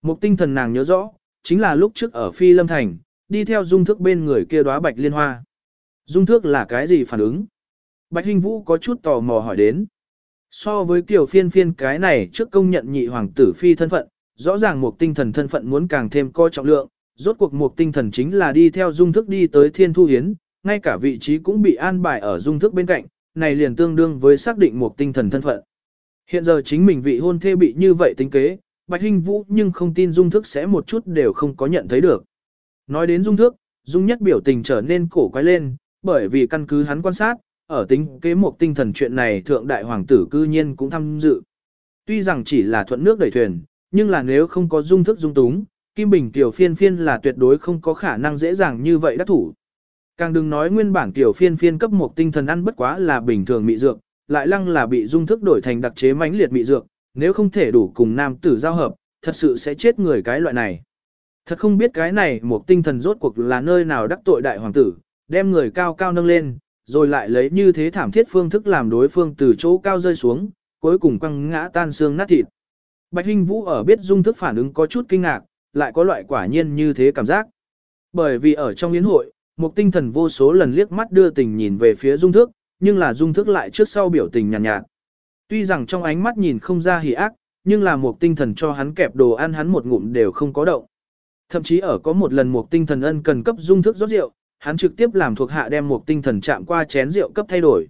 Một tinh thần nàng nhớ rõ, chính là lúc trước ở Phi Lâm Thành, đi theo Dung thức bên người kia đóa Bạch Liên Hoa. Dung thước là cái gì phản ứng? Bạch Hinh Vũ có chút tò mò hỏi đến. So với kiểu phiên phiên cái này trước công nhận nhị hoàng tử phi thân phận, rõ ràng một tinh thần thân phận muốn càng thêm coi trọng lượng, rốt cuộc một tinh thần chính là đi theo dung thức đi tới thiên thu hiến, ngay cả vị trí cũng bị an bài ở dung thức bên cạnh, này liền tương đương với xác định một tinh thần thân phận. Hiện giờ chính mình vị hôn thê bị như vậy tính kế, Bạch Hinh Vũ nhưng không tin dung thức sẽ một chút đều không có nhận thấy được. Nói đến dung thức, dung nhất biểu tình trở nên cổ quái lên, bởi vì căn cứ hắn quan sát, ở tính kế một tinh thần chuyện này thượng đại hoàng tử cư nhiên cũng tham dự. Tuy rằng chỉ là thuận nước đẩy thuyền, nhưng là nếu không có dung thức dung túng, Kim Bình Tiểu phiên phiên là tuyệt đối không có khả năng dễ dàng như vậy đắc thủ. Càng đừng nói nguyên bản Tiểu phiên phiên cấp một tinh thần ăn bất quá là bình thường mị dược, lại lăng là bị dung thức đổi thành đặc chế mãnh liệt mị dược, nếu không thể đủ cùng nam tử giao hợp, thật sự sẽ chết người cái loại này. Thật không biết cái này một tinh thần rốt cuộc là nơi nào đắc tội đại hoàng tử, đem người cao cao nâng lên, rồi lại lấy như thế thảm thiết phương thức làm đối phương từ chỗ cao rơi xuống, cuối cùng quăng ngã tan xương nát thịt. Bạch Hinh Vũ ở biết dung thức phản ứng có chút kinh ngạc, lại có loại quả nhiên như thế cảm giác. Bởi vì ở trong yến hội, một tinh thần vô số lần liếc mắt đưa tình nhìn về phía dung thức, nhưng là dung thức lại trước sau biểu tình nhàn nhạt, nhạt. Tuy rằng trong ánh mắt nhìn không ra hỉ ác, nhưng là một tinh thần cho hắn kẹp đồ ăn hắn một ngụm đều không có động. Thậm chí ở có một lần một tinh thần ân cần cấp dung thức rót rượu, hắn trực tiếp làm thuộc hạ đem một tinh thần chạm qua chén rượu cấp thay đổi.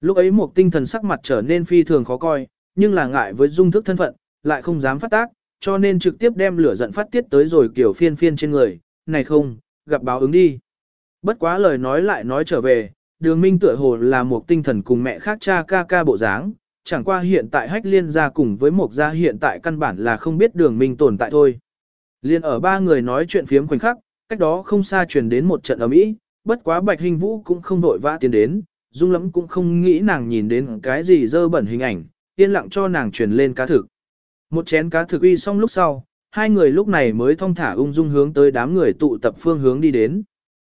Lúc ấy một tinh thần sắc mặt trở nên phi thường khó coi, nhưng là ngại với dung thức thân phận, lại không dám phát tác, cho nên trực tiếp đem lửa giận phát tiết tới rồi kiểu phiên phiên trên người, này không, gặp báo ứng đi. Bất quá lời nói lại nói trở về, đường minh tựa hồ là một tinh thần cùng mẹ khác cha ca ca bộ dáng, chẳng qua hiện tại hách liên gia cùng với một gia hiện tại căn bản là không biết đường minh tồn tại thôi. Liên ở ba người nói chuyện phiếm khoảnh khắc, cách đó không xa truyền đến một trận ầm ĩ, bất quá Bạch Hình Vũ cũng không vội vã tiến đến, Dung Lẫm cũng không nghĩ nàng nhìn đến cái gì dơ bẩn hình ảnh, yên lặng cho nàng truyền lên cá thực. Một chén cá thực uy xong lúc sau, hai người lúc này mới thong thả ung dung hướng tới đám người tụ tập phương hướng đi đến.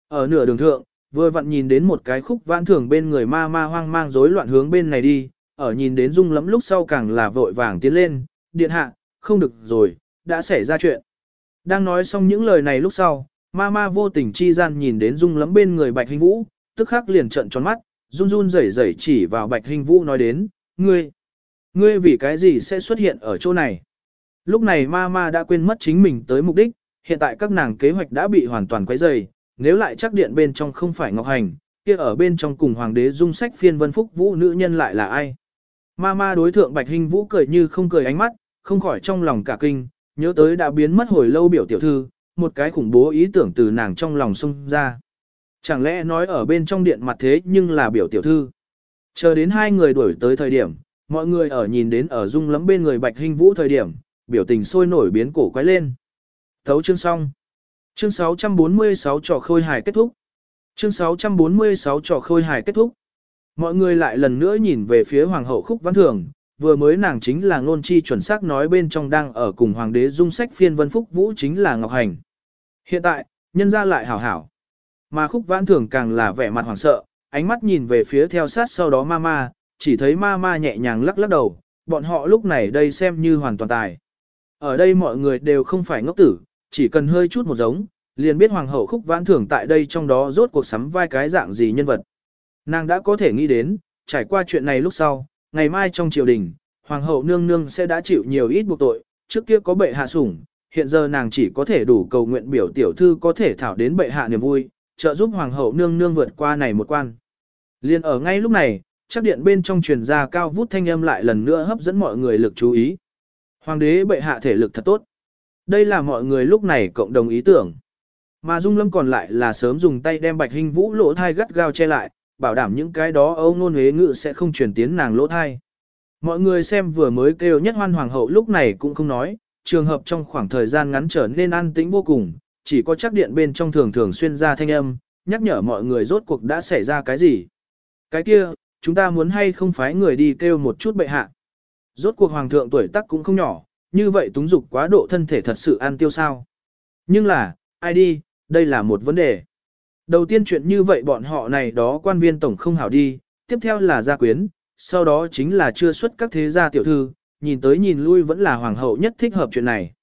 Ở nửa đường thượng, vừa vặn nhìn đến một cái khúc vãn thường bên người ma ma hoang mang rối loạn hướng bên này đi, ở nhìn đến Dung Lẫm lúc sau càng là vội vàng tiến lên, điện hạ, không được rồi, đã xảy ra chuyện. Đang nói xong những lời này lúc sau, ma ma vô tình chi gian nhìn đến rung lắm bên người Bạch Hình Vũ, tức khắc liền trợn tròn mắt, run run rẩy rẩy chỉ vào Bạch Hình Vũ nói đến, ngươi, Ngươi vì cái gì sẽ xuất hiện ở chỗ này? Lúc này ma ma đã quên mất chính mình tới mục đích, hiện tại các nàng kế hoạch đã bị hoàn toàn quấy rầy, nếu lại chắc điện bên trong không phải Ngọc Hành, kia ở bên trong cùng hoàng đế dung sách phiên vân phúc vũ nữ nhân lại là ai? Ma ma đối thượng Bạch Hình Vũ cười như không cười ánh mắt, không khỏi trong lòng cả kinh, nhớ tới đã biến mất hồi lâu biểu tiểu thư, một cái khủng bố ý tưởng từ nàng trong lòng xông ra. Chẳng lẽ nói ở bên trong điện mặt thế nhưng là biểu tiểu thư? Chờ đến hai người đuổi tới thời điểm, mọi người ở nhìn đến ở dung lắm bên người bạch hình vũ thời điểm, biểu tình sôi nổi biến cổ quái lên. Thấu chương xong. Chương 646 trò khôi hài kết thúc. Chương 646 trò khôi hài kết thúc. Mọi người lại lần nữa nhìn về phía hoàng hậu khúc văn thường, vừa mới nàng chính là ngôn chi chuẩn xác nói bên trong đang ở cùng hoàng đế dung sách phiên vân phúc vũ chính là Ngọc Hành. Hiện tại, nhân ra lại hảo hảo. Mà khúc vãn thường càng là vẻ mặt hoảng sợ, ánh mắt nhìn về phía theo sát sau đó ma ma, chỉ thấy ma ma nhẹ nhàng lắc lắc đầu, bọn họ lúc này đây xem như hoàn toàn tài. Ở đây mọi người đều không phải ngốc tử, chỉ cần hơi chút một giống, liền biết hoàng hậu khúc vãn thường tại đây trong đó rốt cuộc sắm vai cái dạng gì nhân vật. Nàng đã có thể nghĩ đến, trải qua chuyện này lúc sau, ngày mai trong triều đình, hoàng hậu nương nương sẽ đã chịu nhiều ít buộc tội, trước kia có bệ hạ sủng, hiện giờ nàng chỉ có thể đủ cầu nguyện biểu tiểu thư có thể thảo đến bệ hạ niềm vui, trợ giúp hoàng hậu nương nương vượt qua này một quan. Liên ở ngay lúc này, chắc điện bên trong truyền ra cao vút thanh âm lại lần nữa hấp dẫn mọi người lực chú ý. Hoàng đế bệ hạ thể lực thật tốt. Đây là mọi người lúc này cộng đồng ý tưởng. Mà Dung Lâm còn lại là sớm dùng tay đem Bạch Hình Vũ lỗ thai gắt gao che lại, bảo đảm những cái đó âu ngôn huế ngự sẽ không truyền tiến nàng lỗ thai. Mọi người xem vừa mới kêu nhất hoan hoàng hậu lúc này cũng không nói, trường hợp trong khoảng thời gian ngắn trở nên an tĩnh vô cùng, chỉ có chắc điện bên trong thường thường xuyên ra thanh âm, nhắc nhở mọi người rốt cuộc đã xảy ra cái gì. Cái kia, chúng ta muốn hay không phái người đi kêu một chút bệ hạ. Rốt cuộc hoàng thượng tuổi tác cũng không nhỏ, như vậy túng dục quá độ thân thể thật sự ăn tiêu sao. Nhưng là, ai đi, đây là một vấn đề. Đầu tiên chuyện như vậy bọn họ này đó quan viên tổng không hảo đi, tiếp theo là gia quyến, sau đó chính là chưa xuất các thế gia tiểu thư, nhìn tới nhìn lui vẫn là hoàng hậu nhất thích hợp chuyện này.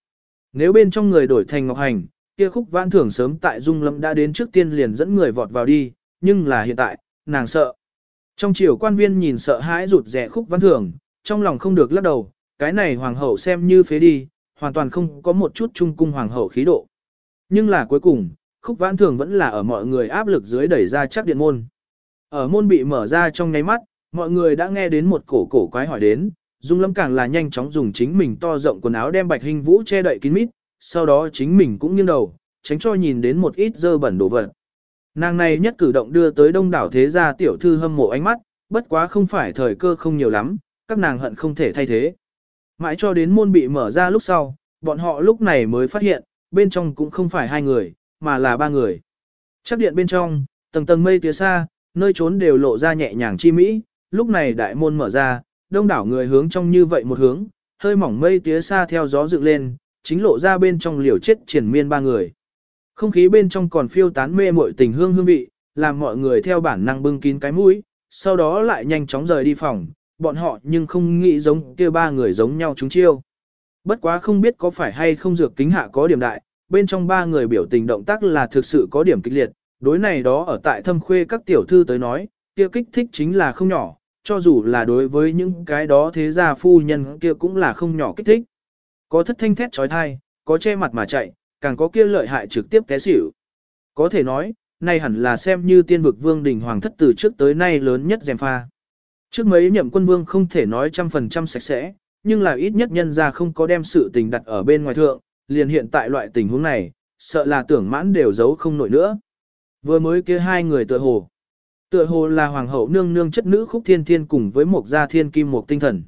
Nếu bên trong người đổi thành ngọc hành, kia khúc vãn thưởng sớm tại dung lâm đã đến trước tiên liền dẫn người vọt vào đi, nhưng là hiện tại, nàng sợ. Trong chiều quan viên nhìn sợ hãi rụt rẻ khúc văn thưởng, trong lòng không được lắc đầu, cái này hoàng hậu xem như phế đi, hoàn toàn không có một chút trung cung hoàng hậu khí độ. Nhưng là cuối cùng, khúc văn thường vẫn là ở mọi người áp lực dưới đẩy ra chắc điện môn. Ở môn bị mở ra trong ngay mắt, mọi người đã nghe đến một cổ cổ quái hỏi đến, Dung Lâm càng là nhanh chóng dùng chính mình to rộng quần áo đem Bạch Hình Vũ che đậy kín mít, sau đó chính mình cũng nghiêng đầu, tránh cho nhìn đến một ít dơ bẩn đồ vật. Nàng này nhất cử động đưa tới đông đảo thế gia tiểu thư hâm mộ ánh mắt, bất quá không phải thời cơ không nhiều lắm, các nàng hận không thể thay thế. Mãi cho đến môn bị mở ra lúc sau, bọn họ lúc này mới phát hiện, bên trong cũng không phải hai người, mà là ba người. Chắc điện bên trong, tầng tầng mây tía xa, nơi trốn đều lộ ra nhẹ nhàng chi mỹ, lúc này đại môn mở ra, đông đảo người hướng trong như vậy một hướng, hơi mỏng mây tía xa theo gió dựng lên, chính lộ ra bên trong liều chết triển miên ba người. Không khí bên trong còn phiêu tán mê muội tình hương hương vị, làm mọi người theo bản năng bưng kín cái mũi, sau đó lại nhanh chóng rời đi phòng, bọn họ nhưng không nghĩ giống kia ba người giống nhau chúng chiêu. Bất quá không biết có phải hay không dược kính hạ có điểm đại, bên trong ba người biểu tình động tác là thực sự có điểm kịch liệt, đối này đó ở tại thâm khuê các tiểu thư tới nói, kia kích thích chính là không nhỏ, cho dù là đối với những cái đó thế gia phu nhân kia cũng là không nhỏ kích thích. Có thất thanh thét trói thai, có che mặt mà chạy, càng có kia lợi hại trực tiếp té xỉu. Có thể nói, nay hẳn là xem như tiên vực vương đình hoàng thất từ trước tới nay lớn nhất dèm pha. Trước mấy nhậm quân vương không thể nói trăm phần trăm sạch sẽ, nhưng là ít nhất nhân ra không có đem sự tình đặt ở bên ngoài thượng, liền hiện tại loại tình huống này, sợ là tưởng mãn đều giấu không nổi nữa. Vừa mới kia hai người tựa hồ. Tựa hồ là hoàng hậu nương nương chất nữ khúc thiên thiên cùng với một gia thiên kim một tinh thần.